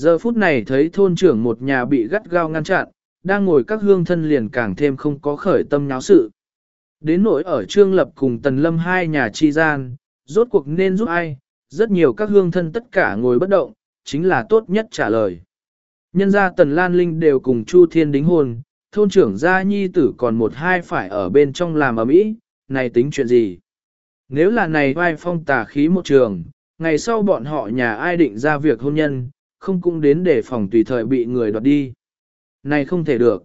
Giờ phút này thấy thôn trưởng một nhà bị gắt gao ngăn chặn, đang ngồi các hương thân liền càng thêm không có khởi tâm nháo sự. Đến nỗi ở Trương Lập cùng Tần Lâm hai nhà chi gian, rốt cuộc nên giúp ai, rất nhiều các hương thân tất cả ngồi bất động, chính là tốt nhất trả lời. Nhân gia Tần Lan Linh đều cùng Chu Thiên đính hôn, thôn trưởng gia nhi tử còn một hai phải ở bên trong làm ở mỹ, này tính chuyện gì? Nếu là này vai phong tà khí một trường, ngày sau bọn họ nhà ai định ra việc hôn nhân, không cũng đến để phòng tùy thời bị người đoạt đi. Này không thể được.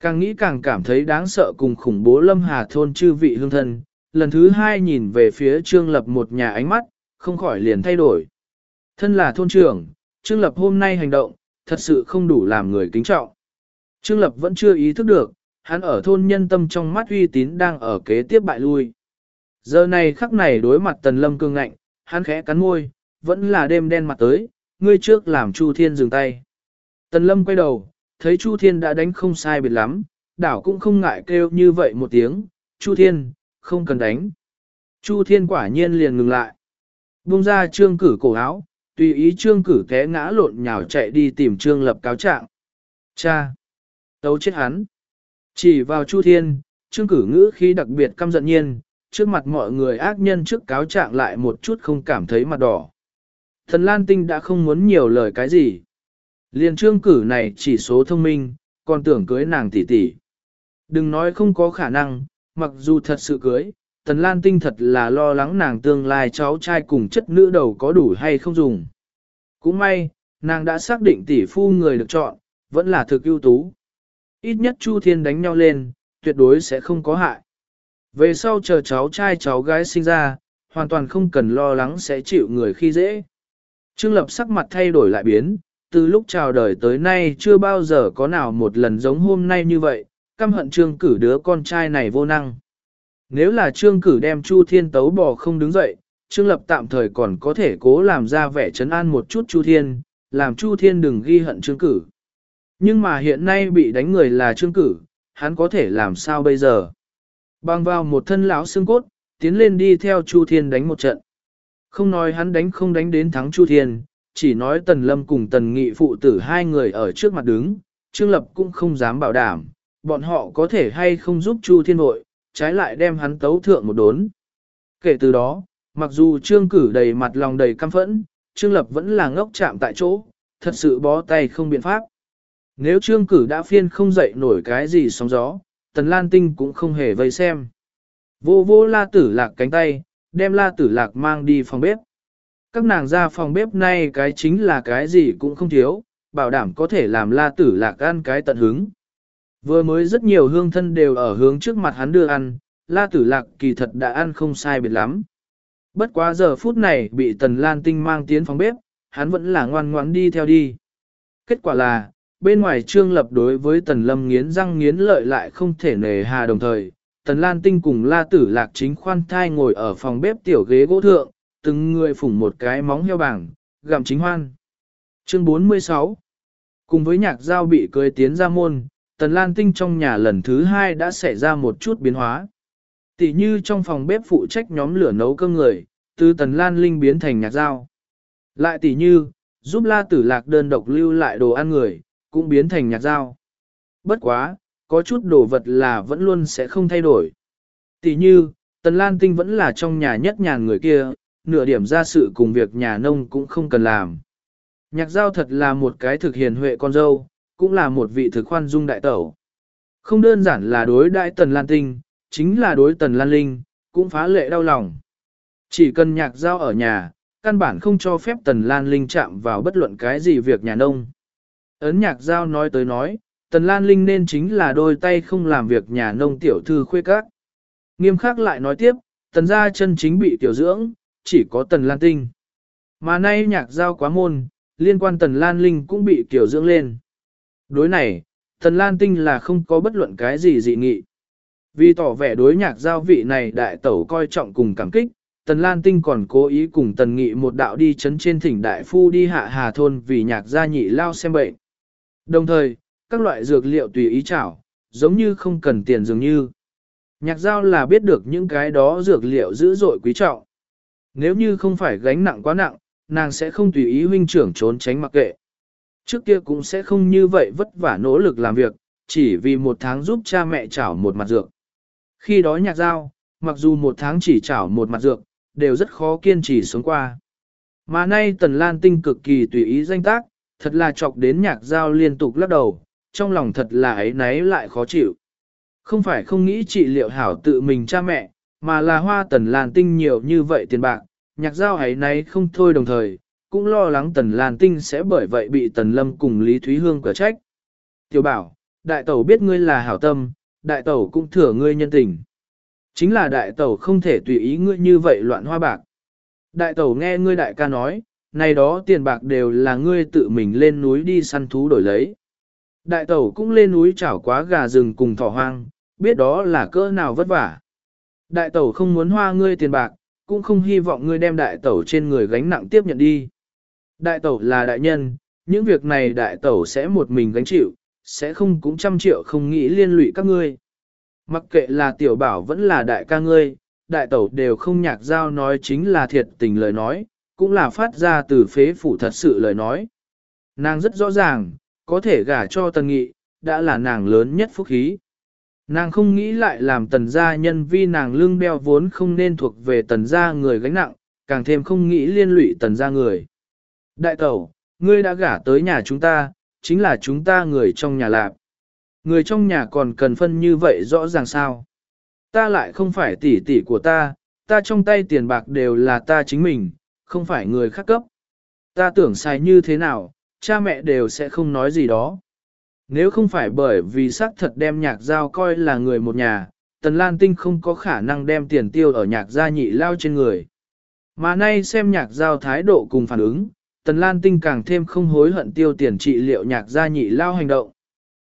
Càng nghĩ càng cảm thấy đáng sợ cùng khủng bố lâm hà thôn chư vị hương thân, lần thứ hai nhìn về phía Trương Lập một nhà ánh mắt, không khỏi liền thay đổi. Thân là thôn trưởng, Trương Lập hôm nay hành động, thật sự không đủ làm người kính trọng. Trương Lập vẫn chưa ý thức được, hắn ở thôn nhân tâm trong mắt uy tín đang ở kế tiếp bại lui. Giờ này khắc này đối mặt Tần Lâm cương ngạnh, hắn khẽ cắn môi, vẫn là đêm đen mặt tới, ngươi trước làm Chu Thiên dừng tay. Tần Lâm quay đầu, thấy Chu Thiên đã đánh không sai biệt lắm, đảo cũng không ngại kêu như vậy một tiếng, Chu Thiên, không cần đánh. Chu Thiên quả nhiên liền ngừng lại. Bung ra trương cử cổ áo, tùy ý trương cử té ngã lộn nhào chạy đi tìm trương lập cáo trạng. Cha! Tấu chết hắn! Chỉ vào Chu Thiên, trương cử ngữ khi đặc biệt căm giận nhiên, trước mặt mọi người ác nhân trước cáo trạng lại một chút không cảm thấy mặt đỏ. Thần Lan Tinh đã không muốn nhiều lời cái gì. Liên trương cử này chỉ số thông minh, còn tưởng cưới nàng tỷ tỷ. Đừng nói không có khả năng, mặc dù thật sự cưới, Tần Lan Tinh thật là lo lắng nàng tương lai cháu trai cùng chất nữ đầu có đủ hay không dùng. Cũng may, nàng đã xác định tỷ phu người được chọn, vẫn là thực ưu tú. Ít nhất Chu Thiên đánh nhau lên, tuyệt đối sẽ không có hại. Về sau chờ cháu trai cháu gái sinh ra, hoàn toàn không cần lo lắng sẽ chịu người khi dễ. Trương Lập sắc mặt thay đổi lại biến, từ lúc chào đời tới nay chưa bao giờ có nào một lần giống hôm nay như vậy, căm hận Trương cử đứa con trai này vô năng. Nếu là Trương cử đem Chu Thiên tấu bò không đứng dậy, Trương Lập tạm thời còn có thể cố làm ra vẻ trấn an một chút Chu Thiên, làm Chu Thiên đừng ghi hận Trương cử. Nhưng mà hiện nay bị đánh người là Trương cử, hắn có thể làm sao bây giờ? Bang vào một thân lão xương cốt, tiến lên đi theo Chu Thiên đánh một trận. Không nói hắn đánh không đánh đến thắng Chu Thiên, chỉ nói Tần Lâm cùng Tần Nghị phụ tử hai người ở trước mặt đứng, Trương Lập cũng không dám bảo đảm, bọn họ có thể hay không giúp Chu Thiên vội trái lại đem hắn tấu thượng một đốn. Kể từ đó, mặc dù Trương Cử đầy mặt lòng đầy căm phẫn, Trương Lập vẫn là ngốc chạm tại chỗ, thật sự bó tay không biện pháp. Nếu Trương Cử đã phiên không dậy nổi cái gì sóng gió, Tần Lan Tinh cũng không hề vây xem. Vô vô la tử lạc cánh tay, đem la tử lạc mang đi phòng bếp. Các nàng ra phòng bếp nay cái chính là cái gì cũng không thiếu, bảo đảm có thể làm la tử lạc ăn cái tận hứng. Vừa mới rất nhiều hương thân đều ở hướng trước mặt hắn đưa ăn, la tử lạc kỳ thật đã ăn không sai biệt lắm. Bất quá giờ phút này bị tần lan tinh mang tiến phòng bếp, hắn vẫn là ngoan ngoãn đi theo đi. Kết quả là, bên ngoài trương lập đối với tần lâm nghiến răng nghiến lợi lại không thể nề hà đồng thời. Tần Lan Tinh cùng La Tử Lạc chính khoan thai ngồi ở phòng bếp tiểu ghế gỗ thượng, từng người phủng một cái móng heo bảng, gặm chính hoan. Chương 46 Cùng với nhạc giao bị cưới tiến ra môn, Tần Lan Tinh trong nhà lần thứ hai đã xảy ra một chút biến hóa. Tỷ như trong phòng bếp phụ trách nhóm lửa nấu cơm người, từ Tần Lan Linh biến thành nhạc giao. Lại tỷ như, giúp La Tử Lạc đơn độc lưu lại đồ ăn người, cũng biến thành nhạc giao. Bất quá, có chút đồ vật là vẫn luôn sẽ không thay đổi. Tỷ như, Tần Lan Tinh vẫn là trong nhà nhất nhàn người kia, nửa điểm ra sự cùng việc nhà nông cũng không cần làm. Nhạc giao thật là một cái thực hiền huệ con dâu, cũng là một vị thực khoan dung đại tẩu. Không đơn giản là đối đại tần lan tinh, chính là đối tần lan linh, cũng phá lệ đau lòng. Chỉ cần nhạc giao ở nhà, căn bản không cho phép tần lan linh chạm vào bất luận cái gì việc nhà nông. Ấn nhạc giao nói tới nói, tần lan linh nên chính là đôi tay không làm việc nhà nông tiểu thư khuê các. Nghiêm khắc lại nói tiếp, tần gia chân chính bị tiểu dưỡng, chỉ có tần lan tinh. Mà nay nhạc giao quá môn, liên quan tần lan linh cũng bị tiểu dưỡng lên. Đối này, tần lan tinh là không có bất luận cái gì dị nghị. Vì tỏ vẻ đối nhạc giao vị này đại tẩu coi trọng cùng cảm kích, Tần Lan Tinh còn cố ý cùng Tần Nghị một đạo đi chấn trên thỉnh đại phu đi hạ hà thôn vì nhạc gia nhị lao xem bệnh. Đồng thời, các loại dược liệu tùy ý chảo, giống như không cần tiền dường như. Nhạc giao là biết được những cái đó dược liệu dữ dội quý trọng. Nếu như không phải gánh nặng quá nặng, nàng sẽ không tùy ý huynh trưởng trốn tránh mặc kệ. Trước kia cũng sẽ không như vậy vất vả nỗ lực làm việc, chỉ vì một tháng giúp cha mẹ chảo một mặt dược. Khi đó nhạc giao, mặc dù một tháng chỉ chảo một mặt dược, đều rất khó kiên trì sống qua. Mà nay Tần Lan Tinh cực kỳ tùy ý danh tác, thật là chọc đến nhạc giao liên tục lắc đầu, trong lòng thật là ấy náy lại khó chịu. Không phải không nghĩ trị liệu hảo tự mình cha mẹ, mà là hoa Tần Lan Tinh nhiều như vậy tiền bạc, nhạc giao ấy náy không thôi đồng thời, cũng lo lắng Tần Lan Tinh sẽ bởi vậy bị Tần Lâm cùng Lý Thúy Hương cửa trách. Tiểu bảo, đại tẩu biết ngươi là hảo tâm, đại tẩu cũng thừa ngươi nhân tình. Chính là đại tẩu không thể tùy ý ngươi như vậy loạn hoa bạc. Đại tẩu nghe ngươi đại ca nói, này đó tiền bạc đều là ngươi tự mình lên núi đi săn thú đổi lấy. Đại tẩu cũng lên núi chảo quá gà rừng cùng thỏ hoang, biết đó là cỡ nào vất vả. Đại tẩu không muốn hoa ngươi tiền bạc, cũng không hy vọng ngươi đem đại tẩu trên người gánh nặng tiếp nhận đi. Đại tẩu là đại nhân, những việc này đại tẩu sẽ một mình gánh chịu, sẽ không cũng trăm triệu không nghĩ liên lụy các ngươi. Mặc kệ là tiểu bảo vẫn là đại ca ngươi, đại tẩu đều không nhạc giao nói chính là thiệt tình lời nói, cũng là phát ra từ phế phủ thật sự lời nói. Nàng rất rõ ràng, có thể gả cho tần nghị, đã là nàng lớn nhất phúc khí. Nàng không nghĩ lại làm tần gia nhân vi nàng lương beo vốn không nên thuộc về tần gia người gánh nặng, càng thêm không nghĩ liên lụy tần gia người. Đại tẩu, ngươi đã gả tới nhà chúng ta, chính là chúng ta người trong nhà lạc. Người trong nhà còn cần phân như vậy rõ ràng sao? Ta lại không phải tỷ tỷ của ta, ta trong tay tiền bạc đều là ta chính mình, không phải người khác cấp. Ta tưởng sai như thế nào, cha mẹ đều sẽ không nói gì đó. Nếu không phải bởi vì xác thật đem nhạc giao coi là người một nhà, Tần Lan Tinh không có khả năng đem tiền tiêu ở nhạc gia nhị lao trên người. Mà nay xem nhạc giao thái độ cùng phản ứng, Tần Lan Tinh càng thêm không hối hận tiêu tiền trị liệu nhạc gia nhị lao hành động.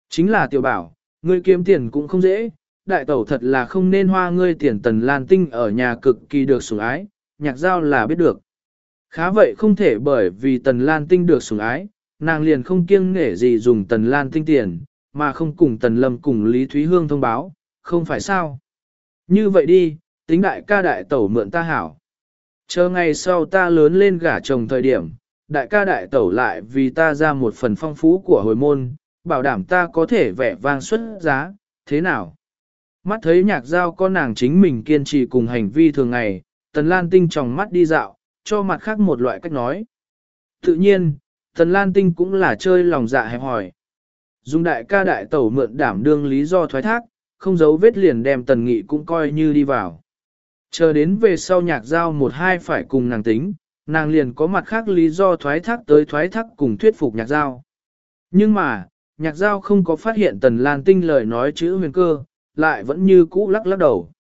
Chính là tiểu bảo, ngươi kiếm tiền cũng không dễ, đại tẩu thật là không nên hoa ngươi tiền Tần Lan Tinh ở nhà cực kỳ được sủng ái, nhạc giao là biết được. Khá vậy không thể bởi vì Tần Lan Tinh được sủng ái, nàng liền không kiêng nể gì dùng Tần Lan Tinh tiền, mà không cùng Tần Lâm cùng Lý Thúy Hương thông báo, không phải sao. Như vậy đi, tính đại ca đại tẩu mượn ta hảo. Chờ ngày sau ta lớn lên gả chồng thời điểm, đại ca đại tẩu lại vì ta ra một phần phong phú của hồi môn, bảo đảm ta có thể vẻ vang xuất giá, thế nào? Mắt thấy nhạc giao con nàng chính mình kiên trì cùng hành vi thường ngày, Tần Lan Tinh tròng mắt đi dạo, cho mặt khác một loại cách nói. Tự nhiên, Thần Lan Tinh cũng là chơi lòng dạ hẹp hỏi. Dùng đại ca đại tẩu mượn đảm đương lý do thoái thác, không giấu vết liền đem Tần Nghị cũng coi như đi vào. Chờ đến về sau nhạc giao một hai phải cùng nàng tính, nàng liền có mặt khác lý do thoái thác tới thoái thác cùng thuyết phục nhạc giao. Nhưng mà, nhạc giao không có phát hiện tần lan tinh lời nói chữ huyền cơ, lại vẫn như cũ lắc lắc đầu.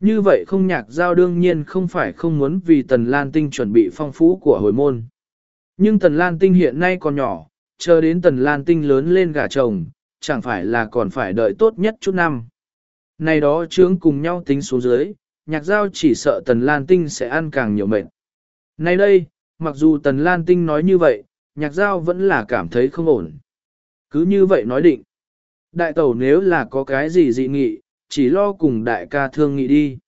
Như vậy không nhạc giao đương nhiên không phải không muốn vì tần lan tinh chuẩn bị phong phú của hồi môn. Nhưng tần lan tinh hiện nay còn nhỏ, chờ đến tần lan tinh lớn lên gả chồng, chẳng phải là còn phải đợi tốt nhất chút năm. Này đó chướng cùng nhau tính xuống dưới, nhạc giao chỉ sợ tần lan tinh sẽ ăn càng nhiều mệnh. Nay đây, mặc dù Tần Lan Tinh nói như vậy, nhạc giao vẫn là cảm thấy không ổn. Cứ như vậy nói định. Đại tẩu nếu là có cái gì dị nghị, chỉ lo cùng đại ca thương nghị đi.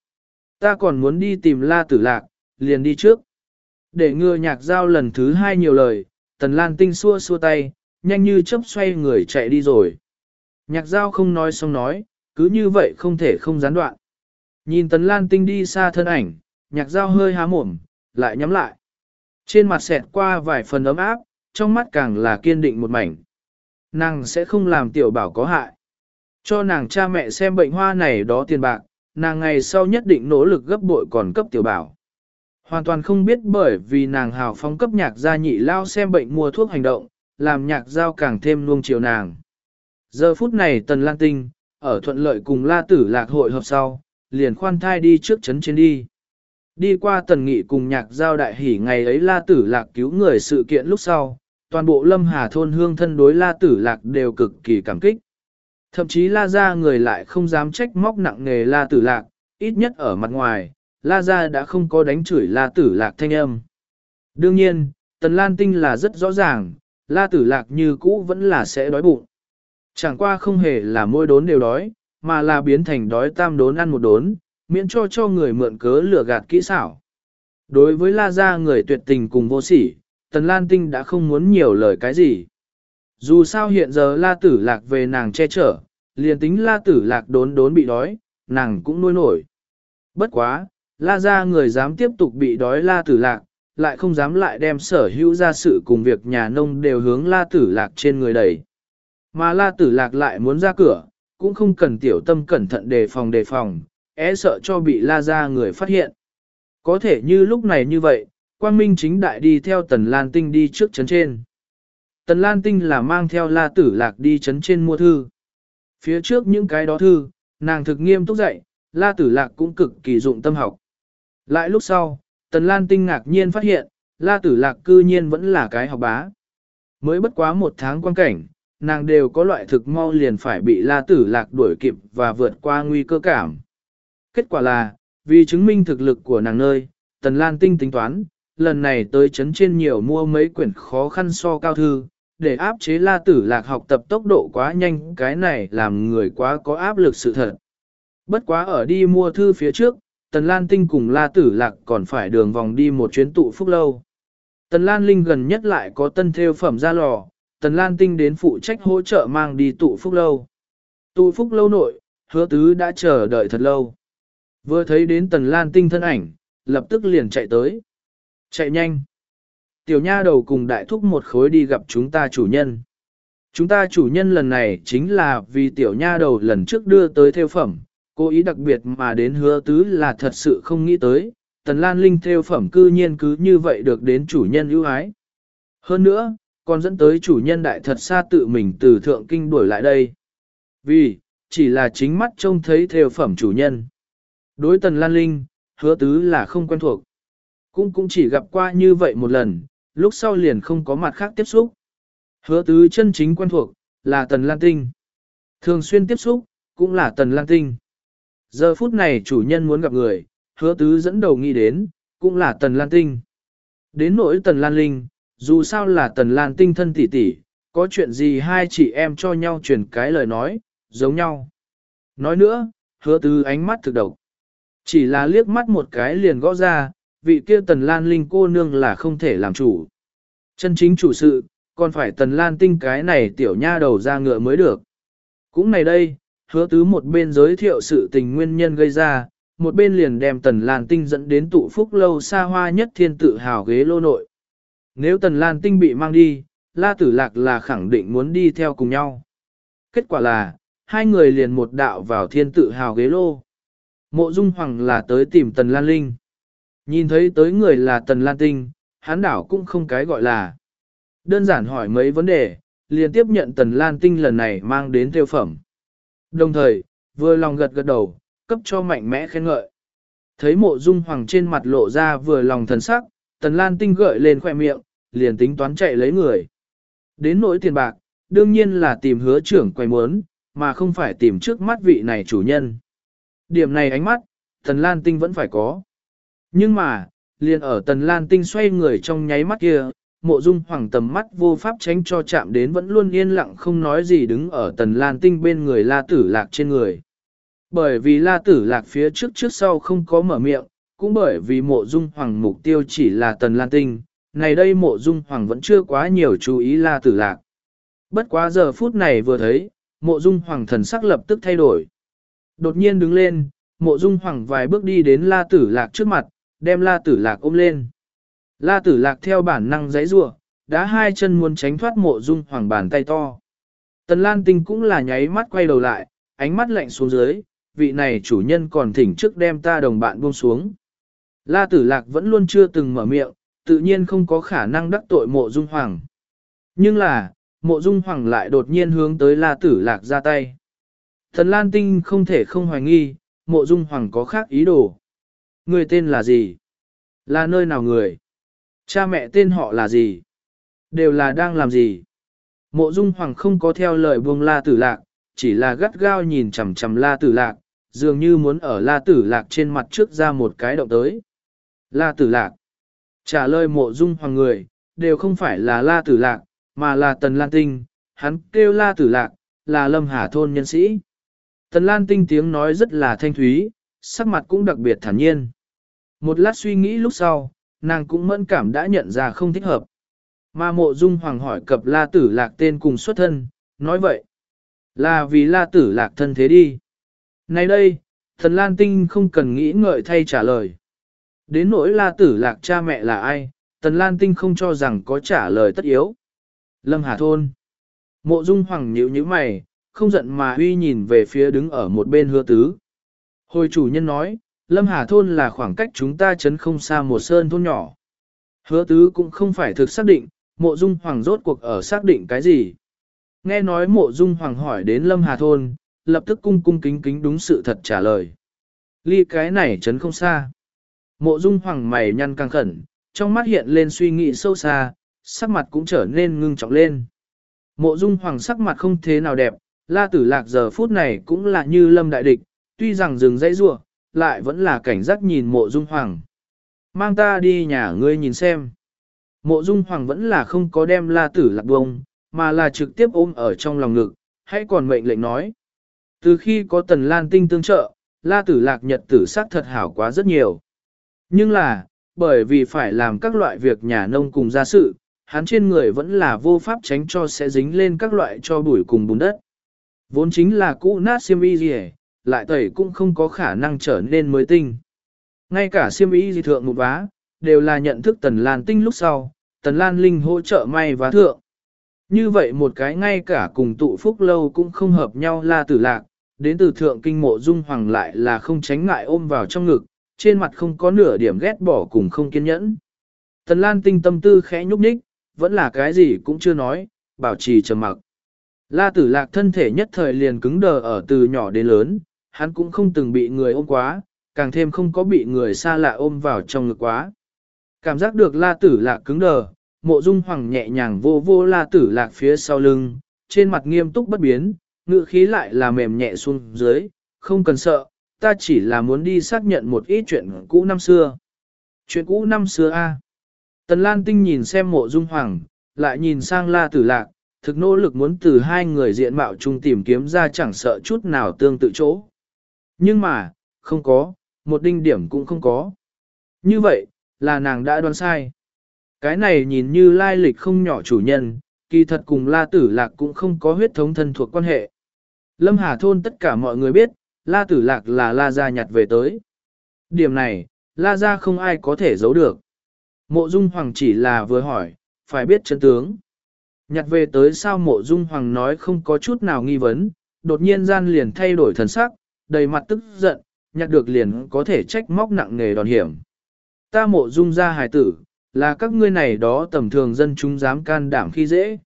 Ta còn muốn đi tìm la tử lạc, liền đi trước. Để ngừa nhạc giao lần thứ hai nhiều lời, Tần Lan Tinh xua xua tay, nhanh như chớp xoay người chạy đi rồi. Nhạc giao không nói xong nói, cứ như vậy không thể không gián đoạn. Nhìn Tần Lan Tinh đi xa thân ảnh, nhạc giao hơi há mồm, lại nhắm lại. Trên mặt xẹt qua vài phần ấm áp, trong mắt càng là kiên định một mảnh. Nàng sẽ không làm tiểu bảo có hại. Cho nàng cha mẹ xem bệnh hoa này đó tiền bạc, nàng ngày sau nhất định nỗ lực gấp bội còn cấp tiểu bảo. Hoàn toàn không biết bởi vì nàng hào phóng cấp nhạc gia nhị lao xem bệnh mua thuốc hành động, làm nhạc giao càng thêm nuông chiều nàng. Giờ phút này Tần Lan Tinh, ở thuận lợi cùng La Tử Lạc hội hợp sau, liền khoan thai đi trước chấn trên đi. Đi qua tần nghị cùng nhạc giao đại hỉ ngày ấy la tử lạc cứu người sự kiện lúc sau, toàn bộ lâm hà thôn hương thân đối la tử lạc đều cực kỳ cảm kích. Thậm chí la ra người lại không dám trách móc nặng nề la tử lạc, ít nhất ở mặt ngoài, la gia đã không có đánh chửi la tử lạc thanh âm. Đương nhiên, tần lan tinh là rất rõ ràng, la tử lạc như cũ vẫn là sẽ đói bụng. Chẳng qua không hề là mỗi đốn đều đói, mà là biến thành đói tam đốn ăn một đốn, miễn cho cho người mượn cớ lừa gạt kỹ xảo. Đối với La Gia người tuyệt tình cùng vô sỉ, Tần Lan Tinh đã không muốn nhiều lời cái gì. Dù sao hiện giờ la tử lạc về nàng che chở, liền tính la tử lạc đốn đốn bị đói, nàng cũng nuôi nổi. Bất quá, la ra người dám tiếp tục bị đói la tử lạc, lại không dám lại đem sở hữu ra sự cùng việc nhà nông đều hướng la tử lạc trên người đẩy. Mà la tử lạc lại muốn ra cửa, cũng không cần tiểu tâm cẩn thận đề phòng đề phòng, é e sợ cho bị la ra người phát hiện. Có thể như lúc này như vậy, Quang Minh chính đại đi theo Tần Lan Tinh đi trước chấn trên. Tần Lan Tinh là mang theo la tử lạc đi chấn trên mua thư. Phía trước những cái đó thư, nàng thực nghiêm túc dạy, la tử lạc cũng cực kỳ dụng tâm học. Lại lúc sau, Tần Lan Tinh ngạc nhiên phát hiện, la tử lạc cư nhiên vẫn là cái học bá. Mới bất quá một tháng quan cảnh, nàng đều có loại thực mau liền phải bị la tử lạc đuổi kịp và vượt qua nguy cơ cảm. Kết quả là, vì chứng minh thực lực của nàng nơi, Tần Lan Tinh tính toán, lần này tới chấn trên nhiều mua mấy quyển khó khăn so cao thư, để áp chế la tử lạc học tập tốc độ quá nhanh cái này làm người quá có áp lực sự thật. Bất quá ở đi mua thư phía trước, Tần Lan Tinh cùng la tử lạc còn phải đường vòng đi một chuyến tụ phúc lâu. Tần Lan Linh gần nhất lại có tân theo phẩm ra lò, Tần Lan Tinh đến phụ trách hỗ trợ mang đi tụ phúc lâu. Tụ phúc lâu nội, hứa tứ đã chờ đợi thật lâu. Vừa thấy đến Tần Lan Tinh thân ảnh, lập tức liền chạy tới. Chạy nhanh. Tiểu nha đầu cùng đại thúc một khối đi gặp chúng ta chủ nhân. Chúng ta chủ nhân lần này chính là vì tiểu nha đầu lần trước đưa tới theo phẩm, cố ý đặc biệt mà đến hứa tứ là thật sự không nghĩ tới, tần lan linh theo phẩm cư nhiên cứ như vậy được đến chủ nhân ưu ái. Hơn nữa, còn dẫn tới chủ nhân đại thật xa tự mình từ thượng kinh đuổi lại đây. Vì, chỉ là chính mắt trông thấy theo phẩm chủ nhân. Đối tần lan linh, hứa tứ là không quen thuộc. Cũng cũng chỉ gặp qua như vậy một lần, lúc sau liền không có mặt khác tiếp xúc. Hứa tứ chân chính quen thuộc, là Tần Lan Tinh. Thường xuyên tiếp xúc, cũng là Tần Lan Tinh. Giờ phút này chủ nhân muốn gặp người, hứa tứ dẫn đầu nghĩ đến, cũng là Tần Lan Tinh. Đến nỗi Tần Lan Linh, dù sao là Tần Lan Tinh thân tỷ tỷ, có chuyện gì hai chị em cho nhau truyền cái lời nói, giống nhau. Nói nữa, hứa tứ ánh mắt thực độc. Chỉ là liếc mắt một cái liền gõ ra, vị kia tần lan linh cô nương là không thể làm chủ. Chân chính chủ sự, còn phải tần lan tinh cái này tiểu nha đầu ra ngựa mới được. Cũng này đây, hứa tứ một bên giới thiệu sự tình nguyên nhân gây ra, một bên liền đem tần lan tinh dẫn đến tụ phúc lâu xa hoa nhất thiên tự hào ghế lô nội. Nếu tần lan tinh bị mang đi, la tử lạc là khẳng định muốn đi theo cùng nhau. Kết quả là, hai người liền một đạo vào thiên tự hào ghế lô. Mộ Dung Hoàng là tới tìm Tần Lan Linh. Nhìn thấy tới người là Tần Lan Tinh, hán đảo cũng không cái gọi là. Đơn giản hỏi mấy vấn đề, liền tiếp nhận Tần Lan Tinh lần này mang đến tiêu phẩm. Đồng thời, vừa lòng gật gật đầu, cấp cho mạnh mẽ khen ngợi. Thấy mộ dung hoàng trên mặt lộ ra vừa lòng thần sắc, Tần Lan Tinh gợi lên khoẻ miệng, liền tính toán chạy lấy người. Đến nỗi tiền bạc, đương nhiên là tìm hứa trưởng quay muốn, mà không phải tìm trước mắt vị này chủ nhân. Điểm này ánh mắt, Tần Lan Tinh vẫn phải có. Nhưng mà, liền ở tần lan tinh xoay người trong nháy mắt kia, mộ dung hoàng tầm mắt vô pháp tránh cho chạm đến vẫn luôn yên lặng không nói gì đứng ở tần lan tinh bên người la tử lạc trên người. Bởi vì la tử lạc phía trước trước sau không có mở miệng, cũng bởi vì mộ dung hoàng mục tiêu chỉ là tần lan tinh, này đây mộ dung hoàng vẫn chưa quá nhiều chú ý la tử lạc. Bất quá giờ phút này vừa thấy, mộ dung hoàng thần sắc lập tức thay đổi. Đột nhiên đứng lên, mộ dung hoàng vài bước đi đến la tử lạc trước mặt, đem la tử lạc ôm lên. La tử lạc theo bản năng giấy rủa đã hai chân muốn tránh thoát mộ dung hoàng bàn tay to. Tần Lan Tinh cũng là nháy mắt quay đầu lại, ánh mắt lạnh xuống dưới, vị này chủ nhân còn thỉnh trước đem ta đồng bạn buông xuống. La tử lạc vẫn luôn chưa từng mở miệng, tự nhiên không có khả năng đắc tội mộ dung hoàng. Nhưng là, mộ dung hoàng lại đột nhiên hướng tới la tử lạc ra tay. Thần Lan Tinh không thể không hoài nghi, mộ dung hoàng có khác ý đồ. Người tên là gì? Là nơi nào người? Cha mẹ tên họ là gì? Đều là đang làm gì? Mộ Dung Hoàng không có theo lời buông La Tử Lạc, chỉ là gắt gao nhìn chằm chằm La Tử Lạc, dường như muốn ở La Tử Lạc trên mặt trước ra một cái động tới. La Tử Lạc. Trả lời mộ Dung Hoàng người, đều không phải là La Tử Lạc, mà là Tần Lan Tinh, hắn kêu La Tử Lạc, là Lâm Hà Thôn nhân sĩ. Tần Lan Tinh tiếng nói rất là thanh thúy, sắc mặt cũng đặc biệt thản nhiên. Một lát suy nghĩ lúc sau, nàng cũng mẫn cảm đã nhận ra không thích hợp. Mà mộ dung hoàng hỏi cập la tử lạc tên cùng xuất thân, nói vậy. Là vì la tử lạc thân thế đi. Nay đây, thần lan tinh không cần nghĩ ngợi thay trả lời. Đến nỗi la tử lạc cha mẹ là ai, tần lan tinh không cho rằng có trả lời tất yếu. Lâm Hà Thôn. Mộ dung hoàng nhíu nhíu mày, không giận mà uy nhìn về phía đứng ở một bên hứa tứ. Hồi chủ nhân nói, Lâm Hà Thôn là khoảng cách chúng ta chấn không xa một sơn thôn nhỏ. Hứa tứ cũng không phải thực xác định, mộ dung hoàng rốt cuộc ở xác định cái gì. Nghe nói mộ dung hoàng hỏi đến Lâm Hà Thôn, lập tức cung cung kính kính đúng sự thật trả lời. Ly cái này chấn không xa. Mộ dung hoàng mày nhăn căng khẩn, trong mắt hiện lên suy nghĩ sâu xa, sắc mặt cũng trở nên ngưng trọng lên. Mộ dung hoàng sắc mặt không thế nào đẹp, la tử lạc giờ phút này cũng là như lâm đại địch, tuy rằng dừng dãy rua, lại vẫn là cảnh giác nhìn mộ dung hoàng. Mang ta đi nhà ngươi nhìn xem. Mộ dung hoàng vẫn là không có đem la tử lạc bông, mà là trực tiếp ôm ở trong lòng ngực, hãy còn mệnh lệnh nói. Từ khi có tần lan tinh tương trợ, la tử lạc nhật tử sát thật hảo quá rất nhiều. Nhưng là, bởi vì phải làm các loại việc nhà nông cùng gia sự, hắn trên người vẫn là vô pháp tránh cho sẽ dính lên các loại cho bụi cùng bùn đất. Vốn chính là cũ nát xiêm y gì lại tẩy cũng không có khả năng trở nên mới tinh. Ngay cả siêm y dị thượng một vá, đều là nhận thức tần lan tinh lúc sau, tần lan linh hỗ trợ may vá thượng. Như vậy một cái ngay cả cùng tụ phúc lâu cũng không hợp nhau la tử lạc, đến từ thượng kinh mộ dung hoàng lại là không tránh ngại ôm vào trong ngực, trên mặt không có nửa điểm ghét bỏ cùng không kiên nhẫn. Tần lan tinh tâm tư khẽ nhúc nhích, vẫn là cái gì cũng chưa nói, bảo trì trầm mặc. La tử lạc thân thể nhất thời liền cứng đờ ở từ nhỏ đến lớn, hắn cũng không từng bị người ôm quá, càng thêm không có bị người xa lạ ôm vào trong ngực quá. Cảm giác được la tử lạc cứng đờ, mộ dung hoàng nhẹ nhàng vô vô la tử lạc phía sau lưng, trên mặt nghiêm túc bất biến, ngự khí lại là mềm nhẹ xuống dưới, không cần sợ, ta chỉ là muốn đi xác nhận một ít chuyện cũ năm xưa. Chuyện cũ năm xưa a. Tần Lan Tinh nhìn xem mộ dung hoàng, lại nhìn sang la tử lạc, thực nỗ lực muốn từ hai người diện mạo chung tìm kiếm ra chẳng sợ chút nào tương tự chỗ. Nhưng mà, không có, một đinh điểm cũng không có. Như vậy, là nàng đã đoán sai. Cái này nhìn như lai lịch không nhỏ chủ nhân, kỳ thật cùng La Tử Lạc cũng không có huyết thống thân thuộc quan hệ. Lâm Hà Thôn tất cả mọi người biết, La Tử Lạc là La Gia nhặt về tới. Điểm này, La Gia không ai có thể giấu được. Mộ Dung Hoàng chỉ là vừa hỏi, phải biết chân tướng. Nhặt về tới sao mộ Dung Hoàng nói không có chút nào nghi vấn, đột nhiên gian liền thay đổi thần sắc, đầy mặt tức giận, nhặt được liền có thể trách móc nặng nề đòn hiểm. Ta mộ Dung ra hài tử, là các ngươi này đó tầm thường dân chúng dám can đảm khi dễ.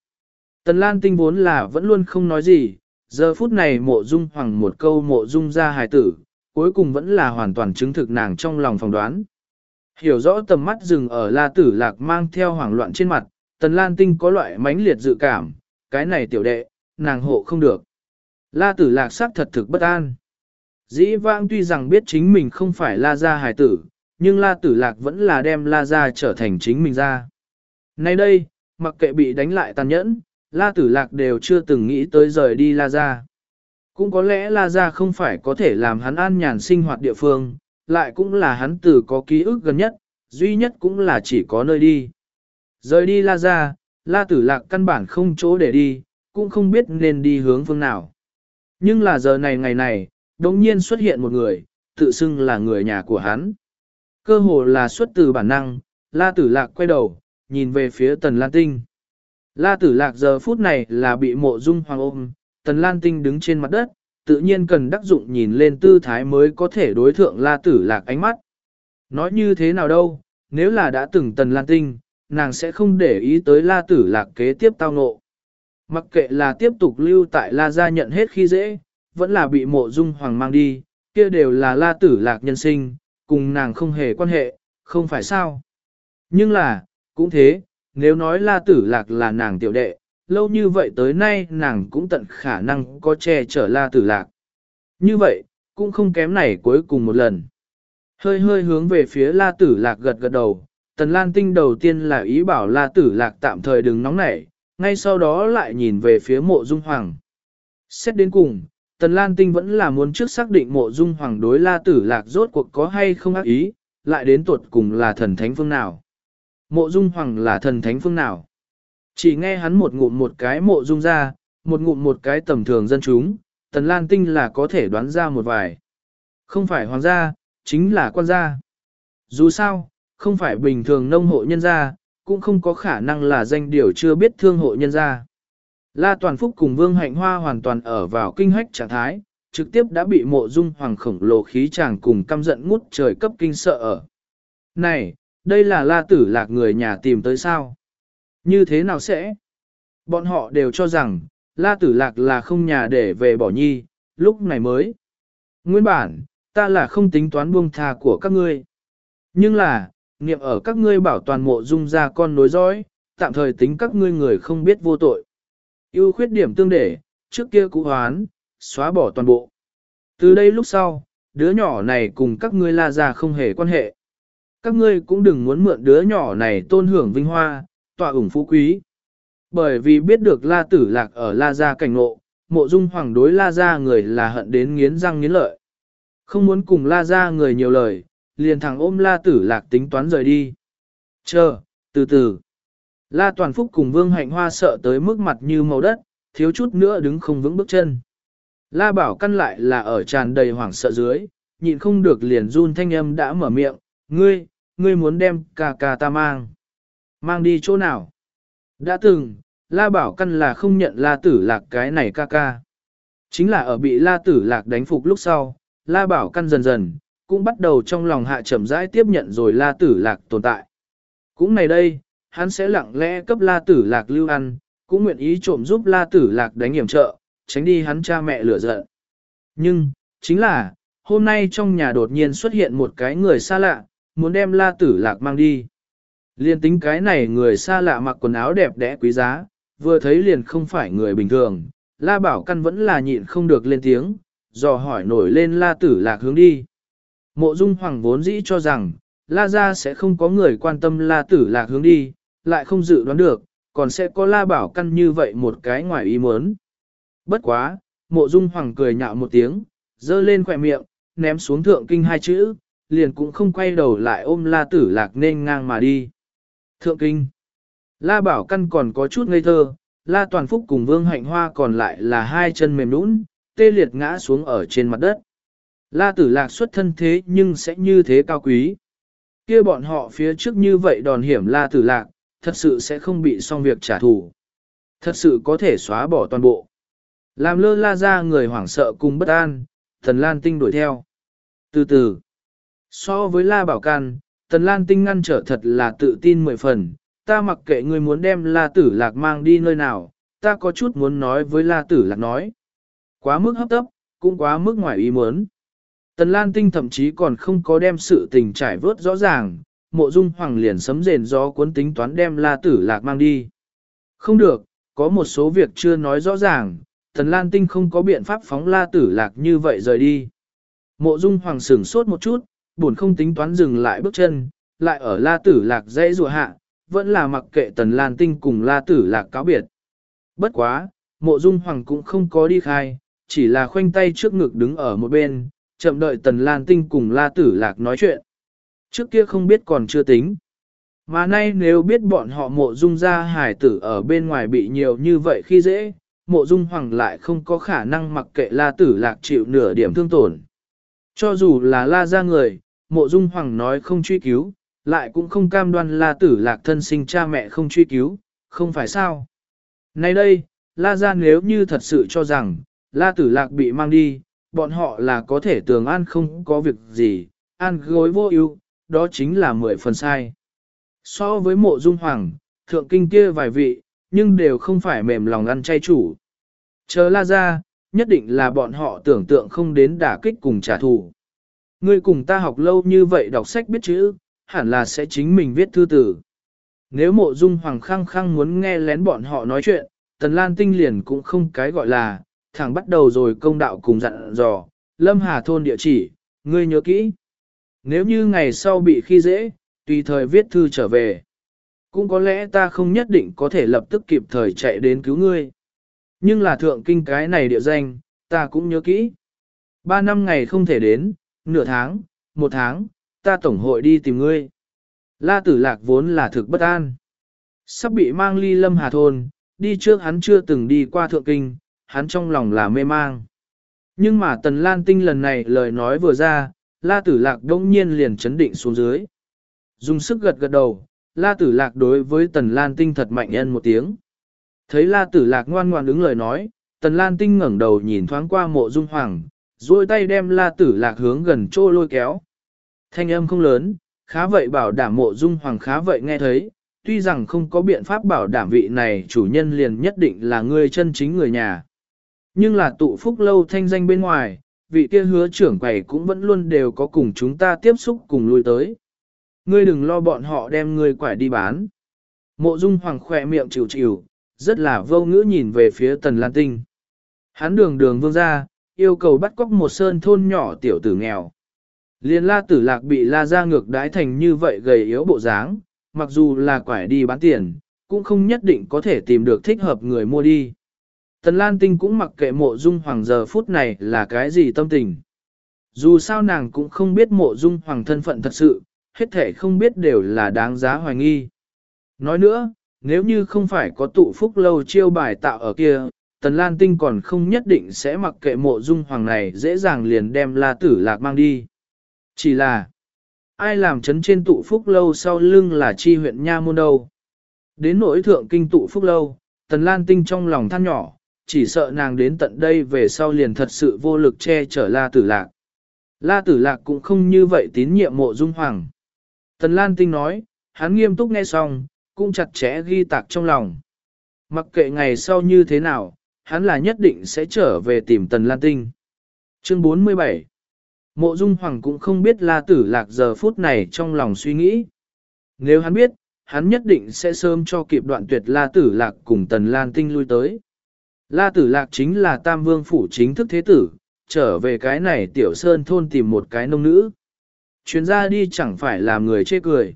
Tần Lan Tinh vốn là vẫn luôn không nói gì, giờ phút này mộ dung hoàng một câu mộ dung ra hài tử, cuối cùng vẫn là hoàn toàn chứng thực nàng trong lòng phỏng đoán. Hiểu rõ tầm mắt dừng ở la tử lạc mang theo hoảng loạn trên mặt, tần lan tinh có loại mãnh liệt dự cảm, cái này tiểu đệ, nàng hộ không được. La tử lạc sắc thật thực bất an. Dĩ vãng tuy rằng biết chính mình không phải la gia hài tử, nhưng la tử lạc vẫn là đem la gia trở thành chính mình ra. Nay đây, mặc kệ bị đánh lại tàn nhẫn, la tử lạc đều chưa từng nghĩ tới rời đi la gia. Cũng có lẽ la gia không phải có thể làm hắn an nhàn sinh hoạt địa phương, lại cũng là hắn từ có ký ức gần nhất, duy nhất cũng là chỉ có nơi đi. Rời đi la gia, la tử lạc căn bản không chỗ để đi, cũng không biết nên đi hướng phương nào. Nhưng là giờ này ngày này, đồng nhiên xuất hiện một người, tự xưng là người nhà của hắn. Cơ hồ là xuất từ bản năng, la tử lạc quay đầu, nhìn về phía tần lan tinh. La tử lạc giờ phút này là bị mộ dung hoàng ôm, tần lan tinh đứng trên mặt đất, tự nhiên cần đắc dụng nhìn lên tư thái mới có thể đối thượng la tử lạc ánh mắt. Nói như thế nào đâu, nếu là đã từng tần lan tinh, nàng sẽ không để ý tới la tử lạc kế tiếp tao ngộ. Mặc kệ là tiếp tục lưu tại la gia nhận hết khi dễ, vẫn là bị mộ dung hoàng mang đi, kia đều là la tử lạc nhân sinh, cùng nàng không hề quan hệ, không phải sao. Nhưng là, cũng thế, nếu nói la tử lạc là nàng tiểu đệ, lâu như vậy tới nay nàng cũng tận khả năng có che chở la tử lạc. Như vậy, cũng không kém này cuối cùng một lần. Hơi hơi hướng về phía la tử lạc gật gật đầu, tần lan tinh đầu tiên là ý bảo la tử lạc tạm thời đừng nóng nảy, ngay sau đó lại nhìn về phía mộ dung hoàng. Xét đến cùng, tần lan tinh vẫn là muốn trước xác định mộ dung hoàng đối la tử lạc rốt cuộc có hay không ác ý, lại đến tuột cùng là thần thánh phương nào. Mộ dung hoàng là thần thánh phương nào. Chỉ nghe hắn một ngụm một cái mộ dung ra, một ngụm một cái tầm thường dân chúng, tần lan tinh là có thể đoán ra một vài. Không phải hoàng gia, chính là quan gia. Dù sao, không phải bình thường nông hộ nhân gia, cũng không có khả năng là danh điều chưa biết thương hộ nhân gia. La Toàn Phúc cùng Vương Hạnh Hoa hoàn toàn ở vào kinh hách trạng thái, trực tiếp đã bị mộ dung hoàng khổng lồ khí chàng cùng căm giận ngút trời cấp kinh sợ ở. Này, đây là La Tử Lạc người nhà tìm tới sao? Như thế nào sẽ? Bọn họ đều cho rằng, La Tử Lạc là không nhà để về bỏ nhi, lúc này mới. Nguyên bản, ta là không tính toán buông tha của các ngươi. Nhưng là, niệm ở các ngươi bảo toàn mộ dung ra con nối dõi, tạm thời tính các ngươi người không biết vô tội ưu khuyết điểm tương để, trước kia cũ hoán, xóa bỏ toàn bộ. Từ đây lúc sau, đứa nhỏ này cùng các ngươi la già không hề quan hệ. Các ngươi cũng đừng muốn mượn đứa nhỏ này tôn hưởng vinh hoa, tọa ủng phú quý. Bởi vì biết được la tử lạc ở la gia cảnh ngộ, mộ dung hoàng đối la gia người là hận đến nghiến răng nghiến lợi. Không muốn cùng la gia người nhiều lời, liền thẳng ôm la tử lạc tính toán rời đi. Chờ, từ từ. La toàn phúc cùng vương hạnh hoa sợ tới mức mặt như màu đất, thiếu chút nữa đứng không vững bước chân. La bảo căn lại là ở tràn đầy hoảng sợ dưới, nhịn không được liền run thanh âm đã mở miệng, ngươi, ngươi muốn đem ca ca ta mang. Mang đi chỗ nào? Đã từng, La bảo căn là không nhận La tử lạc cái này ca ca. Chính là ở bị La tử lạc đánh phục lúc sau, La bảo căn dần dần, cũng bắt đầu trong lòng hạ chậm rãi tiếp nhận rồi La tử lạc tồn tại. Cũng này đây, hắn sẽ lặng lẽ cấp La tử lạc lưu ăn, cũng nguyện ý trộm giúp La tử lạc đánh hiểm trợ, tránh đi hắn cha mẹ lửa giận. Nhưng, chính là, hôm nay trong nhà đột nhiên xuất hiện một cái người xa lạ, muốn đem la tử lạc mang đi. Liên tính cái này người xa lạ mặc quần áo đẹp đẽ quý giá, vừa thấy liền không phải người bình thường, la bảo căn vẫn là nhịn không được lên tiếng, dò hỏi nổi lên la tử lạc hướng đi. Mộ dung hoàng vốn dĩ cho rằng, la ra sẽ không có người quan tâm la tử lạc hướng đi, lại không dự đoán được, còn sẽ có la bảo căn như vậy một cái ngoài ý muốn. Bất quá, mộ dung hoàng cười nhạo một tiếng, dơ lên khỏe miệng, ném xuống thượng kinh hai chữ, liền cũng không quay đầu lại ôm la tử lạc nên ngang mà đi. Thượng kinh. La bảo căn còn có chút ngây thơ, la toàn phúc cùng vương hạnh hoa còn lại là hai chân mềm nũng, tê liệt ngã xuống ở trên mặt đất. La tử lạc xuất thân thế nhưng sẽ như thế cao quý. kia bọn họ phía trước như vậy đòn hiểm la tử lạc, thật sự sẽ không bị xong việc trả thù. Thật sự có thể xóa bỏ toàn bộ. Làm lơ la ra người hoảng sợ cùng bất an, thần lan tinh đuổi theo. Từ từ, so với la bảo can, thần lan tinh ngăn trở thật là tự tin mười phần, ta mặc kệ người muốn đem la tử lạc mang đi nơi nào, ta có chút muốn nói với la tử lạc nói. Quá mức hấp tấp, cũng quá mức ngoài ý muốn. Tần Lan Tinh thậm chí còn không có đem sự tình trải vớt rõ ràng, mộ dung hoàng liền sấm rền gió cuốn tính toán đem la tử lạc mang đi. Không được, có một số việc chưa nói rõ ràng, Tần Lan Tinh không có biện pháp phóng la tử lạc như vậy rời đi. Mộ Dung Hoàng sửng sốt một chút, buồn không tính toán dừng lại bước chân, lại ở la tử lạc dãy rùa hạ, vẫn là mặc kệ Tần Lan Tinh cùng la tử lạc cáo biệt. Bất quá, mộ Dung Hoàng cũng không có đi khai, chỉ là khoanh tay trước ngực đứng ở một bên, chậm đợi Tần Lan Tinh cùng la tử lạc nói chuyện. Trước kia không biết còn chưa tính. Mà nay nếu biết bọn họ mộ dung ra hải tử ở bên ngoài bị nhiều như vậy khi dễ, mộ dung hoàng lại không có khả năng mặc kệ la tử lạc chịu nửa điểm thương tổn. Cho dù là la ra người, mộ dung hoàng nói không truy cứu, lại cũng không cam đoan la tử lạc thân sinh cha mẹ không truy cứu, không phải sao. Nay đây, la ra nếu như thật sự cho rằng, la tử lạc bị mang đi, bọn họ là có thể tường an không có việc gì, an gối vô ưu, đó chính là mười phần sai. So với mộ dung hoàng, thượng kinh kia vài vị, nhưng đều không phải mềm lòng ăn chay chủ. Chờ la ra, nhất định là bọn họ tưởng tượng không đến đả kích cùng trả thù. Ngươi cùng ta học lâu như vậy đọc sách biết chữ, hẳn là sẽ chính mình viết thư tử. Nếu mộ dung hoàng khăng khăng muốn nghe lén bọn họ nói chuyện, tần lan tinh liền cũng không cái gọi là, thẳng bắt đầu rồi công đạo cùng dặn dò, lâm hà thôn địa chỉ, ngươi nhớ kỹ. Nếu như ngày sau bị khi dễ, tùy thời viết thư trở về. Cũng có lẽ ta không nhất định có thể lập tức kịp thời chạy đến cứu ngươi. Nhưng là thượng kinh cái này địa danh, ta cũng nhớ kỹ. Ba năm ngày không thể đến, nửa tháng, một tháng, ta tổng hội đi tìm ngươi. La tử lạc vốn là thực bất an. sắp bị mang ly lâm hà thôn, đi trước hắn chưa từng đi qua thượng kinh, hắn trong lòng là mê mang. Nhưng mà Tần Lan Tinh lần này lời nói vừa ra, La Tử Lạc đông nhiên liền chấn định xuống dưới. Dùng sức gật gật đầu, La Tử Lạc đối với Tần Lan Tinh thật mạnh nhân một tiếng. Thấy La Tử Lạc ngoan ngoan đứng lời nói, Tần Lan Tinh ngẩng đầu nhìn thoáng qua mộ dung hoàng, duỗi tay đem La Tử Lạc hướng gần chỗ lôi kéo. Thanh âm không lớn, khá vậy bảo đảm mộ dung hoàng khá vậy nghe thấy, tuy rằng không có biện pháp bảo đảm vị này chủ nhân liền nhất định là người chân chính người nhà. Nhưng là tụ phúc lâu thanh danh bên ngoài, vị kia hứa trưởng quầy cũng vẫn luôn đều có cùng chúng ta tiếp xúc cùng lui tới. Ngươi đừng lo bọn họ đem ngươi quải đi bán. Mộ dung hoàng khỏe miệng chịu chịu, rất là vô ngữ nhìn về phía tần lan tinh. Hắn đường đường vương ra, yêu cầu bắt cóc một sơn thôn nhỏ tiểu tử nghèo. Liên la tử lạc bị la ra ngược đái thành như vậy gầy yếu bộ dáng, mặc dù là quải đi bán tiền, cũng không nhất định có thể tìm được thích hợp người mua đi. Tần Lan Tinh cũng mặc kệ mộ dung hoàng giờ phút này là cái gì tâm tình. Dù sao nàng cũng không biết mộ dung hoàng thân phận thật sự, hết thể không biết đều là đáng giá hoài nghi. Nói nữa, nếu như không phải có tụ phúc lâu chiêu bài tạo ở kia, Tần Lan Tinh còn không nhất định sẽ mặc kệ mộ dung hoàng này dễ dàng liền đem la tử lạc mang đi. Chỉ là, ai làm chấn trên tụ phúc lâu sau lưng là chi huyện Nha Môn đâu. Đến nỗi thượng kinh tụ phúc lâu, Tần Lan Tinh trong lòng than nhỏ, chỉ sợ nàng đến tận đây về sau liền thật sự vô lực che chở La Tử Lạc. La Tử Lạc cũng không như vậy tín nhiệm mộ dung hoàng. Tần Lan Tinh nói, hắn nghiêm túc nghe xong, cũng chặt chẽ ghi tạc trong lòng. Mặc kệ ngày sau như thế nào, hắn là nhất định sẽ trở về tìm Tần Lan Tinh. Chương 47 Mộ Dung Hoàng cũng không biết La Tử Lạc giờ phút này trong lòng suy nghĩ. Nếu hắn biết, hắn nhất định sẽ sớm cho kịp đoạn tuyệt La Tử Lạc cùng Tần Lan Tinh lui tới. La Tử Lạc chính là Tam Vương Phủ chính thức thế tử, trở về cái này tiểu sơn thôn tìm một cái nông nữ. Chuyến ra đi chẳng phải làm người chê cười.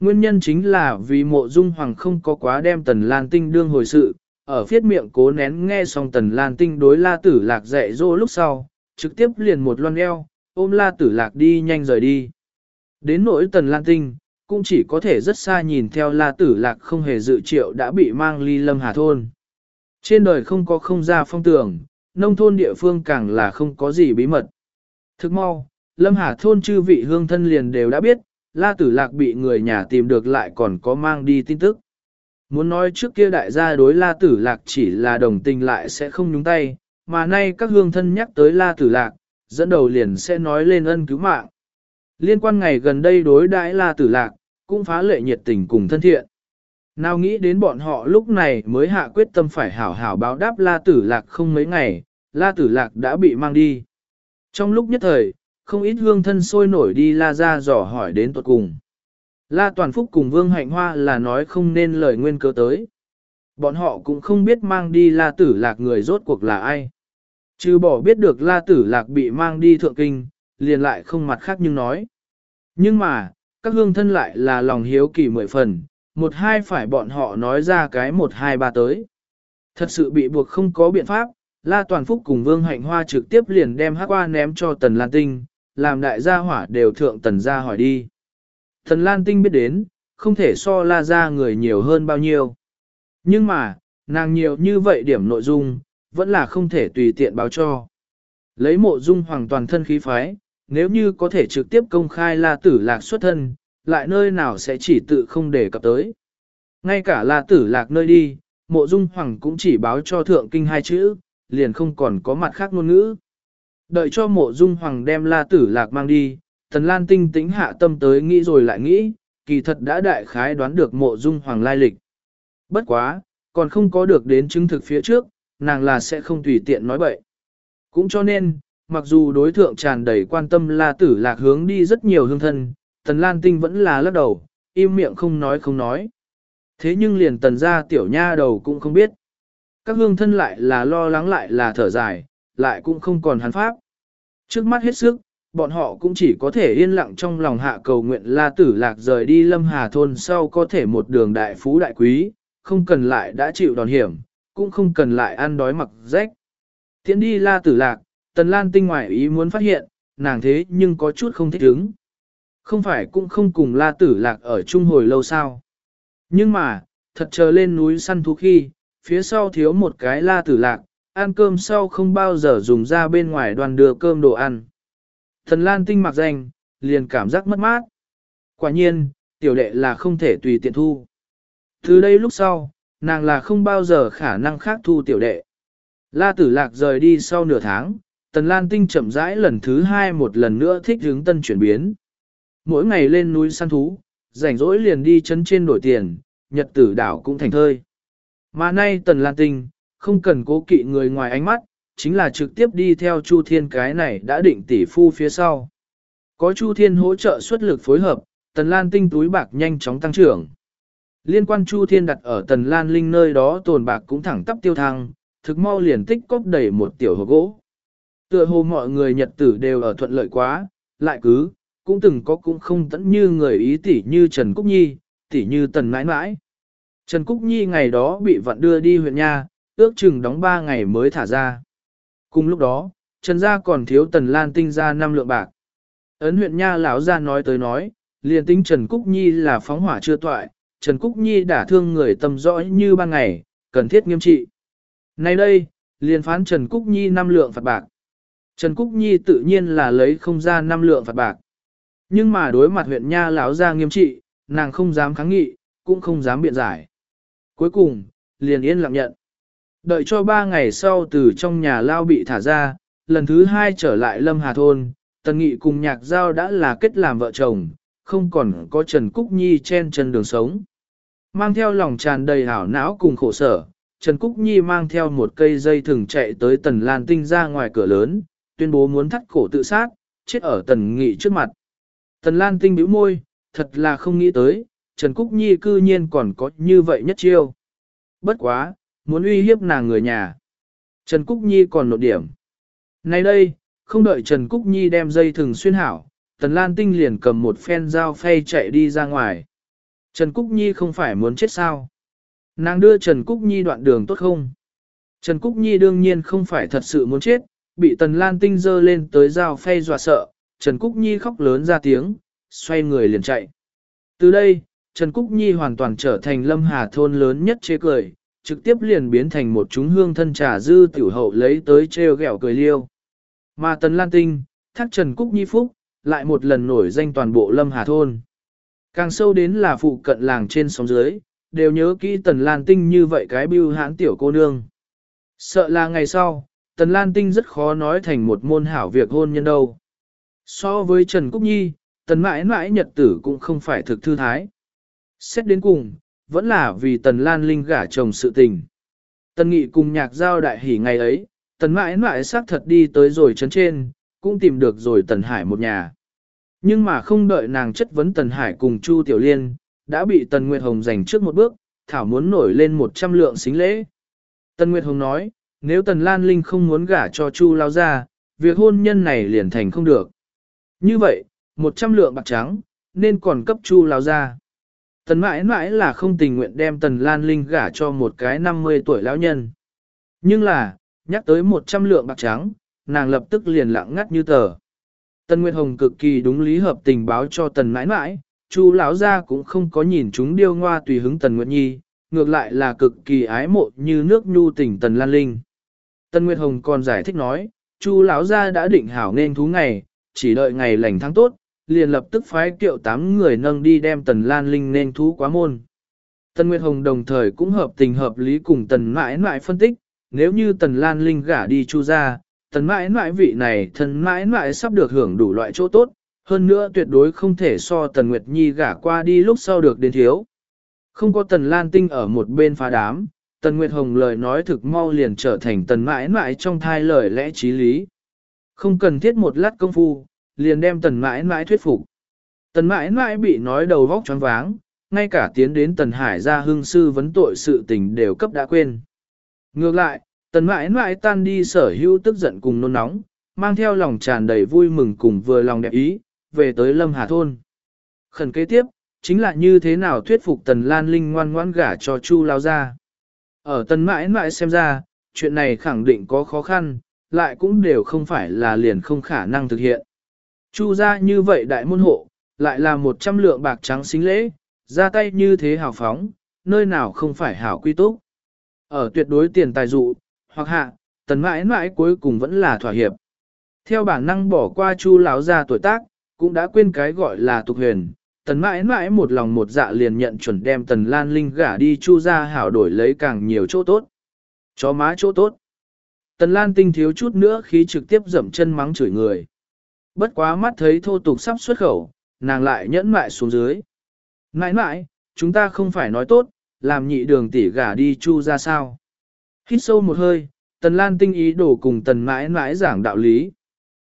Nguyên nhân chính là vì mộ dung hoàng không có quá đem tần lan tinh đương hồi sự, ở phiết miệng cố nén nghe xong tần lan tinh đối la tử lạc dạy dỗ lúc sau, trực tiếp liền một loan eo, ôm la tử lạc đi nhanh rời đi. Đến nỗi tần lan tinh, cũng chỉ có thể rất xa nhìn theo la tử lạc không hề dự triệu đã bị mang ly lâm hà thôn. Trên đời không có không ra phong tường, nông thôn địa phương càng là không có gì bí mật. Thức mau, lâm hà thôn chư vị hương thân liền đều đã biết, la tử lạc bị người nhà tìm được lại còn có mang đi tin tức. Muốn nói trước kia đại gia đối la tử lạc chỉ là đồng tình lại sẽ không nhúng tay, mà nay các hương thân nhắc tới la tử lạc, dẫn đầu liền sẽ nói lên ân cứu mạng. Liên quan ngày gần đây đối đãi la tử lạc, cũng phá lệ nhiệt tình cùng thân thiện. Nào nghĩ đến bọn họ lúc này mới hạ quyết tâm phải hảo hảo báo đáp la tử lạc không mấy ngày, la tử lạc đã bị mang đi. Trong lúc nhất thời, không ít hương thân sôi nổi đi la ra dò hỏi đến tuột cùng. La Toàn Phúc cùng Vương Hạnh Hoa là nói không nên lời nguyên cớ tới. Bọn họ cũng không biết mang đi la tử lạc người rốt cuộc là ai. Trừ bỏ biết được la tử lạc bị mang đi thượng kinh, liền lại không mặt khác nhưng nói. Nhưng mà, các hương thân lại là lòng hiếu kỳ mười phần, một hai phải bọn họ nói ra cái một hai ba tới. Thật sự bị buộc không có biện pháp, La Toàn Phúc cùng Vương Hạnh Hoa trực tiếp liền đem hắc qua ném cho Tần Lan Tinh, làm đại gia hỏa đều thượng Tần gia hỏi đi. Tần Lan Tinh biết đến, không thể so La gia người nhiều hơn bao nhiêu. Nhưng mà, nàng nhiều như vậy điểm nội dung, vẫn là không thể tùy tiện báo cho. Lấy mộ dung hoàn toàn thân khí phái, nếu như có thể trực tiếp công khai La Tử Lạc xuất thân, lại nơi nào sẽ chỉ tự không để cập tới. Ngay cả là tử lạc nơi đi, mộ dung hoàng cũng chỉ báo cho thượng kinh hai chữ, liền không còn có mặt khác ngôn ngữ. Đợi cho mộ dung hoàng đem la tử lạc mang đi, tần lan tinh tĩnh hạ tâm tới nghĩ rồi lại nghĩ, kỳ thật đã đại khái đoán được mộ dung hoàng lai lịch. Bất quá, còn không có được đến chứng thực phía trước, nàng là sẽ không tùy tiện nói bậy. Cũng cho nên, mặc dù đối thượng tràn đầy quan tâm la tử lạc hướng đi rất nhiều hương thân, Tần Lan Tinh vẫn là lắc đầu, im miệng không nói không nói. Thế nhưng liền tần ra tiểu nha đầu cũng không biết. Các hương thân lại là lo lắng lại là thở dài, lại cũng không còn hắn pháp. Trước mắt hết sức, bọn họ cũng chỉ có thể yên lặng trong lòng hạ cầu nguyện la tử lạc rời đi lâm hà thôn sau có thể một đường đại phú đại quý, không cần lại đã chịu đòn hiểm, cũng không cần lại ăn đói mặc rách. Tiến đi la tử lạc, tần lan tinh ngoại ý muốn phát hiện, nàng thế nhưng có chút không thích ứng. Không phải cũng không cùng la tử lạc ở chung hồi lâu sao. Nhưng mà, thật chờ lên núi săn thú khi, phía sau thiếu một cái la tử lạc, ăn cơm sau không bao giờ dùng ra bên ngoài đoàn đưa cơm đồ ăn. Thần Lan Tinh mặc danh, liền cảm giác mất mát. Quả nhiên, tiểu đệ là không thể tùy tiện thu. Từ đây lúc sau, nàng là không bao giờ khả năng khác thu tiểu đệ. La tử lạc rời đi sau nửa tháng, Tần Lan Tinh chậm rãi lần thứ hai một lần nữa thích hướng tân chuyển biến. Mỗi ngày lên núi săn thú, rảnh rỗi liền đi chấn trên đổi tiền, nhật tử đảo cũng thành thơi. Mà nay Tần Lan Tinh, không cần cố kỵ người ngoài ánh mắt, chính là trực tiếp đi theo Chu Thiên cái này đã định tỷ phu phía sau. Có Chu Thiên hỗ trợ xuất lực phối hợp, Tần Lan Tinh túi bạc nhanh chóng tăng trưởng. Liên quan Chu Thiên đặt ở Tần Lan Linh nơi đó tồn bạc cũng thẳng tắp tiêu thăng, thực mau liền tích cóp đầy một tiểu hộp gỗ. Tựa hồ mọi người nhật tử đều ở thuận lợi quá, lại cứ, cũng từng có cũng không tẫn như người ý tỷ như Trần Cúc Nhi, tỷ như Tần mãi mãi. Trần Cúc Nhi ngày đó bị vận đưa đi huyện Nha, ước chừng đóng 3 ngày mới thả ra. Cùng lúc đó, Trần gia còn thiếu Tần Lan Tinh ra 5 lượng bạc. Ấn huyện Nha lão ra nói tới nói, liền tính Trần Cúc Nhi là phóng hỏa chưa toại, Trần Cúc Nhi đã thương người tâm rõ như ban ngày, cần thiết nghiêm trị. Nay đây, liền phán Trần Cúc Nhi 5 lượng phạt bạc. Trần Cúc Nhi tự nhiên là lấy không ra 5 lượng phạt bạc. Nhưng mà đối mặt huyện Nha lão ra nghiêm trị, nàng không dám kháng nghị, cũng không dám biện giải. Cuối cùng, liền yên lặng nhận. Đợi cho ba ngày sau từ trong nhà lao bị thả ra, lần thứ hai trở lại Lâm Hà Thôn, Tần Nghị cùng nhạc giao đã là kết làm vợ chồng, không còn có Trần Cúc Nhi trên chân đường sống. Mang theo lòng tràn đầy hảo não cùng khổ sở, Trần Cúc Nhi mang theo một cây dây thừng chạy tới Tần Lan Tinh ra ngoài cửa lớn, tuyên bố muốn thắt cổ tự sát, chết ở Tần Nghị trước mặt. Tần Lan Tinh bĩu môi, thật là không nghĩ tới, Trần Cúc Nhi cư nhiên còn có như vậy nhất chiêu. Bất quá, muốn uy hiếp nàng người nhà. Trần Cúc Nhi còn nộp điểm. Nay đây, không đợi Trần Cúc Nhi đem dây thừng xuyên hảo, Tần Lan Tinh liền cầm một phen dao phay chạy đi ra ngoài. Trần Cúc Nhi không phải muốn chết sao? Nàng đưa Trần Cúc Nhi đoạn đường tốt không? Trần Cúc Nhi đương nhiên không phải thật sự muốn chết, bị Tần Lan Tinh dơ lên tới dao phay dọa sợ, Trần Cúc Nhi khóc lớn ra tiếng, xoay người liền chạy. Từ đây, Trần Cúc Nhi hoàn toàn trở thành lâm hà thôn lớn nhất chế cười, trực tiếp liền biến thành một chúng hương thân trà dư tiểu hậu lấy tới treo gẹo cười liêu. Mà Tần Lan Tinh, thác Trần Cúc Nhi Phúc, lại một lần nổi danh toàn bộ lâm hà thôn. Càng sâu đến là phụ cận làng trên sóng dưới, đều nhớ kỹ Tần Lan Tinh như vậy cái bưu hãn tiểu cô nương. Sợ là ngày sau, Tần Lan Tinh rất khó nói thành một môn hảo việc hôn nhân đâu. So với Trần Cúc Nhi, Tần mãi mãi nhật tử cũng không phải thực thư thái. Xét đến cùng, vẫn là vì Tần Lan Linh gả chồng sự tình. Tần Nghị cùng nhạc giao đại hỉ ngày ấy, Tần mãi mãi xác thật đi tới rồi chấn trên, cũng tìm được rồi Tần Hải một nhà. Nhưng mà không đợi nàng chất vấn Tần Hải cùng Chu Tiểu Liên, đã bị Tần Nguyệt Hồng giành trước một bước, Thảo muốn nổi lên một trăm lượng xính lễ. Tần Nguyệt Hồng nói, nếu Tần Lan Linh không muốn gả cho Chu lao ra, việc hôn nhân này liền thành không được. Như vậy, một trăm lượng bạc trắng, nên còn cấp Chu lao ra. Tần mãi mãi là không tình nguyện đem Tần Lan Linh gả cho một cái 50 tuổi lão nhân. Nhưng là, nhắc tới 100 lượng bạc trắng, nàng lập tức liền lặng ngắt như tờ. Tần Nguyệt Hồng cực kỳ đúng lý hợp tình báo cho Tần mãi mãi, Chu lão gia cũng không có nhìn chúng điêu ngoa tùy hứng Tần Nguyệt Nhi, ngược lại là cực kỳ ái mộ như nước nhu tình Tần Lan Linh. Tần Nguyệt Hồng còn giải thích nói, Chu lão gia đã định hảo nên thú ngày, chỉ đợi ngày lành tháng tốt, liền lập tức phái kiệu tám người nâng đi đem Tần Lan Linh nên thú quá môn. Tần Nguyệt Hồng đồng thời cũng hợp tình hợp lý cùng Tần mãi mãi phân tích, nếu như Tần Lan Linh gả đi chu ra, Tần mãi mãi vị này Tần mãi mãi sắp được hưởng đủ loại chỗ tốt, hơn nữa tuyệt đối không thể so Tần Nguyệt Nhi gả qua đi lúc sau được đến thiếu. Không có Tần Lan Tinh ở một bên phá đám, Tần Nguyệt Hồng lời nói thực mau liền trở thành Tần mãi mãi trong thai lời lẽ trí lý. Không cần thiết một lát công phu, liền đem tần mãi mãi thuyết phục. Tần mãi mãi bị nói đầu vóc choáng váng, ngay cả tiến đến tần hải ra hương sư vấn tội sự tình đều cấp đã quên. Ngược lại, tần mãi mãi tan đi sở hữu tức giận cùng nôn nóng, mang theo lòng tràn đầy vui mừng cùng vừa lòng đẹp ý, về tới Lâm Hà Thôn. Khẩn kế tiếp, chính là như thế nào thuyết phục tần Lan Linh ngoan ngoan gả cho Chu lao ra. Ở tần mãi mãi xem ra, chuyện này khẳng định có khó khăn, lại cũng đều không phải là liền không khả năng thực hiện. Chu ra như vậy đại môn hộ, lại là một trăm lượng bạc trắng xính lễ, ra tay như thế hào phóng, nơi nào không phải hảo quy túc. Ở tuyệt đối tiền tài dụ, hoặc hạ, tần mãi mãi cuối cùng vẫn là thỏa hiệp. Theo bản năng bỏ qua chu lão gia tuổi tác, cũng đã quên cái gọi là tục huyền, tần mãi mãi một lòng một dạ liền nhận chuẩn đem tần lan linh gả đi chu ra hảo đổi lấy càng nhiều chỗ tốt. Chó má chỗ tốt. Tần lan tinh thiếu chút nữa khí trực tiếp dậm chân mắng chửi người. Bất quá mắt thấy thô tục sắp xuất khẩu, nàng lại nhẫn mại xuống dưới. Nãi nãi, chúng ta không phải nói tốt, làm nhị đường tỷ gả đi chu ra sao. Hít sâu một hơi, tần lan tinh ý đổ cùng tần mãi mãi giảng đạo lý.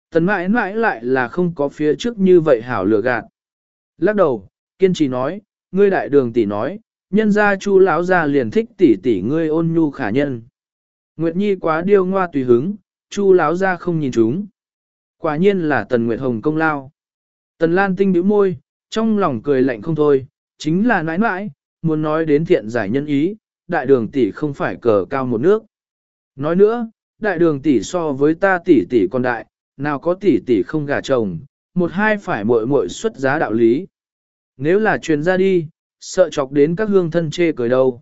Tần mãi mãi lại là không có phía trước như vậy hảo lừa gạt. Lắc đầu, kiên trì nói, ngươi đại đường tỷ nói, nhân gia chu lão gia liền thích tỷ tỷ ngươi ôn nhu khả nhân. Nguyệt Nhi quá điêu ngoa tùy hứng, chu lão gia không nhìn chúng. Quả nhiên là tần Nguyệt Hồng công lao. Tần Lan tinh bĩu môi, trong lòng cười lạnh không thôi, chính là nãi nãi, muốn nói đến thiện giải nhân ý, đại đường tỷ không phải cờ cao một nước. Nói nữa, đại đường tỷ so với ta tỷ tỷ còn đại, nào có tỷ tỷ không gả chồng, một hai phải muội muội xuất giá đạo lý. Nếu là truyền ra đi, sợ chọc đến các hương thân chê cười đâu.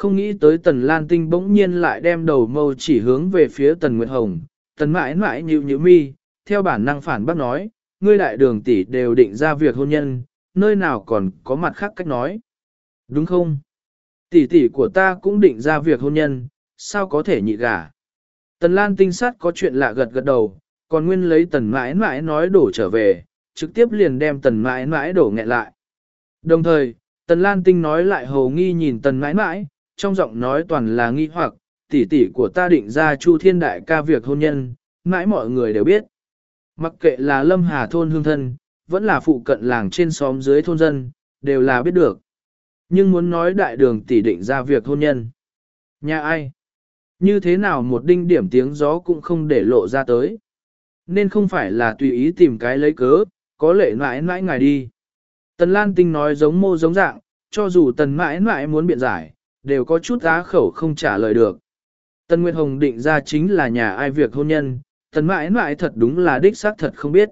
Không nghĩ tới tần lan tinh bỗng nhiên lại đem đầu mâu chỉ hướng về phía tần Nguyệt Hồng, tần mãi mãi nhịu nhịu mi, theo bản năng phản bác nói, ngươi đại đường tỷ đều định ra việc hôn nhân, nơi nào còn có mặt khác cách nói. Đúng không? Tỷ tỷ của ta cũng định ra việc hôn nhân, sao có thể nhị gả? Tần Lan tinh sát có chuyện lạ gật gật đầu, còn nguyên lấy tần mãi mãi nói đổ trở về, trực tiếp liền đem tần mãi mãi đổ nghẹn lại. Đồng thời, tần Lan tinh nói lại hầu nghi nhìn tần mãi mãi, trong giọng nói toàn là nghi hoặc, tỷ tỷ của ta định ra chu thiên đại ca việc hôn nhân, mãi mọi người đều biết. Mặc kệ là lâm hà thôn hương thân, vẫn là phụ cận làng trên xóm dưới thôn dân, đều là biết được. Nhưng muốn nói đại đường tỷ định ra việc hôn nhân. Nhà ai? Như thế nào một đinh điểm tiếng gió cũng không để lộ ra tới. Nên không phải là tùy ý tìm cái lấy cớ, có lệ mãi mãi ngài đi. Tần Lan Tinh nói giống mô giống dạng, cho dù tần mãi mãi muốn biện giải, đều có chút á khẩu không trả lời được. Tần Nguyệt Hồng định ra chính là nhà ai việc hôn nhân, tần mãi mãi thật đúng là đích xác thật không biết.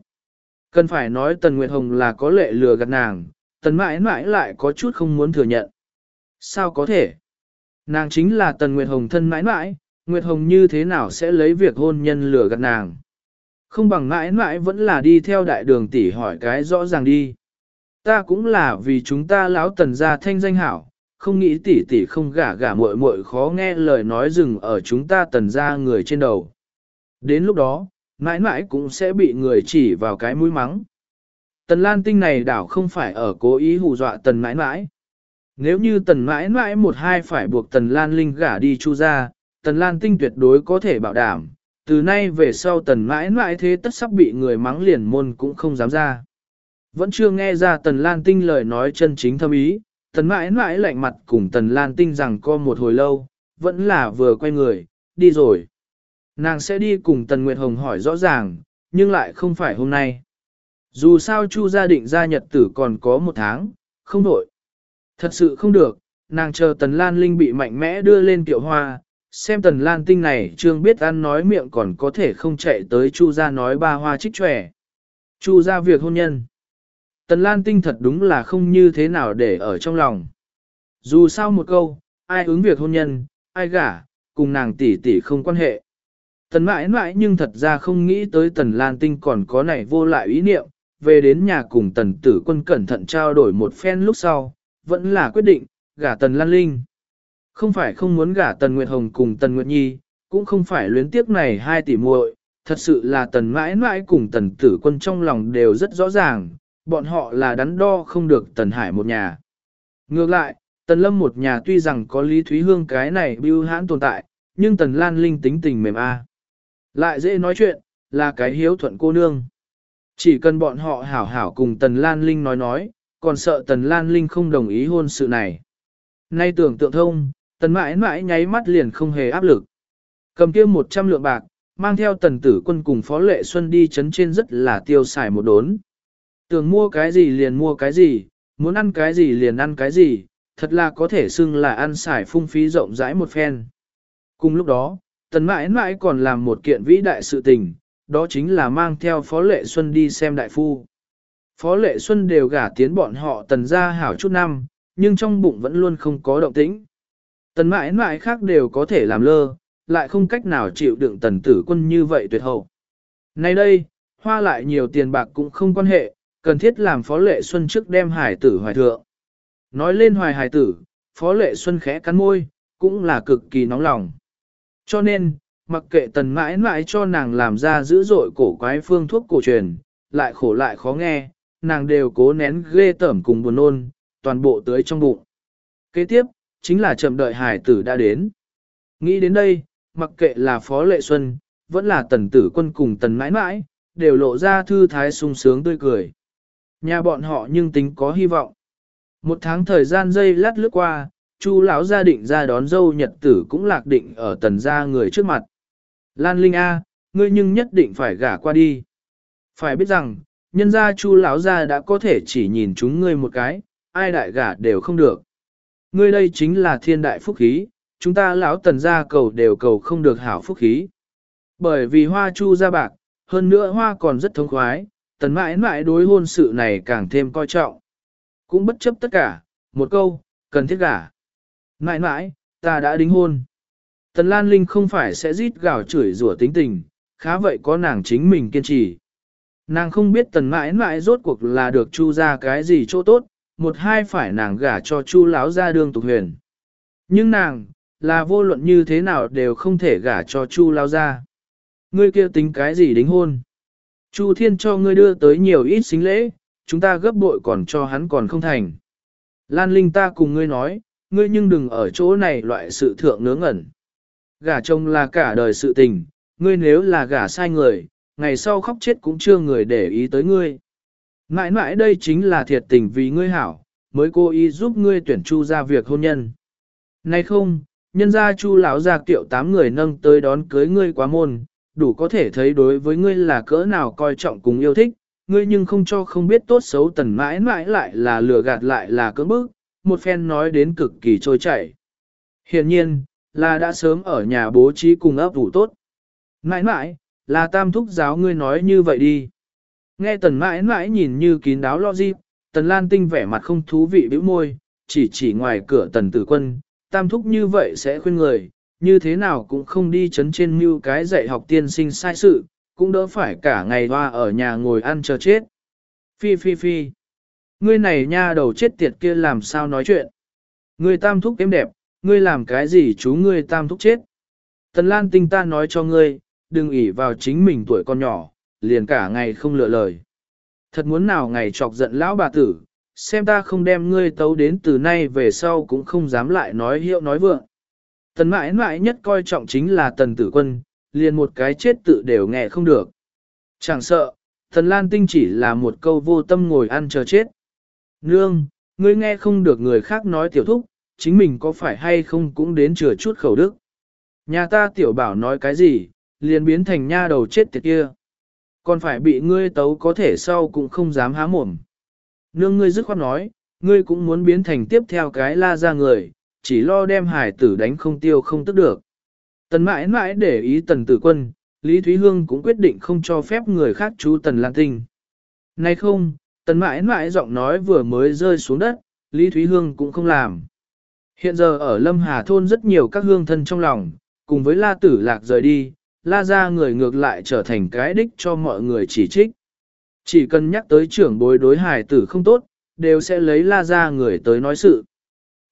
Cần phải nói tần Nguyệt Hồng là có lệ lừa gạt nàng, tần mãi mãi lại có chút không muốn thừa nhận. Sao có thể? Nàng chính là tần Nguyệt Hồng thân mãi mãi, Nguyệt Hồng như thế nào sẽ lấy việc hôn nhân lừa gạt nàng? Không bằng mãi mãi vẫn là đi theo đại đường tỷ hỏi cái rõ ràng đi. Ta cũng là vì chúng ta lão tần gia thanh danh hảo, không nghĩ tỷ tỷ không gả gả muội muội khó nghe lời nói dừng ở chúng ta tần gia người trên đầu. Đến lúc đó, mãi mãi cũng sẽ bị người chỉ vào cái mũi mắng. Tần Lan Tinh này đảo không phải ở cố ý hù dọa tần mãi mãi. Nếu như tần mãi mãi một hai phải buộc tần Lan Linh gả đi chu ra, tần Lan Tinh tuyệt đối có thể bảo đảm, từ nay về sau tần mãi mãi thế tất sắp bị người mắng liền môn cũng không dám ra. Vẫn chưa nghe ra tần Lan Tinh lời nói chân chính thâm ý, tần mãi mãi lạnh mặt cùng tần Lan Tinh rằng co một hồi lâu, vẫn là vừa quay người, đi rồi. Nàng sẽ đi cùng tần Nguyệt Hồng hỏi rõ ràng, nhưng lại không phải hôm nay. Dù sao Chu gia định ra nhật tử còn có một tháng, không đổi. Thật sự không được, nàng chờ tần Lan Linh bị mạnh mẽ đưa lên tiểu hoa, xem tần lan tinh này trương biết ăn nói miệng còn có thể không chạy tới chu gia nói ba hoa trích trẻ. Chu gia việc hôn nhân. Tần lan tinh thật đúng là không như thế nào để ở trong lòng. Dù sao một câu, ai ứng việc hôn nhân, ai gả, cùng nàng tỷ tỷ không quan hệ. Tần mãi mãi nhưng thật ra không nghĩ tới tần lan tinh còn có này vô lại ý niệm, về đến nhà cùng tần tử quân cẩn thận trao đổi một phen lúc sau, vẫn là quyết định, gả tần lan linh. Không phải không muốn gả Tần Nguyệt Hồng cùng Tần Nguyệt Nhi, cũng không phải luyến tiếc này hai tỷ muội, thật sự là Tần mãi mãi cùng Tần Tử Quân trong lòng đều rất rõ ràng, bọn họ là đắn đo không được Tần Hải một nhà. Ngược lại, Tần Lâm một nhà tuy rằng có Lý Thúy Hương cái này bưu hãn tồn tại, nhưng Tần Lan Linh tính tình mềm a, Lại dễ nói chuyện, là cái hiếu thuận cô nương. Chỉ cần bọn họ hảo hảo cùng Tần Lan Linh nói nói, còn sợ Tần Lan Linh không đồng ý hôn sự này. Nay tưởng tượng thông, tần mãi mãi nháy mắt liền không hề áp lực. Cầm kia 100 lượng bạc, mang theo tần tử quân cùng phó lệ xuân đi chấn trên rất là tiêu xài một đốn. Tưởng mua cái gì liền mua cái gì, muốn ăn cái gì liền ăn cái gì, thật là có thể xưng là ăn xài phung phí rộng rãi một phen. Cùng lúc đó, tần mãi mãi còn làm một kiện vĩ đại sự tình, đó chính là mang theo phó lệ xuân đi xem đại phu. Phó lệ xuân đều gả tiến bọn họ tần ra hảo chút năm, nhưng trong bụng vẫn luôn không có động tĩnh. Tần mãi mãi khác đều có thể làm lơ, lại không cách nào chịu đựng tần tử quân như vậy tuyệt hậu. Nay đây, hoa lại nhiều tiền bạc cũng không quan hệ, cần thiết làm phó lệ xuân trước đem hải tử hoài thượng. Nói lên hoài hải tử, phó lệ xuân khẽ cắn môi, cũng là cực kỳ nóng lòng. Cho nên, mặc kệ tần mãi mãi cho nàng làm ra dữ dội cổ quái phương thuốc cổ truyền, lại khổ lại khó nghe, nàng đều cố nén ghê tởm cùng buồn nôn, toàn bộ tới trong bụng. Kế tiếp, chính là chậm đợi hải tử đã đến. Nghĩ đến đây, mặc kệ là Phó Lệ Xuân, vẫn là tần tử quân cùng tần mãi mãi, đều lộ ra thư thái sung sướng tươi cười. Nhà bọn họ nhưng tính có hy vọng. Một tháng thời gian dây lát lướt qua, Chu lão gia định ra đón dâu nhật tử cũng lạc định ở tần gia người trước mặt. Lan Linh A, ngươi nhưng nhất định phải gả qua đi. Phải biết rằng, nhân gia Chu lão gia đã có thể chỉ nhìn chúng ngươi một cái, ai đại gả đều không được. Ngươi đây chính là thiên đại phúc khí, chúng ta lão tần gia cầu đều cầu không được hảo phúc khí. Bởi vì hoa chu ra bạc, hơn nữa hoa còn rất thông khoái, tần mãi mãi đối hôn sự này càng thêm coi trọng. Cũng bất chấp tất cả, một câu, cần thiết gả. Mãi mãi, ta đã đính hôn. Tần Lan Linh không phải sẽ rít gào chửi rủa tính tình, khá vậy có nàng chính mình kiên trì. Nàng không biết tần mãi mãi rốt cuộc là được chu ra cái gì chỗ tốt, một hai phải nàng gả cho chu lão ra đương tục huyền. Nhưng nàng, là vô luận như thế nào đều không thể gả cho chu lão ra. Ngươi kia tính cái gì đính hôn? Chu thiên cho ngươi đưa tới nhiều ít xính lễ, chúng ta gấp bội còn cho hắn còn không thành. Lan Linh ta cùng ngươi nói, ngươi nhưng đừng ở chỗ này loại sự thượng nướng ẩn. Gả chồng là cả đời sự tình, ngươi nếu là gả sai người, ngày sau khóc chết cũng chưa người để ý tới ngươi. Mãi mãi đây chính là thiệt tình vì ngươi hảo, mới cố ý giúp ngươi tuyển chu ra việc hôn nhân. Nay không, nhân gia chu lão gia tiểu tám người nâng tới đón cưới ngươi quá môn, đủ có thể thấy đối với ngươi là cỡ nào coi trọng cùng yêu thích, ngươi nhưng không cho không biết tốt xấu tần mãi mãi lại là lừa gạt lại là cưỡng bức, một phen nói đến cực kỳ trôi chảy. Hiện nhiên, là đã sớm ở nhà bố trí cùng ấp đủ tốt. Mãi mãi, là tam thúc giáo ngươi nói như vậy đi. Nghe tần mãi mãi nhìn như kín đáo lo dịp, tần lan tinh vẻ mặt không thú vị bĩu môi, chỉ chỉ ngoài cửa tần tử quân, tam thúc như vậy sẽ khuyên người, như thế nào cũng không đi chấn trên mưu cái dạy học tiên sinh sai sự, cũng đỡ phải cả ngày hoa ở nhà ngồi ăn chờ chết. Phi phi phi. Ngươi này nha đầu chết tiệt kia làm sao nói chuyện. Ngươi tam thúc em đẹp, ngươi làm cái gì chú ngươi tam thúc chết. Tần Lan tinh ta nói cho ngươi, đừng ỉ vào chính mình tuổi con nhỏ, liền cả ngày không lựa lời. Thật muốn nào ngày chọc giận lão bà tử, xem ta không đem ngươi tấu đến từ nay về sau cũng không dám lại nói hiệu nói vượng. Tần mãi mãi nhất coi trọng chính là tần tử quân, liền một cái chết tự đều nghe không được. Chẳng sợ, tần lan tinh chỉ là một câu vô tâm ngồi ăn chờ chết. Nương, ngươi nghe không được người khác nói tiểu thúc, chính mình có phải hay không cũng đến chừa chút khẩu đức. Nhà ta tiểu bảo nói cái gì, liền biến thành nha đầu chết tiệt kia. Còn phải bị ngươi tấu có thể sau cũng không dám há mồm. Nương ngươi dứt khoát nói, ngươi cũng muốn biến thành tiếp theo cái la ra người, chỉ lo đem hải tử đánh không tiêu không tức được. Tần mãi mãi để ý tần tử quân, Lý Thúy Hương cũng quyết định không cho phép người khác chú tần lan tinh. Này không, tần mãi mãi giọng nói vừa mới rơi xuống đất, Lý Thúy Hương cũng không làm. Hiện giờ ở Lâm Hà Thôn rất nhiều các hương thân trong lòng, cùng với la tử lạc rời đi, la ra người ngược lại trở thành cái đích cho mọi người chỉ trích. Chỉ cần nhắc tới trưởng bối đối hải tử không tốt, đều sẽ lấy la ra người tới nói sự.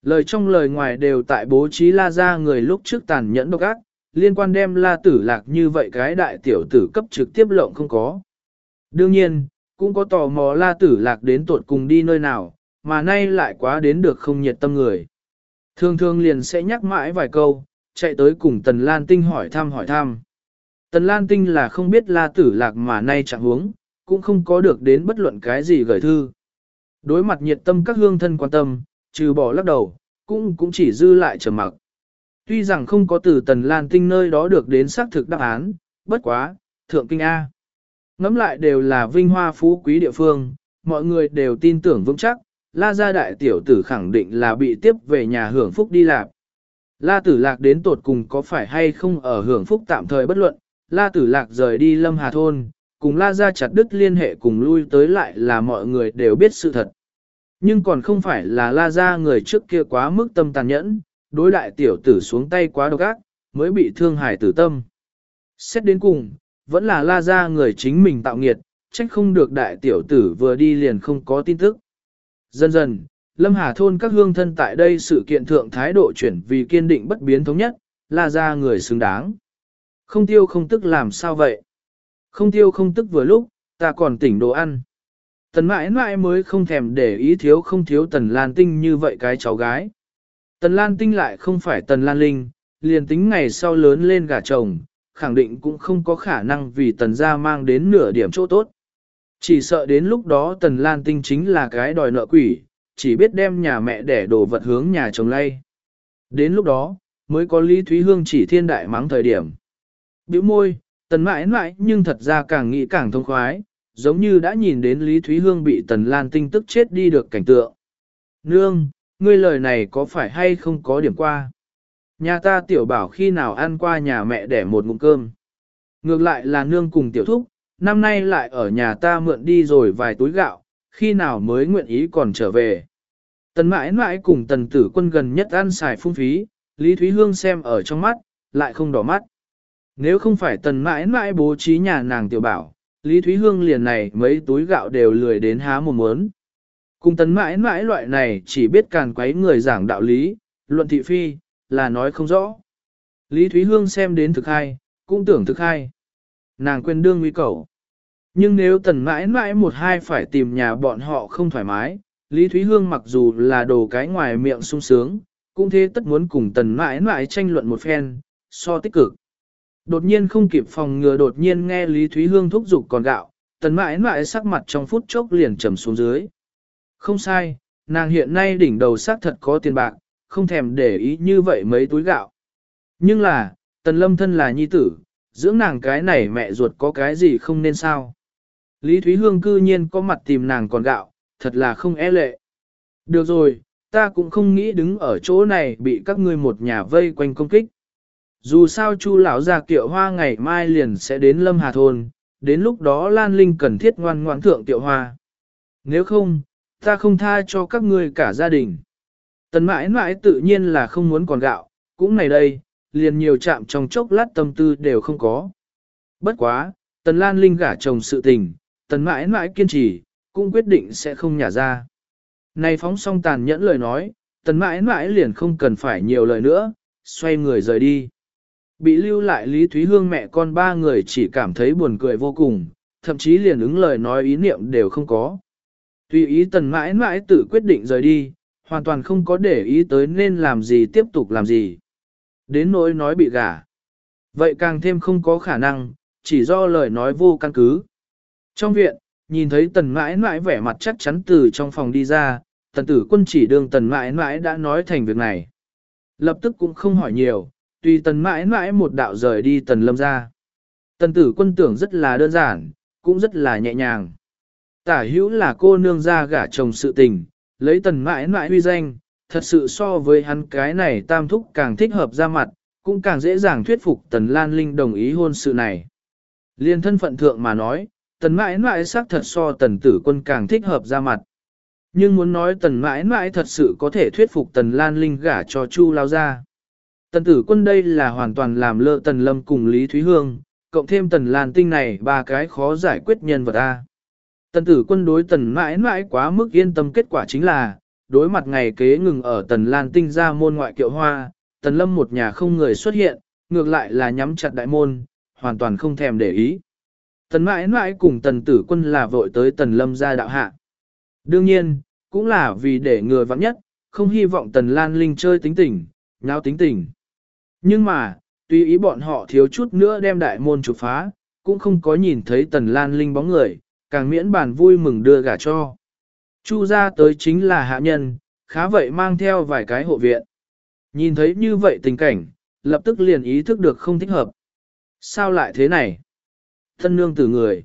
Lời trong lời ngoài đều tại bố trí la ra người lúc trước tàn nhẫn độc ác, liên quan đem la tử lạc như vậy cái đại tiểu tử cấp trực tiếp lộng không có. Đương nhiên, cũng có tò mò la tử lạc đến tuột cùng đi nơi nào, mà nay lại quá đến được không nhiệt tâm người. Thường thường liền sẽ nhắc mãi vài câu, chạy tới cùng Tần Lan Tinh hỏi thăm hỏi thăm. Tần Lan Tinh là không biết la tử lạc mà nay chẳng huống, cũng không có được đến bất luận cái gì gửi thư. Đối mặt nhiệt tâm các hương thân quan tâm, trừ bỏ lắc đầu, cũng cũng chỉ dư lại trầm mặc. Tuy rằng không có từ Tần Lan Tinh nơi đó được đến xác thực đáp án, bất quá, thượng kinh A. Ngắm lại đều là vinh hoa phú quý địa phương, mọi người đều tin tưởng vững chắc, La gia đại tiểu tử khẳng định là bị tiếp về nhà hưởng phúc đi lạc. La tử lạc đến tột cùng có phải hay không ở hưởng phúc tạm thời bất luận, La tử lạc rời đi lâm hà thôn, cùng La gia chặt đứt liên hệ cùng lui tới lại là mọi người đều biết sự thật. Nhưng còn không phải là la ra người trước kia quá mức tâm tàn nhẫn, đối đại tiểu tử xuống tay quá độc ác, mới bị thương hại tử tâm. Xét đến cùng, vẫn là la ra người chính mình tạo nghiệt, trách không được đại tiểu tử vừa đi liền không có tin tức. Dần dần, Lâm Hà thôn các hương thân tại đây sự kiện thượng thái độ chuyển vì kiên định bất biến thống nhất, la ra người xứng đáng. Không tiêu không tức làm sao vậy? Không tiêu không tức vừa lúc, ta còn tỉnh đồ ăn. Tần mãi mãi mới không thèm để ý thiếu không thiếu tần lan tinh như vậy cái cháu gái. Tần lan tinh lại không phải tần lan linh, liền tính ngày sau lớn lên gả chồng, khẳng định cũng không có khả năng vì tần gia mang đến nửa điểm chỗ tốt. Chỉ sợ đến lúc đó tần lan tinh chính là cái đòi nợ quỷ, chỉ biết đem nhà mẹ để đồ vật hướng nhà chồng lay. Đến lúc đó, mới có Lý Thúy Hương chỉ thiên đại mắng thời điểm. Biểu môi, tần mãi mãi nhưng thật ra càng nghĩ càng thông khoái, giống như đã nhìn đến Lý Thúy Hương bị tần lan tinh tức chết đi được cảnh tượng. Nương, ngươi lời này có phải hay không có điểm qua? Nhà ta tiểu bảo khi nào ăn qua nhà mẹ để một ngụm cơm. Ngược lại là nương cùng tiểu thúc, năm nay lại ở nhà ta mượn đi rồi vài túi gạo, khi nào mới nguyện ý còn trở về. Tần mãi mãi cùng tần tử quân gần nhất ăn xài phung phí, Lý Thúy Hương xem ở trong mắt, lại không đỏ mắt. Nếu không phải tần mãi mãi bố trí nhà nàng tiểu bảo, Lý Thúy Hương liền này mấy túi gạo đều lười đến há một muốn. Cùng tần mãi mãi loại này chỉ biết càn quấy người giảng đạo lý, luận thị phi, là nói không rõ. Lý Thúy Hương xem đến thực hai, cũng tưởng thực hai. Nàng quên đương nguy cầu. Nhưng nếu tần mãi mãi một hai phải tìm nhà bọn họ không thoải mái, Lý Thúy Hương mặc dù là đồ cái ngoài miệng sung sướng, cũng thế tất muốn cùng tần mãi mãi tranh luận một phen, so tích cực. Đột nhiên không kịp phòng ngừa đột nhiên nghe Lý Thúy Hương thúc giục còn gạo, tần mãi mãi sắc mặt trong phút chốc liền trầm xuống dưới. Không sai, nàng hiện nay đỉnh đầu xác thật có tiền bạc, không thèm để ý như vậy mấy túi gạo. Nhưng là, tần lâm thân là nhi tử, dưỡng nàng cái này mẹ ruột có cái gì không nên sao. Lý Thúy Hương cư nhiên có mặt tìm nàng còn gạo, thật là không e lệ. Được rồi, ta cũng không nghĩ đứng ở chỗ này bị các ngươi một nhà vây quanh công kích. Dù sao Chu lão gia kiệu hoa ngày mai liền sẽ đến Lâm Hà thôn, đến lúc đó Lan Linh cần thiết ngoan ngoãn thượng kiệu hoa. Nếu không, ta không tha cho các ngươi cả gia đình. Tần mãi mãi tự nhiên là không muốn còn gạo, cũng này đây, liền nhiều chạm trong chốc lát tâm tư đều không có. Bất quá, tần Lan Linh gả chồng sự tình, tần mãi mãi kiên trì, cũng quyết định sẽ không nhả ra. Này phóng xong tàn nhẫn lời nói, tần mãi mãi liền không cần phải nhiều lời nữa, xoay người rời đi. Bị lưu lại Lý Thúy Hương mẹ con ba người chỉ cảm thấy buồn cười vô cùng, thậm chí liền ứng lời nói ý niệm đều không có. Tùy ý tần mãi mãi tự quyết định rời đi, hoàn toàn không có để ý tới nên làm gì tiếp tục làm gì. Đến nỗi nói bị gả. Vậy càng thêm không có khả năng, chỉ do lời nói vô căn cứ. Trong viện, nhìn thấy tần mãi mãi vẻ mặt chắc chắn từ trong phòng đi ra, tần tử quân chỉ đường tần mãi mãi đã nói thành việc này. Lập tức cũng không hỏi nhiều, tùy tần mãi mãi một đạo rời đi tần lâm ra. Tần tử quân tưởng rất là đơn giản, cũng rất là nhẹ nhàng. Tả hữu là cô nương ra gả chồng sự tình, lấy tần mãi mãi huy danh, thật sự so với hắn cái này tam thúc càng thích hợp ra mặt, cũng càng dễ dàng thuyết phục tần Lan Linh đồng ý hôn sự này. Liên thân phận thượng mà nói, tần mãi mãi xác thật so tần tử quân càng thích hợp ra mặt. Nhưng muốn nói tần mãi mãi thật sự có thể thuyết phục tần Lan Linh gả cho Chu lao ra. Tần tử quân đây là hoàn toàn làm lơ tần lâm cùng Lý Thúy Hương, cộng thêm tần Lan Tinh này ba cái khó giải quyết nhân vật A. Tần tử quân đối tần mãi mãi quá mức yên tâm kết quả chính là, đối mặt ngày kế ngừng ở tần Lan Tinh ra môn ngoại kiệu hoa, tần lâm một nhà không người xuất hiện, ngược lại là nhắm chặt đại môn, hoàn toàn không thèm để ý. Tần mãi mãi cùng tần tử quân là vội tới tần lâm ra đạo hạ. Đương nhiên, cũng là vì để người vắng nhất, không hy vọng tần Lan Linh chơi tính tình, nháo tính tình. Nhưng mà, tuy ý bọn họ thiếu chút nữa đem đại môn chụp phá, cũng không có nhìn thấy tần Lan Linh bóng người, càng miễn bàn vui mừng đưa gả cho. Chu ra tới chính là hạ nhân, khá vậy mang theo vài cái hộ viện. Nhìn thấy như vậy tình cảnh, lập tức liền ý thức được không thích hợp. Sao lại thế này? Tân nương tử người.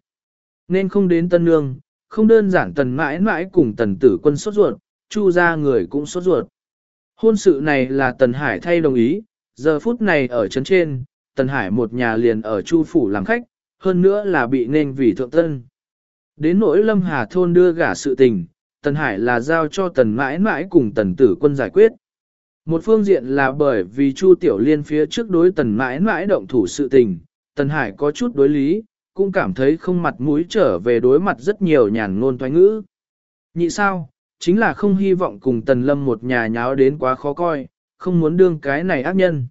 Nên không đến tân nương, không đơn giản tần mãi mãi cùng tần tử quân sốt ruột, chu ra người cũng sốt ruột. Hôn sự này là tần hải thay đồng ý, giờ phút này ở trấn trên, tần hải một nhà liền ở chu phủ làm khách, hơn nữa là bị nên vì thượng tân. Đến nỗi lâm hà thôn đưa gả sự tình, Tần Hải là giao cho Tần mãi mãi cùng Tần tử quân giải quyết. Một phương diện là bởi vì Chu Tiểu Liên phía trước đối Tần mãi mãi động thủ sự tình, Tần Hải có chút đối lý, cũng cảm thấy không mặt mũi trở về đối mặt rất nhiều nhàn ngôn toái ngữ. Nhị sao, chính là không hy vọng cùng Tần Lâm một nhà nháo đến quá khó coi, không muốn đương cái này ác nhân.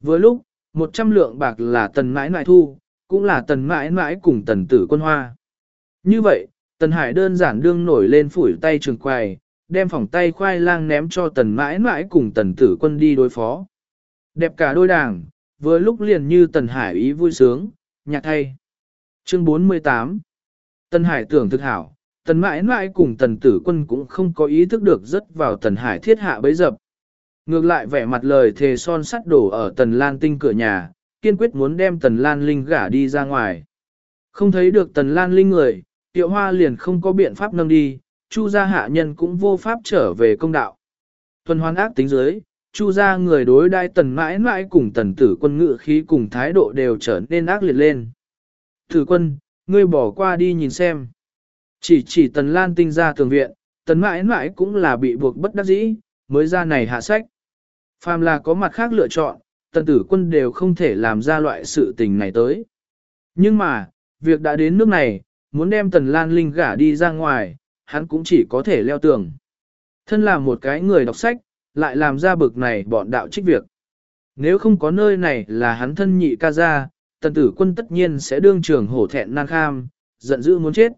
Với lúc, một trăm lượng bạc là Tần mãi mãi thu, cũng là Tần mãi mãi cùng Tần tử quân hoa. Như vậy, Tần Hải đơn giản đương nổi lên phủi tay trường quài, đem phòng tay khoai lang ném cho Tần mãi mãi cùng Tần tử quân đi đối phó. Đẹp cả đôi đảng, vừa lúc liền như Tần Hải ý vui sướng, nhạc thay. Chương 48 Tần Hải tưởng thực hảo, Tần mãi mãi cùng Tần tử quân cũng không có ý thức được rất vào Tần Hải thiết hạ bấy dập. Ngược lại vẻ mặt lời thề son sắt đổ ở Tần Lan Tinh cửa nhà, kiên quyết muốn đem Tần Lan Linh gả đi ra ngoài. Không thấy được Tần Lan Linh người, Tiệu Hoa liền không có biện pháp nâng đi, Chu gia hạ nhân cũng vô pháp trở về công đạo. Tuần hoan ác tính dưới, Chu gia người đối đai Tần mãi mãi cùng Tần tử quân ngự khí cùng thái độ đều trở nên ác liệt lên. Tử quân, ngươi bỏ qua đi nhìn xem. Chỉ chỉ Tần Lan Tinh ra tường viện, Tần mãi mãi cũng là bị buộc bất đắc dĩ, mới ra này hạ sách. Phàm là có mặt khác lựa chọn, tần tử quân đều không thể làm ra loại sự tình này tới. Nhưng mà, việc đã đến nước này, muốn đem tần lan linh gả đi ra ngoài, hắn cũng chỉ có thể leo tường. Thân là một cái người đọc sách, lại làm ra bực này bọn đạo trích việc. Nếu không có nơi này là hắn thân nhị ca gia, tần tử quân tất nhiên sẽ đương trường hổ thẹn nan kham, giận dữ muốn chết.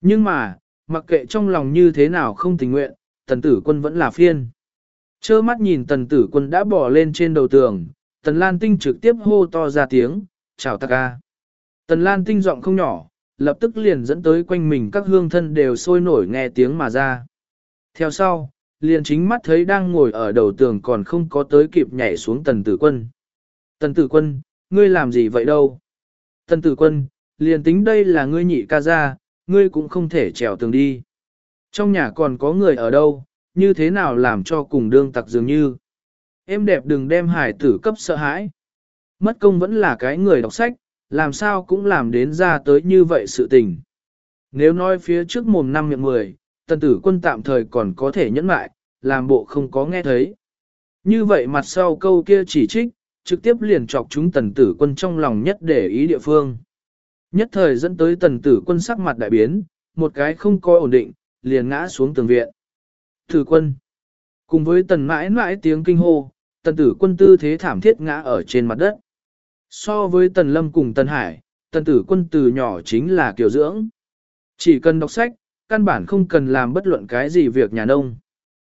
Nhưng mà, mặc kệ trong lòng như thế nào không tình nguyện, tần tử quân vẫn là phiên. Chơ mắt nhìn tần tử quân đã bỏ lên trên đầu tường, tần lan tinh trực tiếp hô to ra tiếng, chào ta ca. Tần lan tinh giọng không nhỏ, lập tức liền dẫn tới quanh mình các hương thân đều sôi nổi nghe tiếng mà ra. Theo sau, liền chính mắt thấy đang ngồi ở đầu tường còn không có tới kịp nhảy xuống tần tử quân. Tần tử quân, ngươi làm gì vậy đâu? Tần tử quân, liền tính đây là ngươi nhị ca ra, ngươi cũng không thể trèo tường đi. Trong nhà còn có người ở đâu, như thế nào làm cho cùng đương tặc dường như. Em đẹp đừng đem hải tử cấp sợ hãi. Mất công vẫn là cái người đọc sách, làm sao cũng làm đến ra tới như vậy sự tình. Nếu nói phía trước mồm năm miệng mười, tần tử quân tạm thời còn có thể nhẫn lại làm bộ không có nghe thấy. Như vậy mặt sau câu kia chỉ trích, trực tiếp liền chọc chúng tần tử quân trong lòng nhất để ý địa phương. Nhất thời dẫn tới tần tử quân sắc mặt đại biến, một cái không coi ổn định, liền ngã xuống tường viện thử quân. Cùng với tần mãi mãi tiếng kinh hô, tần tử quân tư thế thảm thiết ngã ở trên mặt đất. So với tần lâm cùng tần hải, tần tử quân từ nhỏ chính là kiểu dưỡng. Chỉ cần đọc sách, căn bản không cần làm bất luận cái gì việc nhà nông.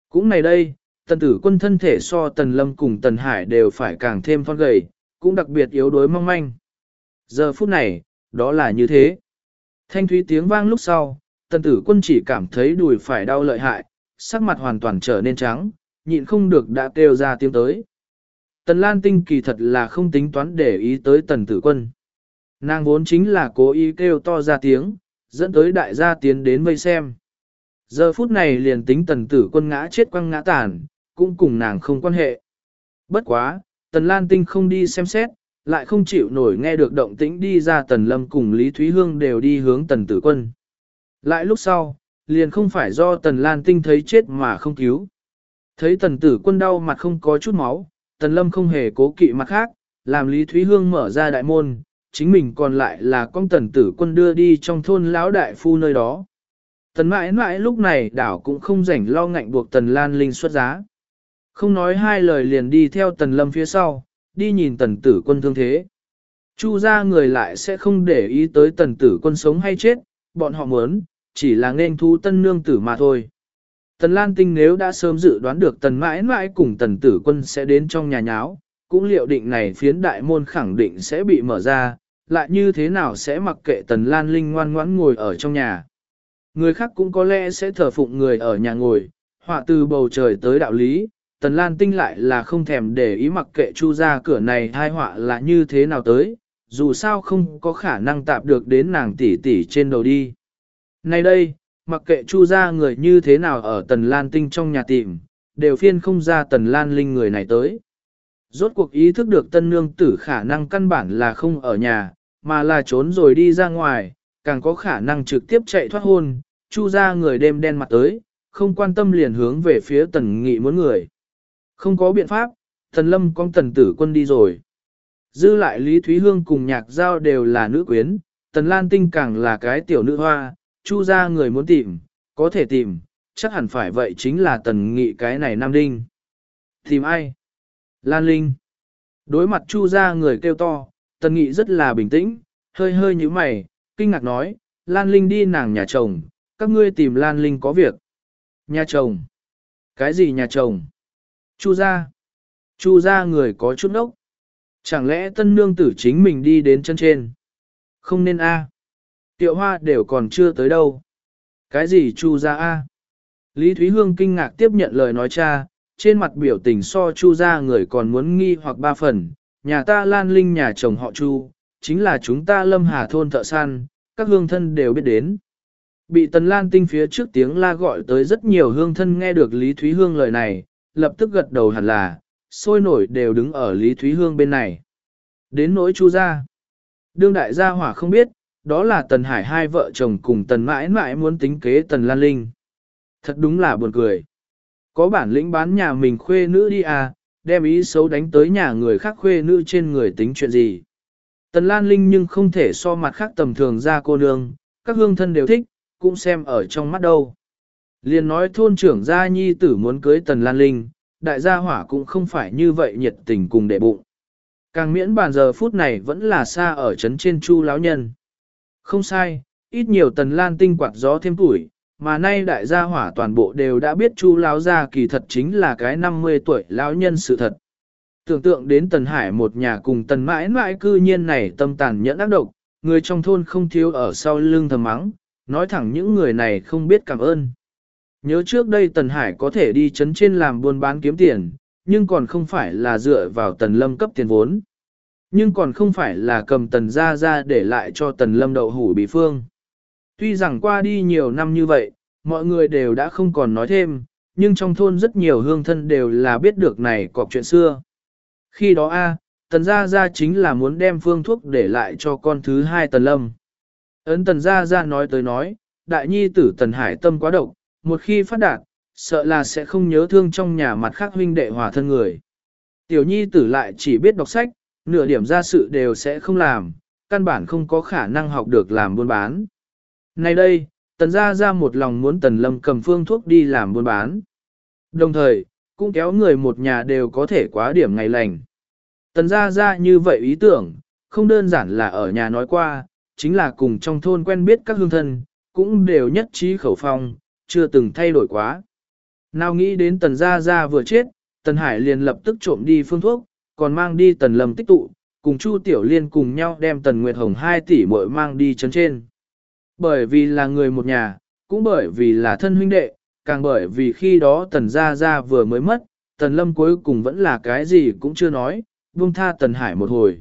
Cũng này đây, tần tử quân thân thể so tần lâm cùng tần hải đều phải càng thêm thon gầy, cũng đặc biệt yếu đuối mong manh. Giờ phút này, đó là như thế. Thanh thúy tiếng vang lúc sau, tần tử quân chỉ cảm thấy đùi phải đau lợi hại, sắc mặt hoàn toàn trở nên trắng, nhịn không được đã kêu ra tiếng tới. Tần Lan Tinh kỳ thật là không tính toán để ý tới tần tử quân. Nàng vốn chính là cố ý kêu to ra tiếng, dẫn tới đại gia tiến đến vây xem. Giờ phút này liền tính tần tử quân ngã chết quăng ngã tàn, cũng cùng nàng không quan hệ. Bất quá, tần Lan Tinh không đi xem xét, lại không chịu nổi nghe được động tĩnh đi ra tần lâm cùng Lý Thúy Hương đều đi hướng tần tử quân. Lại lúc sau, liền không phải do tần lan tinh thấy chết mà không cứu. Thấy tần tử quân đau mặt không có chút máu, tần lâm không hề cố kỵ mặt khác, làm Lý Thúy Hương mở ra đại môn, chính mình còn lại là con tần tử quân đưa đi trong thôn lão đại phu nơi đó. Tần mãi mãi lúc này đảo cũng không rảnh lo ngạnh buộc tần lan linh xuất giá. Không nói hai lời liền đi theo tần lâm phía sau, đi nhìn tần tử quân thương thế. Chu ra người lại sẽ không để ý tới tần tử quân sống hay chết, bọn họ muốn, chỉ là nên thu tân nương tử mà thôi. Tần Lan Tinh nếu đã sớm dự đoán được tần mãi mãi cùng tần tử quân sẽ đến trong nhà nháo, cũng liệu định này phiến đại môn khẳng định sẽ bị mở ra, lại như thế nào sẽ mặc kệ tần Lan Linh ngoan ngoãn ngồi ở trong nhà. Người khác cũng có lẽ sẽ thờ phụng người ở nhà ngồi, họa từ bầu trời tới đạo lý, tần Lan Tinh lại là không thèm để ý mặc kệ chu ra cửa này hai họa là như thế nào tới, dù sao không có khả năng tạp được đến nàng tỷ tỷ trên đầu đi. Nay đây, mặc kệ chu ra người như thế nào ở tần lan tinh trong nhà tìm, đều phiên không ra tần lan linh người này tới. Rốt cuộc ý thức được tân nương tử khả năng căn bản là không ở nhà, mà là trốn rồi đi ra ngoài, càng có khả năng trực tiếp chạy thoát hôn, chu ra người đêm đen mặt tới, không quan tâm liền hướng về phía tần nghị muốn người. Không có biện pháp, tần lâm con tần tử quân đi rồi. Dư lại Lý Thúy Hương cùng nhạc giao đều là nữ quyến, tần lan tinh càng là cái tiểu nữ hoa, chu ra người muốn tìm, có thể tìm, chắc hẳn phải vậy chính là tần nghị cái này nam đinh. Tìm ai? Lan Linh. Đối mặt chu ra người kêu to, tần nghị rất là bình tĩnh, hơi hơi như mày, kinh ngạc nói, Lan Linh đi nàng nhà chồng, các ngươi tìm Lan Linh có việc. Nhà chồng. Cái gì nhà chồng? Chu ra. Chu ra người có chút ốc. Chẳng lẽ tân nương tử chính mình đi đến chân trên? Không nên a. Tiệu hoa đều còn chưa tới đâu. Cái gì chu ra a? Lý Thúy Hương kinh ngạc tiếp nhận lời nói cha, trên mặt biểu tình so chu ra người còn muốn nghi hoặc ba phần. Nhà ta lan linh nhà chồng họ chu, chính là chúng ta lâm hà thôn thợ săn, các hương thân đều biết đến. Bị Tần Lan Tinh phía trước tiếng la gọi tới rất nhiều hương thân nghe được Lý Thúy Hương lời này, lập tức gật đầu hẳn là, sôi nổi đều đứng ở Lý Thúy Hương bên này. Đến nỗi chu gia. Đương đại gia hỏa không biết, đó là Tần Hải hai vợ chồng cùng Tần mãi mãi muốn tính kế Tần Lan Linh. Thật đúng là buồn cười. Có bản lĩnh bán nhà mình khuê nữ đi à, đem ý xấu đánh tới nhà người khác khuê nữ trên người tính chuyện gì. Tần Lan Linh nhưng không thể so mặt khác tầm thường ra cô nương, các hương thân đều thích, cũng xem ở trong mắt đâu. Liền nói thôn trưởng gia nhi tử muốn cưới Tần Lan Linh, đại gia hỏa cũng không phải như vậy nhiệt tình cùng đệ bụng. Càng miễn bàn giờ phút này vẫn là xa ở trấn trên chu lão nhân. Không sai, ít nhiều Tần Lan Tinh quạt gió thêm tuổi, mà nay đại gia hỏa toàn bộ đều đã biết chu lão gia kỳ thật chính là cái 50 tuổi lão nhân sự thật. Tưởng tượng đến Tần Hải một nhà cùng Tần mãi mãi cư nhiên này tâm tàn nhẫn ác độc, người trong thôn không thiếu ở sau lưng thầm mắng, nói thẳng những người này không biết cảm ơn. Nhớ trước đây Tần Hải có thể đi chấn trên làm buôn bán kiếm tiền, nhưng còn không phải là dựa vào Tần Lâm cấp tiền vốn. Nhưng còn không phải là cầm Tần ra ra để lại cho Tần Lâm đậu hủ bị phương. Tuy rằng qua đi nhiều năm như vậy, mọi người đều đã không còn nói thêm, nhưng trong thôn rất nhiều hương thân đều là biết được này cọc chuyện xưa. Khi đó a Tần Gia Gia chính là muốn đem phương thuốc để lại cho con thứ hai Tần Lâm. Ấn Tần Gia Gia nói tới nói, đại nhi tử Tần Hải tâm quá độc, một khi phát đạt, sợ là sẽ không nhớ thương trong nhà mặt khác huynh đệ hòa thân người. Tiểu nhi tử lại chỉ biết đọc sách, nửa điểm ra sự đều sẽ không làm, căn bản không có khả năng học được làm buôn bán. Nay đây, Tần Gia Gia một lòng muốn Tần Lâm cầm phương thuốc đi làm buôn bán. Đồng thời, cũng kéo người một nhà đều có thể quá điểm ngày lành. Tần Gia Gia như vậy ý tưởng, không đơn giản là ở nhà nói qua, chính là cùng trong thôn quen biết các hương thân, cũng đều nhất trí khẩu phong, chưa từng thay đổi quá. Nào nghĩ đến Tần Gia Gia vừa chết, Tần Hải liền lập tức trộm đi phương thuốc, còn mang đi Tần Lâm tích tụ, cùng Chu Tiểu Liên cùng nhau đem Tần Nguyệt Hồng 2 tỷ muội mang đi chấn trên. Bởi vì là người một nhà, cũng bởi vì là thân huynh đệ, càng bởi vì khi đó Tần Gia Gia vừa mới mất, Tần Lâm cuối cùng vẫn là cái gì cũng chưa nói, buông tha Tần Hải một hồi.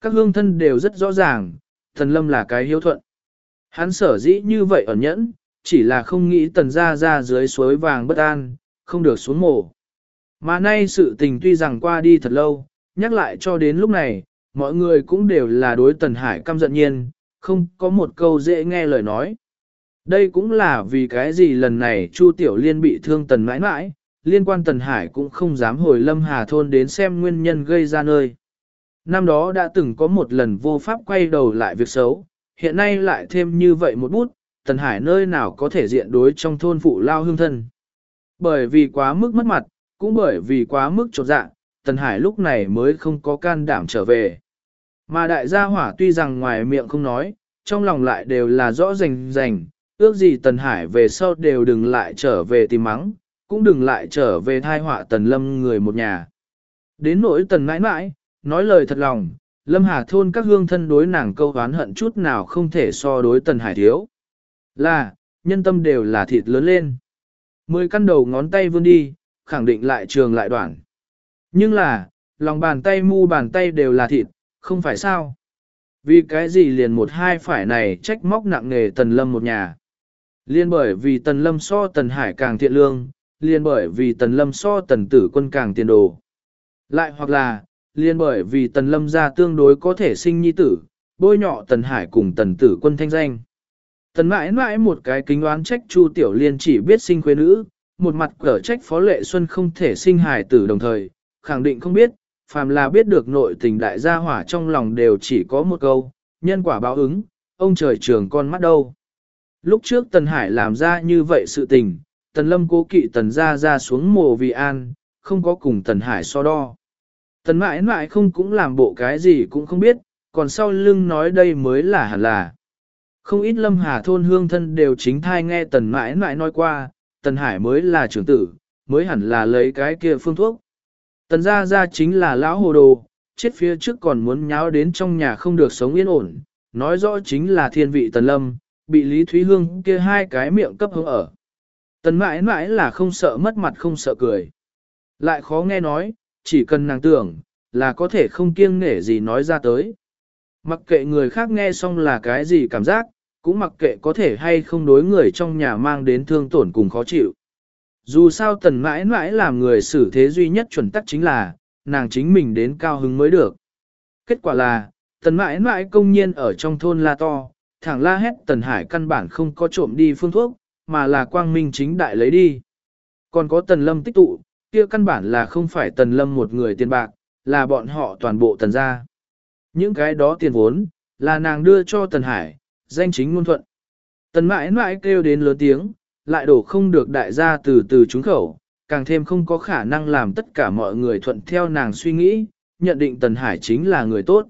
Các hương thân đều rất rõ ràng, Tần Lâm là cái hiếu thuận. Hắn sở dĩ như vậy ẩn nhẫn, chỉ là không nghĩ Tần Gia Gia dưới suối vàng bất an, không được xuống mổ. Mà nay sự tình tuy rằng qua đi thật lâu, nhắc lại cho đến lúc này, mọi người cũng đều là đối Tần Hải căm giận nhiên, không có một câu dễ nghe lời nói. Đây cũng là vì cái gì lần này Chu Tiểu Liên bị thương Tần mãi mãi, liên quan Tần Hải cũng không dám hồi Lâm Hà Thôn đến xem nguyên nhân gây ra nơi. Năm đó đã từng có một lần vô pháp quay đầu lại việc xấu, hiện nay lại thêm như vậy một bút, Tần Hải nơi nào có thể diện đối trong thôn phụ lao hương thân. Bởi vì quá mức mất mặt, cũng bởi vì quá mức trột dạ, Tần Hải lúc này mới không có can đảm trở về. Mà đại gia hỏa tuy rằng ngoài miệng không nói, trong lòng lại đều là rõ rành rành, ước gì Tần Hải về sau đều đừng lại trở về tìm mắng, cũng đừng lại trở về thai họa Tần Lâm người một nhà. Đến nỗi Tần mãi mãi, nói lời thật lòng, Lâm Hà thôn các hương thân đối nàng câu oán hận chút nào không thể so đối Tần Hải thiếu. Là, nhân tâm đều là thịt lớn lên. Mười căn đầu ngón tay vươn đi, khẳng định lại trường lại đoạn. Nhưng là, lòng bàn tay mu bàn tay đều là thịt, không phải sao. Vì cái gì liền một hai phải này trách móc nặng nề Tần Lâm một nhà. Liên bởi vì Tần Lâm so Tần Hải càng thiện lương, liên bởi vì Tần Lâm so Tần Tử Quân càng tiền đồ. Lại hoặc là, liên bởi vì Tần Lâm ra tương đối có thể sinh nhi tử, bôi nhọ Tần Hải cùng Tần Tử Quân thanh danh. Tần mãi mãi một cái kính oán trách Chu Tiểu Liên chỉ biết sinh khuê nữ, một mặt cở trách Phó Lệ Xuân không thể sinh hài tử đồng thời, khẳng định không biết, phàm là biết được nội tình đại gia hỏa trong lòng đều chỉ có một câu, nhân quả báo ứng, ông trời trường con mắt đâu. Lúc trước Tần Hải làm ra như vậy sự tình, Tần Lâm cố kỵ Tần ra ra xuống mồ vì an, không có cùng Tần Hải so đo. Tần mãi mãi không cũng làm bộ cái gì cũng không biết, còn sau lưng nói đây mới là hẳn là. Không ít lâm hà thôn hương thân đều chính thai nghe Tần mãi mãi nói qua, Tần Hải mới là trưởng tử, mới hẳn là lấy cái kia phương thuốc. Tần gia gia chính là lão hồ đồ, chết phía trước còn muốn nháo đến trong nhà không được sống yên ổn, nói rõ chính là thiên vị Tần Lâm, bị Lý Thúy Hương kia hai cái miệng cấp hướng ở. Tần mãi mãi là không sợ mất mặt không sợ cười. Lại khó nghe nói, chỉ cần nàng tưởng, là có thể không kiêng nể gì nói ra tới. Mặc kệ người khác nghe xong là cái gì cảm giác, cũng mặc kệ có thể hay không đối người trong nhà mang đến thương tổn cùng khó chịu. Dù sao tần mãi mãi làm người xử thế duy nhất chuẩn tắc chính là, nàng chính mình đến cao hứng mới được. Kết quả là, tần mãi mãi công nhiên ở trong thôn la to, thẳng la hét tần hải căn bản không có trộm đi phương thuốc, mà là quang minh chính đại lấy đi. Còn có tần lâm tích tụ, kia căn bản là không phải tần lâm một người tiền bạc, là bọn họ toàn bộ tần gia. Những cái đó tiền vốn, là nàng đưa cho tần hải, danh chính ngôn thuận. Tần mãi mãi kêu đến lớn tiếng, lại đổ không được đại gia từ từ trúng khẩu, càng thêm không có khả năng làm tất cả mọi người thuận theo nàng suy nghĩ, nhận định Tần Hải chính là người tốt.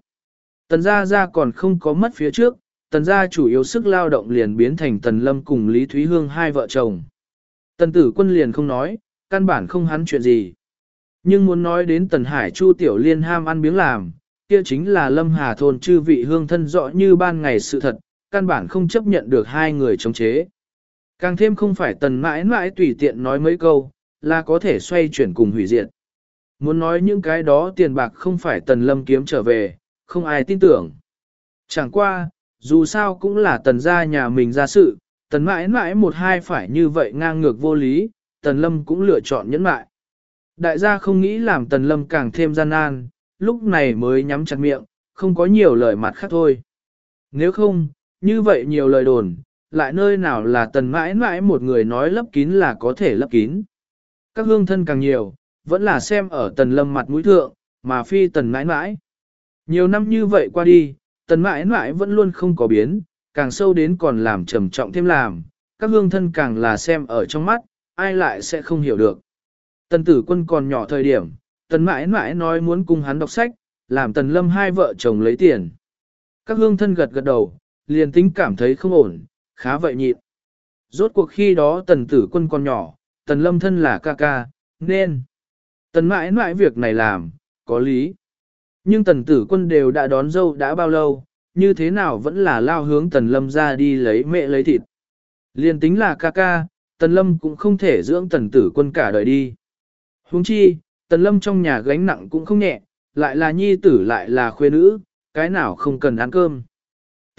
Tần gia gia còn không có mất phía trước, Tần gia chủ yếu sức lao động liền biến thành Tần Lâm cùng Lý Thúy Hương hai vợ chồng. Tần tử quân liền không nói, căn bản không hắn chuyện gì. Nhưng muốn nói đến Tần Hải Chu Tiểu Liên ham ăn biếng làm, kia chính là Lâm Hà thôn chư vị hương thân rõ như ban ngày sự thật, căn bản không chấp nhận được hai người chống chế. Càng thêm không phải tần mãi mãi tùy tiện nói mấy câu, là có thể xoay chuyển cùng hủy diệt. Muốn nói những cái đó tiền bạc không phải tần lâm kiếm trở về, không ai tin tưởng. Chẳng qua, dù sao cũng là tần gia nhà mình ra sự, tần mãi mãi một hai phải như vậy ngang ngược vô lý, tần lâm cũng lựa chọn nhẫn mại. Đại gia không nghĩ làm tần lâm càng thêm gian nan, lúc này mới nhắm chặt miệng, không có nhiều lời mặt khác thôi. Nếu không, như vậy nhiều lời đồn, lại nơi nào là tần mãi mãi một người nói lấp kín là có thể lấp kín. Các hương thân càng nhiều, vẫn là xem ở tần lâm mặt mũi thượng, mà phi tần mãi mãi. Nhiều năm như vậy qua đi, tần mãi mãi vẫn luôn không có biến, càng sâu đến còn làm trầm trọng thêm làm, các hương thân càng là xem ở trong mắt, ai lại sẽ không hiểu được. Tần tử quân còn nhỏ thời điểm, tần mãi mãi nói muốn cùng hắn đọc sách, làm tần lâm hai vợ chồng lấy tiền. Các hương thân gật gật đầu, liền tính cảm thấy không ổn, khá vậy nhịn. Rốt cuộc khi đó tần tử quân còn nhỏ, tần lâm thân là ca ca, nên. Tần mãi mãi việc này làm, có lý. Nhưng tần tử quân đều đã đón dâu đã bao lâu, như thế nào vẫn là lao hướng tần lâm ra đi lấy mẹ lấy thịt. Liên tính là ca ca, tần lâm cũng không thể dưỡng tần tử quân cả đời đi. Huống chi, tần lâm trong nhà gánh nặng cũng không nhẹ, lại là nhi tử lại là khuê nữ, cái nào không cần ăn cơm.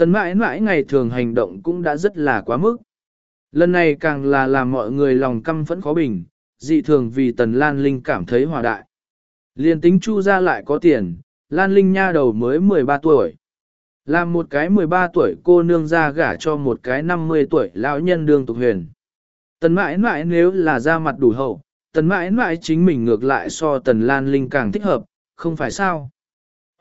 Tần mãi mãi ngày thường hành động cũng đã rất là quá mức. Lần này càng là làm mọi người lòng căm phẫn khó bình, dị thường vì Tần Lan Linh cảm thấy hòa đại. Liên tính chu ra lại có tiền, Lan Linh nha đầu mới 13 tuổi. Làm một cái 13 tuổi cô nương ra gả cho một cái 50 tuổi lão nhân đương tục huyền. Tần mãi mãi nếu là ra mặt đủ hậu, tần mãi mãi chính mình ngược lại so tần Lan Linh càng thích hợp, không phải sao.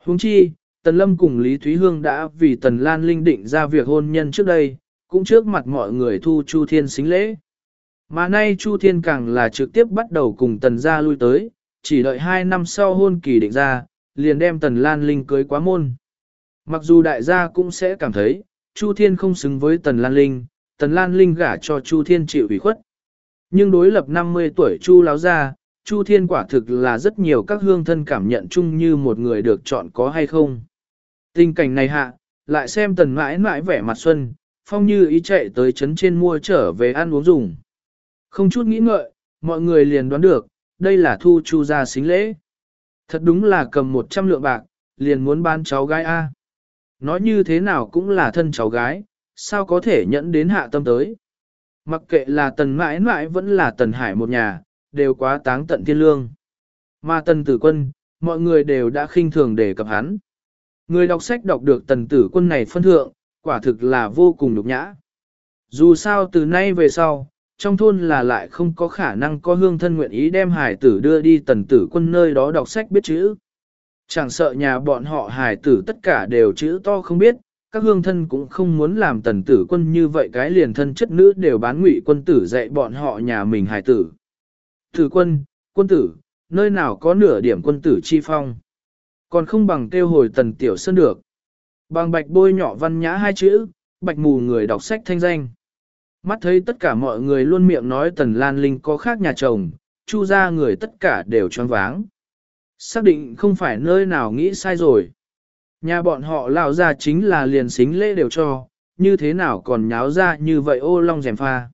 Huống chi, Tần Lâm cùng Lý Thúy Hương đã vì Tần Lan Linh định ra việc hôn nhân trước đây, cũng trước mặt mọi người thu Chu Thiên xính lễ. Mà nay Chu Thiên càng là trực tiếp bắt đầu cùng Tần gia lui tới, chỉ đợi 2 năm sau hôn kỳ định ra, liền đem Tần Lan Linh cưới quá môn. Mặc dù đại gia cũng sẽ cảm thấy, Chu Thiên không xứng với Tần Lan Linh, Tần Lan Linh gả cho Chu Thiên chịu ủy khuất. Nhưng đối lập 50 tuổi Chu láo gia, Chu Thiên quả thực là rất nhiều các hương thân cảm nhận chung như một người được chọn có hay không. Tình cảnh này hạ, lại xem tần mãi mãi vẻ mặt xuân, phong như ý chạy tới trấn trên mua trở về ăn uống dùng. Không chút nghĩ ngợi, mọi người liền đoán được, đây là thu chu gia xính lễ. Thật đúng là cầm 100 lượng bạc, liền muốn bán cháu gái A. Nói như thế nào cũng là thân cháu gái, sao có thể nhẫn đến hạ tâm tới. Mặc kệ là tần mãi mãi vẫn là tần hải một nhà, đều quá táng tận thiên lương. Mà tần tử quân, mọi người đều đã khinh thường để cập hắn. Người đọc sách đọc được tần tử quân này phân thượng, quả thực là vô cùng nhục nhã. Dù sao từ nay về sau, trong thôn là lại không có khả năng có hương thân nguyện ý đem hải tử đưa đi tần tử quân nơi đó đọc sách biết chữ. Chẳng sợ nhà bọn họ hải tử tất cả đều chữ to không biết, các hương thân cũng không muốn làm tần tử quân như vậy cái liền thân chất nữ đều bán ngụy quân tử dạy bọn họ nhà mình hải tử. Tử quân, quân tử, nơi nào có nửa điểm quân tử chi phong. Còn không bằng kêu hồi tần tiểu sơn được. Bằng bạch bôi nhỏ văn nhã hai chữ, bạch mù người đọc sách thanh danh. Mắt thấy tất cả mọi người luôn miệng nói tần lan linh có khác nhà chồng, chu ra người tất cả đều choáng váng. Xác định không phải nơi nào nghĩ sai rồi. Nhà bọn họ lão ra chính là liền xính lễ đều cho, như thế nào còn nháo ra như vậy ô long rèm pha.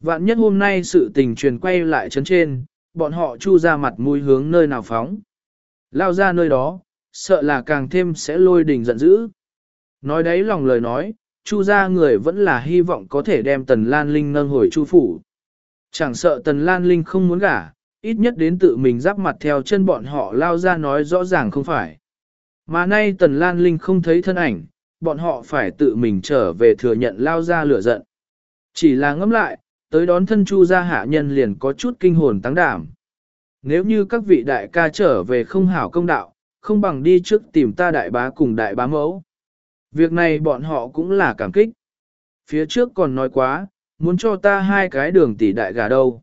Vạn nhất hôm nay sự tình truyền quay lại chấn trên, bọn họ chu ra mặt mũi hướng nơi nào phóng. Lao ra nơi đó, sợ là càng thêm sẽ lôi đình giận dữ. Nói đấy lòng lời nói, chu ra người vẫn là hy vọng có thể đem Tần Lan Linh nâng hồi chu phủ. Chẳng sợ Tần Lan Linh không muốn gả, ít nhất đến tự mình giáp mặt theo chân bọn họ lao ra nói rõ ràng không phải. Mà nay Tần Lan Linh không thấy thân ảnh, bọn họ phải tự mình trở về thừa nhận lao ra lửa giận. Chỉ là ngẫm lại, tới đón thân chu gia hạ nhân liền có chút kinh hồn tăng đảm. Nếu như các vị đại ca trở về không hảo công đạo, không bằng đi trước tìm ta đại bá cùng đại bá mẫu. Việc này bọn họ cũng là cảm kích. Phía trước còn nói quá, muốn cho ta hai cái đường tỷ đại gà đâu.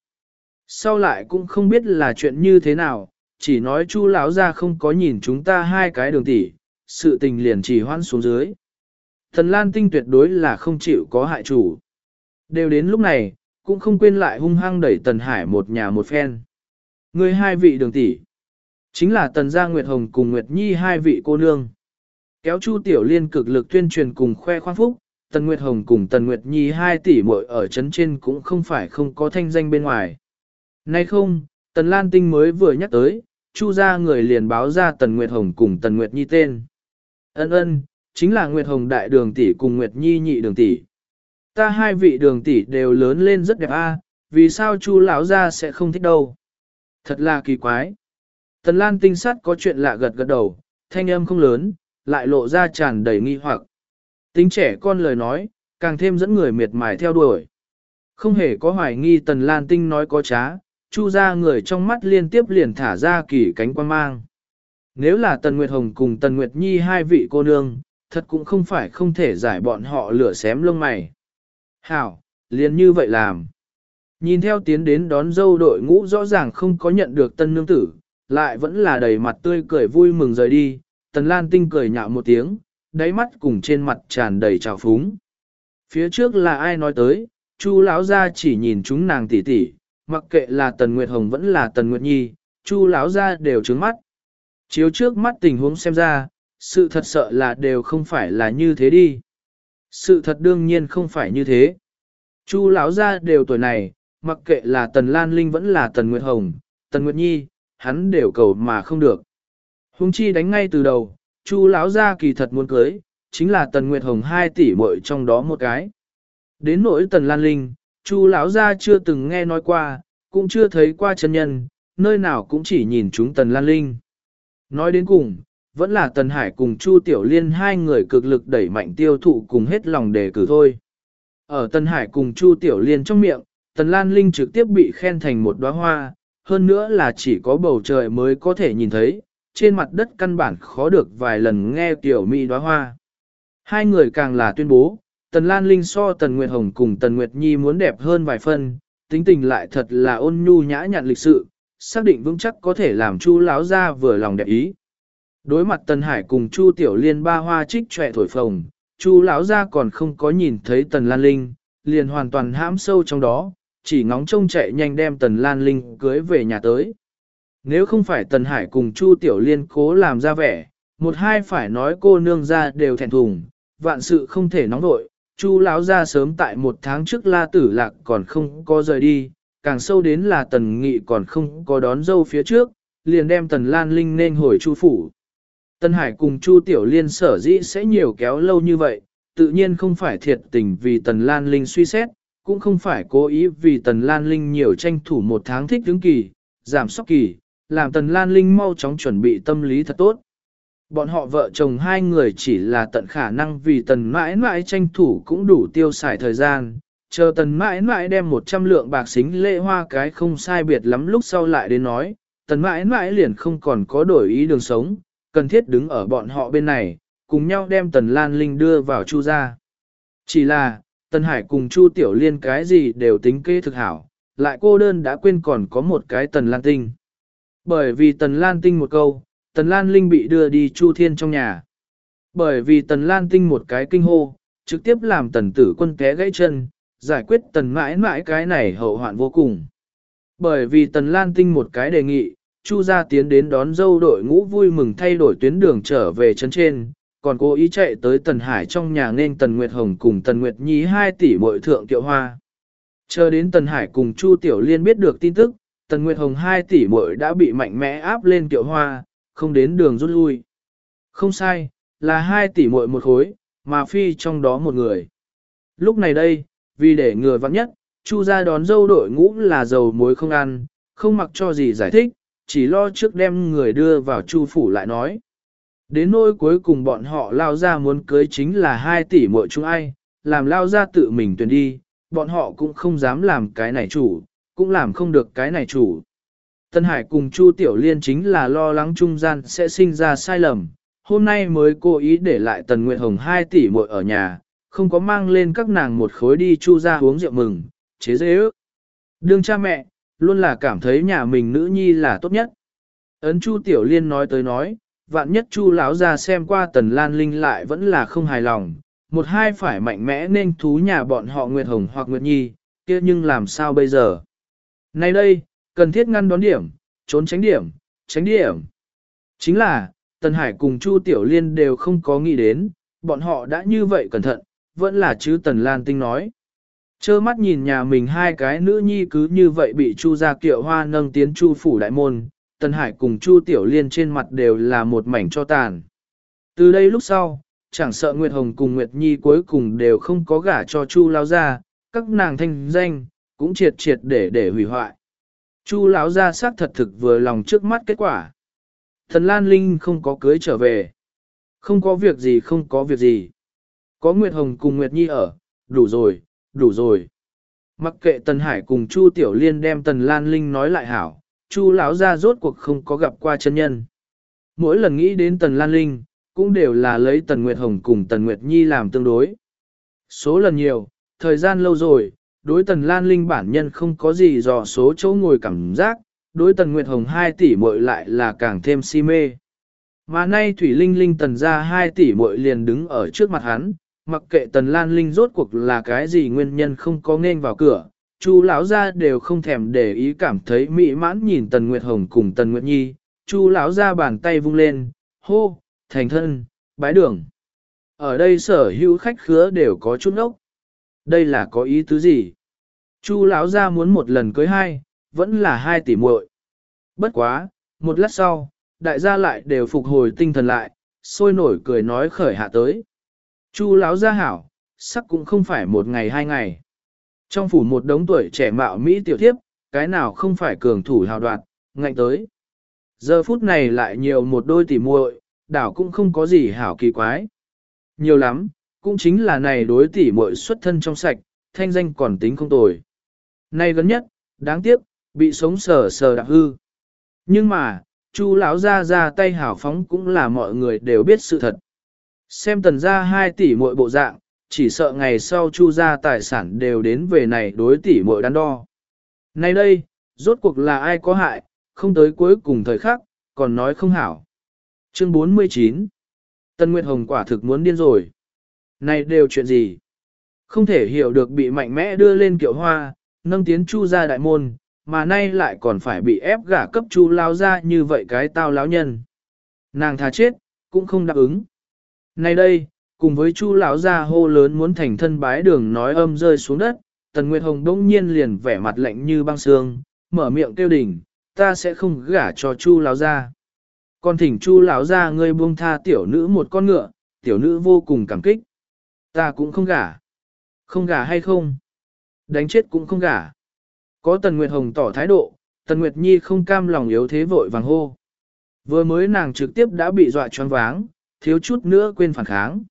Sau lại cũng không biết là chuyện như thế nào, chỉ nói chu lão ra không có nhìn chúng ta hai cái đường tỷ, sự tình liền chỉ hoan xuống dưới. Thần Lan Tinh tuyệt đối là không chịu có hại chủ. Đều đến lúc này, cũng không quên lại hung hăng đẩy Tần Hải một nhà một phen. Người hai vị đường tỷ, chính là Tần Gia Nguyệt Hồng cùng Nguyệt Nhi hai vị cô nương. Kéo Chu Tiểu Liên cực lực tuyên truyền cùng khoe khoang phúc, Tần Nguyệt Hồng cùng Tần Nguyệt Nhi hai tỷ muội ở chấn trên cũng không phải không có thanh danh bên ngoài. Nay không, Tần Lan Tinh mới vừa nhắc tới, Chu Gia người liền báo ra Tần Nguyệt Hồng cùng Tần Nguyệt Nhi tên. Ân ân, chính là Nguyệt Hồng đại đường tỷ cùng Nguyệt Nhi nhị đường tỷ. Ta hai vị đường tỷ đều lớn lên rất đẹp a, vì sao Chu lão gia sẽ không thích đâu? Thật là kỳ quái. Tần Lan Tinh sắt có chuyện lạ gật gật đầu, thanh âm không lớn, lại lộ ra tràn đầy nghi hoặc. Tính trẻ con lời nói, càng thêm dẫn người miệt mài theo đuổi. Không hề có hoài nghi Tần Lan Tinh nói có trá, chu ra người trong mắt liên tiếp liền thả ra kỳ cánh quan mang. Nếu là Tần Nguyệt Hồng cùng Tần Nguyệt Nhi hai vị cô nương, thật cũng không phải không thể giải bọn họ lửa xém lông mày. Hảo, liền như vậy làm. Nhìn theo tiến đến đón dâu đội ngũ rõ ràng không có nhận được tân nương tử, lại vẫn là đầy mặt tươi cười vui mừng rời đi, Tần Lan Tinh cười nhạo một tiếng, đáy mắt cùng trên mặt tràn đầy trào phúng. Phía trước là ai nói tới, Chu lão gia chỉ nhìn chúng nàng tỷ tỷ, mặc kệ là Tần Nguyệt Hồng vẫn là Tần Nguyệt Nhi, Chu lão gia đều trướng mắt. Chiếu trước mắt tình huống xem ra, sự thật sợ là đều không phải là như thế đi. Sự thật đương nhiên không phải như thế. Chu lão gia đều tuổi này, mặc kệ là Tần Lan Linh vẫn là Tần Nguyệt Hồng, Tần Nguyệt Nhi, hắn đều cầu mà không được. Hùng chi đánh ngay từ đầu, Chu lão gia kỳ thật muốn cưới, chính là Tần Nguyệt Hồng 2 tỷ muội trong đó một cái. Đến nỗi Tần Lan Linh, Chu lão gia chưa từng nghe nói qua, cũng chưa thấy qua chân nhân, nơi nào cũng chỉ nhìn chúng Tần Lan Linh. Nói đến cùng, vẫn là Tần Hải cùng Chu Tiểu Liên hai người cực lực đẩy mạnh tiêu thụ cùng hết lòng đề cử thôi. Ở Tần Hải cùng Chu Tiểu Liên trong miệng, Tần Lan Linh trực tiếp bị khen thành một đóa hoa, hơn nữa là chỉ có bầu trời mới có thể nhìn thấy, trên mặt đất căn bản khó được vài lần nghe Tiểu Mỹ đóa hoa. Hai người càng là tuyên bố, Tần Lan Linh so Tần Nguyệt Hồng cùng Tần Nguyệt Nhi muốn đẹp hơn vài phân, tính tình lại thật là ôn nhu nhã nhặn lịch sự, xác định vững chắc có thể làm Chu Lão gia vừa lòng đẹp ý. Đối mặt Tần Hải cùng Chu Tiểu Liên ba hoa trích trẻ thổi phồng, Chu Lão gia còn không có nhìn thấy Tần Lan Linh, liền hoàn toàn hãm sâu trong đó, chỉ ngóng trông chạy nhanh đem Tần Lan Linh cưới về nhà tới. Nếu không phải Tần Hải cùng Chu Tiểu Liên cố làm ra vẻ, một hai phải nói cô nương ra đều thẹn thùng, vạn sự không thể nóng vội, Chu lão ra sớm tại một tháng trước La Tử Lạc còn không có rời đi, càng sâu đến là Tần Nghị còn không có đón dâu phía trước, liền đem Tần Lan Linh nên hồi Chu phủ. Tần Hải cùng Chu Tiểu Liên sở dĩ sẽ nhiều kéo lâu như vậy, tự nhiên không phải thiệt tình vì Tần Lan Linh suy xét, cũng không phải cố ý vì Tần Lan Linh nhiều tranh thủ một tháng thích đứng kỳ, giảm sóc kỳ, làm Tần Lan Linh mau chóng chuẩn bị tâm lý thật tốt. Bọn họ vợ chồng hai người chỉ là tận khả năng vì tần mãi mãi tranh thủ cũng đủ tiêu xài thời gian, chờ tần mãi mãi đem một trăm lượng bạc xính lễ hoa cái không sai biệt lắm lúc sau lại đến nói, tần mãi mãi liền không còn có đổi ý đường sống, cần thiết đứng ở bọn họ bên này, cùng nhau đem tần Lan Linh đưa vào chu gia Chỉ là, tần Hải cùng chu Tiểu Liên cái gì đều tính kế thực hảo, lại cô đơn đã quên còn có một cái tần Lan Tinh. Bởi vì tần Lan Tinh một câu, tần Lan Linh bị đưa đi chu thiên trong nhà. Bởi vì tần Lan Tinh một cái kinh hô, trực tiếp làm tần tử quân té gãy chân, giải quyết tần mãi mãi cái này hậu hoạn vô cùng. Bởi vì tần Lan Tinh một cái đề nghị, Chu gia tiến đến đón dâu đội ngũ vui mừng thay đổi tuyến đường trở về chân trên, còn cố ý chạy tới Tần Hải trong nhà nên Tần Nguyệt Hồng cùng Tần Nguyệt Nhi hai tỷ muội thượng tiệu hoa. Chờ đến Tần Hải cùng Chu Tiểu Liên biết được tin tức, Tần Nguyệt Hồng hai tỷ muội đã bị mạnh mẽ áp lên tiệu hoa, không đến đường rút lui. Không sai, là hai tỷ muội một khối, mà phi trong đó một người. Lúc này đây, vì để ngừa vắng nhất, Chu gia đón dâu đội ngũ là dầu muối không ăn, không mặc cho gì giải thích, chỉ lo trước đem người đưa vào Chu phủ lại nói. Đến nỗi cuối cùng bọn họ lao ra muốn cưới chính là hai tỷ muội chúng ai, làm lao ra tự mình tuyển đi, bọn họ cũng không dám làm cái này chủ, cũng làm không được cái này chủ. Tân Hải cùng Chu Tiểu Liên chính là lo lắng trung gian sẽ sinh ra sai lầm, hôm nay mới cố ý để lại Tần Nguyệt Hồng 2 tỷ muội ở nhà, không có mang lên các nàng một khối đi chu ra uống rượu mừng, chế dễ ước. Đương cha mẹ, luôn là cảm thấy nhà mình nữ nhi là tốt nhất. Ấn Chu Tiểu Liên nói tới nói, vạn nhất Chu lão ra xem qua Tần Lan Linh lại vẫn là không hài lòng, một hai phải mạnh mẽ nên thú nhà bọn họ Nguyệt Hồng hoặc Nguyệt Nhi, kia nhưng làm sao bây giờ? Nay đây, cần thiết ngăn đón điểm, trốn tránh điểm, tránh điểm. Chính là, Tần Hải cùng Chu Tiểu Liên đều không có nghĩ đến, bọn họ đã như vậy cẩn thận, vẫn là chứ Tần Lan Tinh nói. Chơ mắt nhìn nhà mình hai cái nữ nhi cứ như vậy bị Chu gia kiệu hoa nâng tiến Chu phủ đại môn, Tần Hải cùng Chu Tiểu Liên trên mặt đều là một mảnh cho tàn. Từ đây lúc sau, chẳng sợ Nguyệt Hồng cùng Nguyệt Nhi cuối cùng đều không có gả cho Chu lao gia, các nàng thanh danh, cũng triệt triệt để để hủy hoại. Chu lão gia xác thật thực vừa lòng trước mắt kết quả. Thần Lan Linh không có cưới trở về. Không có việc gì không có việc gì. Có Nguyệt Hồng cùng Nguyệt Nhi ở, đủ rồi, đủ rồi. Mặc kệ Tần Hải cùng Chu Tiểu Liên đem Tần Lan Linh nói lại hảo, Chu lão gia rốt cuộc không có gặp qua chân nhân. Mỗi lần nghĩ đến Tần Lan Linh, cũng đều là lấy Tần Nguyệt Hồng cùng Tần Nguyệt Nhi làm tương đối. Số lần nhiều, thời gian lâu rồi, đối Tần Lan Linh bản nhân không có gì dò số chỗ ngồi cảm giác, đối Tần Nguyệt Hồng 2 tỷ muội lại là càng thêm si mê. Mà nay Thủy Linh Linh tần ra 2 tỷ muội liền đứng ở trước mặt hắn, mặc kệ Tần Lan Linh rốt cuộc là cái gì nguyên nhân không có nên vào cửa, Chu lão gia đều không thèm để ý cảm thấy mỹ mãn nhìn Tần Nguyệt Hồng cùng Tần Nguyệt Nhi, Chu lão gia bàn tay vung lên, hô, thành thân, bái đường. Ở đây sở hữu khách khứa đều có chút ốc. Đây là có ý tứ gì? Chu lão gia muốn một lần cưới hai, vẫn là hai tỷ muội. Bất quá, một lát sau, đại gia lại đều phục hồi tinh thần lại, sôi nổi cười nói khởi hạ tới. Chu lão gia hảo, sắc cũng không phải một ngày hai ngày. Trong phủ một đống tuổi trẻ mạo Mỹ tiểu thiếp, cái nào không phải cường thủ hào đoạt, ngạnh tới. Giờ phút này lại nhiều một đôi tỉ muội, đảo cũng không có gì hảo kỳ quái. Nhiều lắm, cũng chính là này đối tỉ muội xuất thân trong sạch, thanh danh còn tính không tồi. Nay gần nhất, đáng tiếc, bị sống sờ sờ đặc hư. Nhưng mà, Chu lão ra ra tay hảo phóng cũng là mọi người đều biết sự thật. Xem tần ra hai tỷ muội bộ dạng, chỉ sợ ngày sau chu ra tài sản đều đến về này đối tỷ mội đắn đo. Nay đây, rốt cuộc là ai có hại, không tới cuối cùng thời khắc, còn nói không hảo. Chương 49 Tân Nguyệt Hồng quả thực muốn điên rồi. Này đều chuyện gì? Không thể hiểu được bị mạnh mẽ đưa lên kiệu hoa, nâng tiến chu ra đại môn, mà nay lại còn phải bị ép gả cấp chu lao ra như vậy cái tao láo nhân. Nàng thà chết, cũng không đáp ứng. Này đây, cùng với chu lão gia hô lớn muốn thành thân bái đường nói âm rơi xuống đất, Tần Nguyệt Hồng đông nhiên liền vẻ mặt lạnh như băng sương mở miệng kêu đỉnh, ta sẽ không gả cho chu lão gia. Còn thỉnh chu lão gia ngươi buông tha tiểu nữ một con ngựa, tiểu nữ vô cùng cảm kích. Ta cũng không gả. Không gả hay không? Đánh chết cũng không gả. Có Tần Nguyệt Hồng tỏ thái độ, Tần Nguyệt Nhi không cam lòng yếu thế vội vàng hô. Vừa mới nàng trực tiếp đã bị dọa choáng váng, thiếu chút nữa quên phản kháng.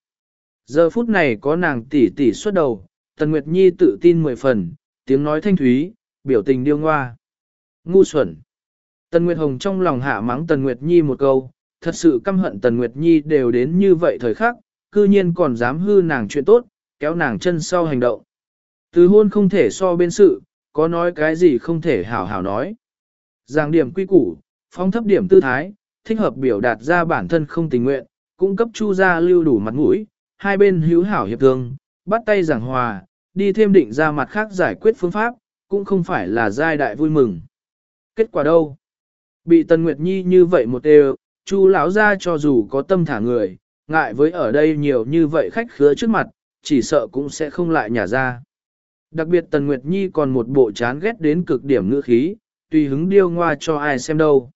Giờ phút này có nàng tỷ tỷ xuất đầu, Tần Nguyệt Nhi tự tin mười phần, tiếng nói thanh thúy, biểu tình điêu ngoa. Ngu xuẩn. Tần Nguyệt Hồng trong lòng hạ mắng Tần Nguyệt Nhi một câu, thật sự căm hận Tần Nguyệt Nhi đều đến như vậy thời khắc, cư nhiên còn dám hư nàng chuyện tốt, kéo nàng chân sau hành động. Từ hôn không thể so bên sự, có nói cái gì không thể hảo hảo nói. Giang điểm quy củ, phong thấp điểm tư thái, thích hợp biểu đạt ra bản thân không tình nguyện, cung cấp chu gia lưu đủ mặt mũi, hai bên hữu hảo hiệp thương, bắt tay giảng hòa, đi thêm định ra mặt khác giải quyết phương pháp, cũng không phải là giai đại vui mừng. Kết quả đâu? Bị Tần Nguyệt Nhi như vậy một đều, chu lão ra cho dù có tâm thả người, ngại với ở đây nhiều như vậy khách khứa trước mặt, chỉ sợ cũng sẽ không lại nhả ra. Đặc biệt Tần Nguyệt Nhi còn một bộ chán ghét đến cực điểm ngữ khí, tùy hứng điêu ngoa cho ai xem đâu.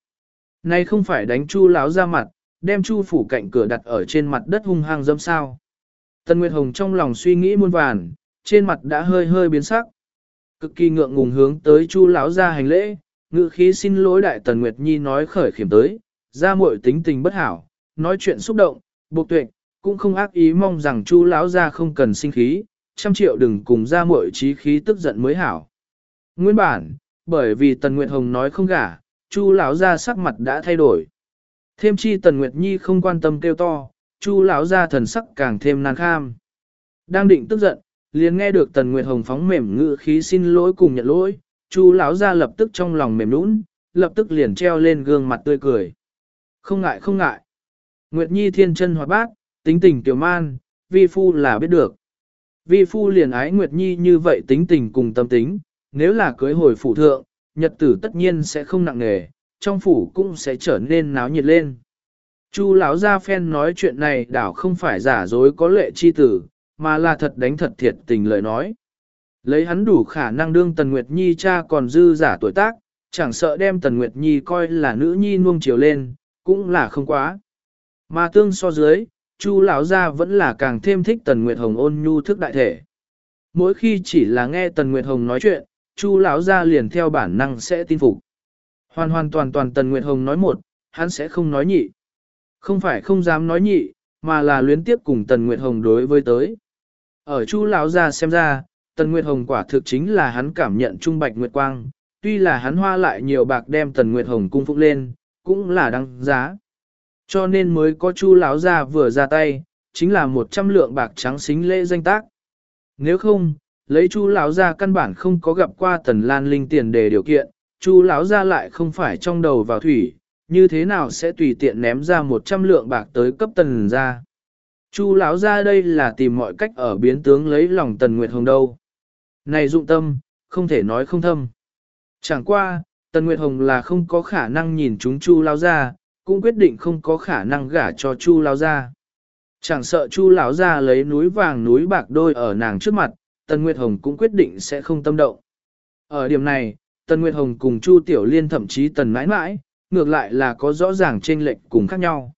Nay không phải đánh chu lão ra mặt, đem chu phủ cạnh cửa đặt ở trên mặt đất hung hăng dâm sao. Tần Nguyệt Hồng trong lòng suy nghĩ muôn vàn, trên mặt đã hơi hơi biến sắc. Cực kỳ ngượng ngùng hướng tới chu lão ra hành lễ, ngữ khí xin lỗi đại Tần Nguyệt Nhi nói khởi khiểm tới, ra muội tính tình bất hảo, nói chuyện xúc động, buộc tuệ, cũng không ác ý mong rằng chu lão ra không cần sinh khí, trăm triệu đừng cùng ra muội trí khí tức giận mới hảo. Nguyên bản, bởi vì Tần Nguyệt Hồng nói không gả, chu lão ra sắc mặt đã thay đổi. Thêm chi Tần Nguyệt Nhi không quan tâm kêu to, chu lão ra thần sắc càng thêm nan kham. Đang định tức giận, liền nghe được Tần Nguyệt Hồng phóng mềm ngữ khí xin lỗi cùng nhận lỗi, chu lão ra lập tức trong lòng mềm nũng, lập tức liền treo lên gương mặt tươi cười. Không ngại không ngại. Nguyệt Nhi thiên chân hoạt bát, tính tình tiểu man, vi phu là biết được. Vi phu liền ái Nguyệt Nhi như vậy tính tình cùng tâm tính, nếu là cưới hồi phủ thượng, nhật tử tất nhiên sẽ không nặng nề, trong phủ cũng sẽ trở nên náo nhiệt lên. Chu lão gia phen nói chuyện này đảo không phải giả dối có lệ chi tử, mà là thật đánh thật thiệt tình lời nói. Lấy hắn đủ khả năng đương Tần Nguyệt Nhi cha còn dư giả tuổi tác, chẳng sợ đem Tần Nguyệt Nhi coi là nữ nhi nuông chiều lên, cũng là không quá. Mà tương so dưới, Chu lão gia vẫn là càng thêm thích Tần Nguyệt Hồng ôn nhu thức đại thể. Mỗi khi chỉ là nghe Tần Nguyệt Hồng nói chuyện, Chu lão gia liền theo bản năng sẽ tin phục. Hoàn hoàn toàn toàn Tần Nguyệt Hồng nói một, hắn sẽ không nói nhị. Không phải không dám nói nhị, mà là luyến tiếp cùng Tần Nguyệt Hồng đối với tới. Ở Chu lão gia xem ra, Tần Nguyệt Hồng quả thực chính là hắn cảm nhận trung bạch nguyệt quang, tuy là hắn hoa lại nhiều bạc đem Tần Nguyệt Hồng cung phụng lên, cũng là đăng giá. Cho nên mới có Chu lão gia vừa ra tay, chính là 100 lượng bạc trắng xính lễ danh tác. Nếu không, lấy Chu lão gia căn bản không có gặp qua Tần Lan Linh tiền đề điều kiện, Chu lão gia lại không phải trong đầu vào thủy, như thế nào sẽ tùy tiện ném ra 100 lượng bạc tới cấp Tần gia. Chu lão gia đây là tìm mọi cách ở biến tướng lấy lòng Tần Nguyệt Hồng đâu. Này dụng tâm, không thể nói không thâm. Chẳng qua, Tần Nguyệt Hồng là không có khả năng nhìn chúng Chu lão gia, cũng quyết định không có khả năng gả cho Chu lão gia. Chẳng sợ Chu lão gia lấy núi vàng núi bạc đôi ở nàng trước mặt, Tần Nguyệt Hồng cũng quyết định sẽ không tâm động. Ở điểm này, Tần Nguyệt Hồng cùng Chu Tiểu Liên thậm chí Tần mãi mãi, ngược lại là có rõ ràng chênh lệch cùng khác nhau.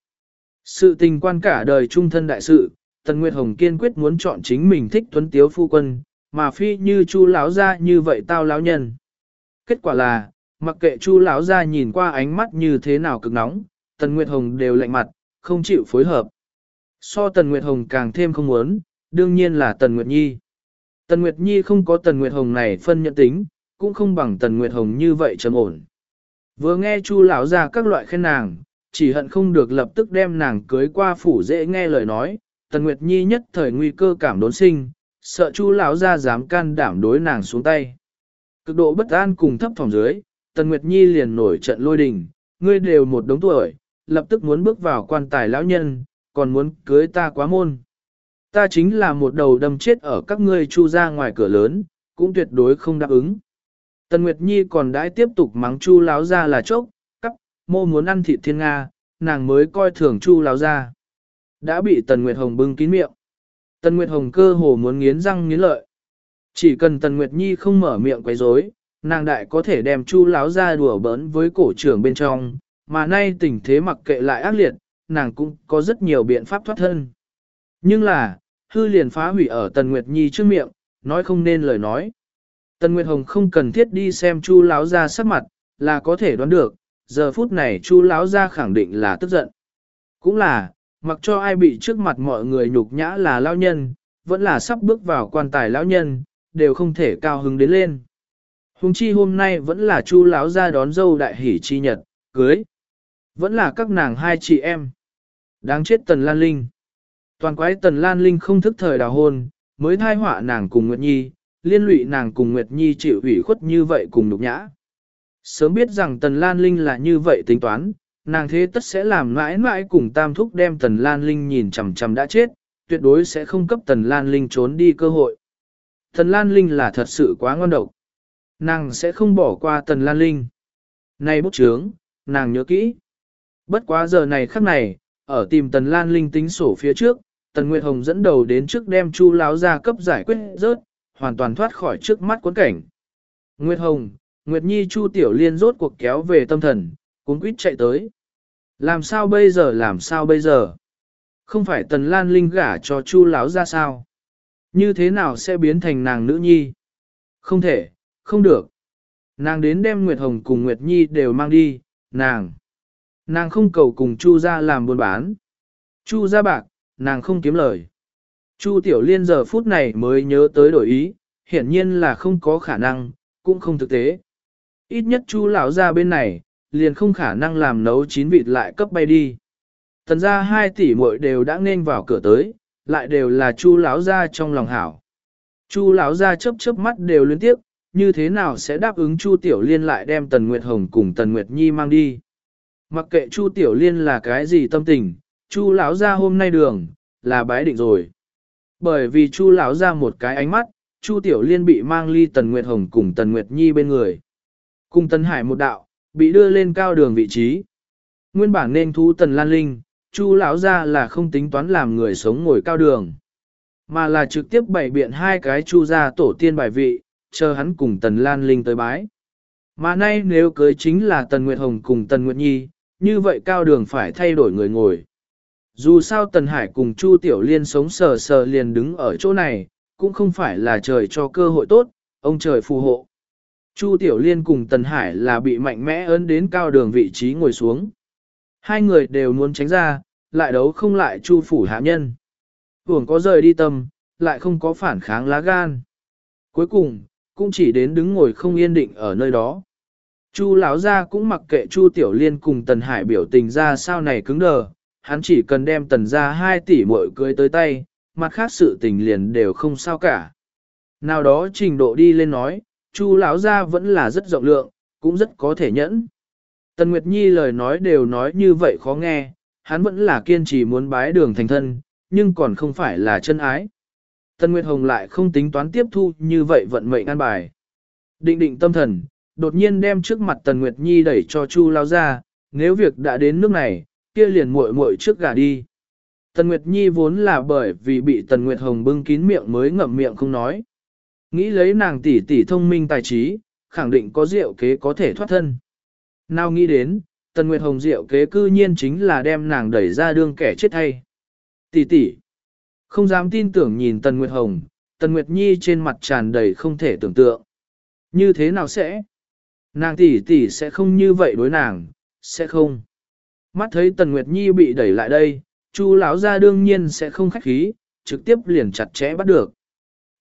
Sự tình quan cả đời trung thân đại sự, Tần Nguyệt Hồng kiên quyết muốn chọn chính mình thích tuấn tiếu phu quân, mà phi như Chu lão gia như vậy tao lão nhân. Kết quả là, mặc kệ Chu lão gia nhìn qua ánh mắt như thế nào cực nóng, Tần Nguyệt Hồng đều lạnh mặt, không chịu phối hợp. So Tần Nguyệt Hồng càng thêm không muốn, đương nhiên là Tần Nguyệt Nhi. Tần Nguyệt Nhi không có Tần Nguyệt Hồng này phân nhận tính, cũng không bằng Tần Nguyệt Hồng như vậy trầm ổn. Vừa nghe Chu lão ra các loại khen nàng, chỉ hận không được lập tức đem nàng cưới qua phủ dễ nghe lời nói, Tần Nguyệt Nhi nhất thời nguy cơ cảm đốn sinh, sợ Chu lão ra dám can đảm đối nàng xuống tay. Cực độ bất an cùng thấp phòng dưới, Tần Nguyệt Nhi liền nổi trận lôi đình, ngươi đều một đống tuổi, lập tức muốn bước vào quan tài lão nhân, còn muốn cưới ta quá môn. Ta chính là một đầu đâm chết ở các ngươi chu ra ngoài cửa lớn, cũng tuyệt đối không đáp ứng. Tần Nguyệt Nhi còn đãi tiếp tục mắng chu láo ra là chốc, cắp, mô muốn ăn thịt thiên Nga, nàng mới coi thường chu láo ra. Đã bị Tần Nguyệt Hồng bưng kín miệng. Tần Nguyệt Hồng cơ hồ muốn nghiến răng nghiến lợi. Chỉ cần Tần Nguyệt Nhi không mở miệng quấy rối, nàng đại có thể đem chu láo ra đùa bỡn với cổ trưởng bên trong, mà nay tình thế mặc kệ lại ác liệt, nàng cũng có rất nhiều biện pháp thoát thân. Nhưng là, hư liền phá hủy ở Tần Nguyệt Nhi trước miệng, nói không nên lời nói. Tần Nguyệt Hồng không cần thiết đi xem Chu lão gia sắc mặt, là có thể đoán được, giờ phút này Chu lão gia khẳng định là tức giận. Cũng là, mặc cho ai bị trước mặt mọi người nhục nhã là lão nhân, vẫn là sắp bước vào quan tài lão nhân, đều không thể cao hứng đến lên. Hùng chi hôm nay vẫn là chu lão gia đón dâu đại hỷ chi nhật, cưới. Vẫn là các nàng hai chị em. Đáng chết Tần Lan Linh. Toàn quái Tần Lan Linh không thức thời đào hôn, mới thai họa nàng cùng Nguyệt Nhi, liên lụy nàng cùng Nguyệt Nhi chịu ủy khuất như vậy cùng nhục nhã. Sớm biết rằng Tần Lan Linh là như vậy tính toán, nàng thế tất sẽ làm mãi mãi cùng Tam Thúc đem Tần Lan Linh nhìn chằm chằm đã chết, tuyệt đối sẽ không cấp Tần Lan Linh trốn đi cơ hội. Tần Lan Linh là thật sự quá ngon độc. Nàng sẽ không bỏ qua Tần Lan Linh. Này bút trướng, nàng nhớ kỹ. Bất quá giờ này khắc này, ở tìm Tần Lan Linh tính sổ phía trước, Tần Nguyệt Hồng dẫn đầu đến trước đem Chu Láo gia cấp giải quyết rớt, hoàn toàn thoát khỏi trước mắt cuốn cảnh. Nguyệt Hồng, Nguyệt Nhi Chu Tiểu Liên rốt cuộc kéo về tâm thần, cuốn quýt chạy tới. Làm sao bây giờ làm sao bây giờ? Không phải Tần Lan Linh gả cho Chu Láo ra sao? Như thế nào sẽ biến thành nàng nữ nhi? Không thể, không được. Nàng đến đem Nguyệt Hồng cùng Nguyệt Nhi đều mang đi, nàng. Nàng không cầu cùng Chu ra làm buôn bán. Chu ra bạc, nàng không kiếm lời. Chu Tiểu Liên giờ phút này mới nhớ tới đổi ý, hiển nhiên là không có khả năng, cũng không thực tế. Ít nhất Chu lão ra bên này, liền không khả năng làm nấu chín vịt lại cấp bay đi. Tần ra hai tỷ muội đều đã nên vào cửa tới, lại đều là Chu lão ra trong lòng hảo. Chu lão ra chớp chớp mắt đều liên tiếp, như thế nào sẽ đáp ứng Chu Tiểu Liên lại đem Tần Nguyệt Hồng cùng Tần Nguyệt Nhi mang đi. Mặc kệ Chu Tiểu Liên là cái gì tâm tình, Chu lão ra hôm nay đường, là bái định rồi. Bởi vì Chu lão ra một cái ánh mắt, Chu Tiểu Liên bị mang ly Tần Nguyệt Hồng cùng Tần Nguyệt Nhi bên người. Cùng Tần Hải một đạo, bị đưa lên cao đường vị trí. Nguyên bản nên thu Tần Lan Linh, Chu lão ra là không tính toán làm người sống ngồi cao đường, mà là trực tiếp bày biện hai cái Chu gia tổ tiên bài vị, chờ hắn cùng Tần Lan Linh tới bái. Mà nay nếu cưới chính là Tần Nguyệt Hồng cùng Tần Nguyệt Nhi, như vậy cao đường phải thay đổi người ngồi. Dù sao Tần Hải cùng Chu Tiểu Liên sống sờ sờ liền đứng ở chỗ này, cũng không phải là trời cho cơ hội tốt, ông trời phù hộ. Chu Tiểu Liên cùng Tần Hải là bị mạnh mẽ ấn đến cao đường vị trí ngồi xuống. Hai người đều muốn tránh ra, lại đấu không lại Chu phủ hạ nhân. Hưởng có rời đi tâm, lại không có phản kháng lá gan. Cuối cùng, cũng chỉ đến đứng ngồi không yên định ở nơi đó. Chu lão gia cũng mặc kệ Chu Tiểu Liên cùng Tần Hải biểu tình ra sao này cứng đờ, hắn chỉ cần đem Tần ra 2 tỷ muội cưới tới tay, mặt khác sự tình liền đều không sao cả. Nào đó trình độ đi lên nói, Chu lão gia vẫn là rất rộng lượng, cũng rất có thể nhẫn. Tần Nguyệt Nhi lời nói đều nói như vậy khó nghe, hắn vẫn là kiên trì muốn bái đường thành thân, nhưng còn không phải là chân ái. Tần Nguyệt Hồng lại không tính toán tiếp thu như vậy vận mệnh an bài. Định định tâm thần, đột nhiên đem trước mặt Tần Nguyệt Nhi đẩy cho Chu lao ra, nếu việc đã đến nước này, kia liền muội muội trước gà đi. Tần Nguyệt Nhi vốn là bởi vì bị Tần Nguyệt Hồng bưng kín miệng mới ngậm miệng không nói. Nghĩ lấy nàng tỷ tỷ thông minh tài trí, khẳng định có rượu kế có thể thoát thân. Nào nghĩ đến, Tần Nguyệt Hồng rượu kế cư nhiên chính là đem nàng đẩy ra đương kẻ chết thay. Tỷ tỷ, không dám tin tưởng nhìn Tần Nguyệt Hồng, Tần Nguyệt Nhi trên mặt tràn đầy không thể tưởng tượng. Như thế nào sẽ? Nàng tỷ tỷ sẽ không như vậy đối nàng, sẽ không. Mắt thấy Tần Nguyệt Nhi bị đẩy lại đây, Chu lão gia đương nhiên sẽ không khách khí, trực tiếp liền chặt chẽ bắt được.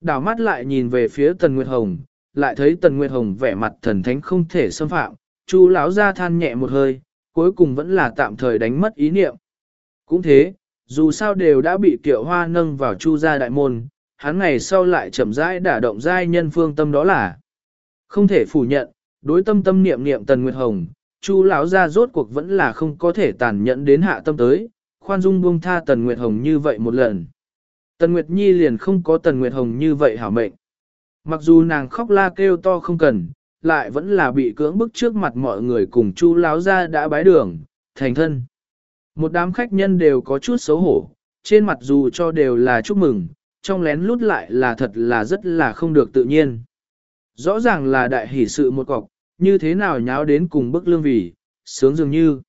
Đảo mắt lại nhìn về phía Tần Nguyệt Hồng, lại thấy Tần Nguyệt Hồng vẻ mặt thần thánh không thể xâm phạm, Chu lão gia than nhẹ một hơi, cuối cùng vẫn là tạm thời đánh mất ý niệm. Cũng thế, dù sao đều đã bị Kiệu Hoa nâng vào Chu gia đại môn, hắn ngày sau lại chậm rãi đả động giai nhân phương tâm đó là không thể phủ nhận, đối tâm tâm niệm niệm Tần Nguyệt Hồng, Chu lão gia rốt cuộc vẫn là không có thể tàn nhẫn đến hạ tâm tới, khoan dung buông tha Tần Nguyệt Hồng như vậy một lần. Tần Nguyệt Nhi liền không có Tần Nguyệt Hồng như vậy hảo mệnh. Mặc dù nàng khóc la kêu to không cần, lại vẫn là bị cưỡng bức trước mặt mọi người cùng Chu lão gia đã bái đường, thành thân. Một đám khách nhân đều có chút xấu hổ, trên mặt dù cho đều là chúc mừng, trong lén lút lại là thật là rất là không được tự nhiên. Rõ ràng là đại hỷ sự một cọc, như thế nào nháo đến cùng bức lương vì, sướng dường như.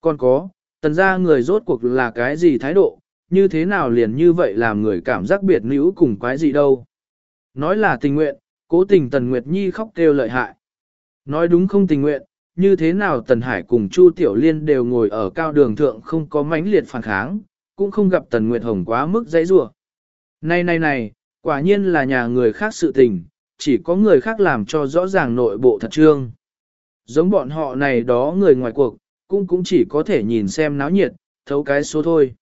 Còn có, tần ra người rốt cuộc là cái gì thái độ, như thế nào liền như vậy làm người cảm giác biệt nữ cùng quái gì đâu. Nói là tình nguyện, cố tình Tần Nguyệt Nhi khóc kêu lợi hại. Nói đúng không tình nguyện, như thế nào Tần Hải cùng Chu Tiểu Liên đều ngồi ở cao đường thượng không có mãnh liệt phản kháng, cũng không gặp Tần Nguyệt Hồng quá mức dãy rủa. Này này này, quả nhiên là nhà người khác sự tình, chỉ có người khác làm cho rõ ràng nội bộ thật trương. Giống bọn họ này đó người ngoài cuộc, cũng cũng chỉ có thể nhìn xem náo nhiệt, thấu cái số thôi.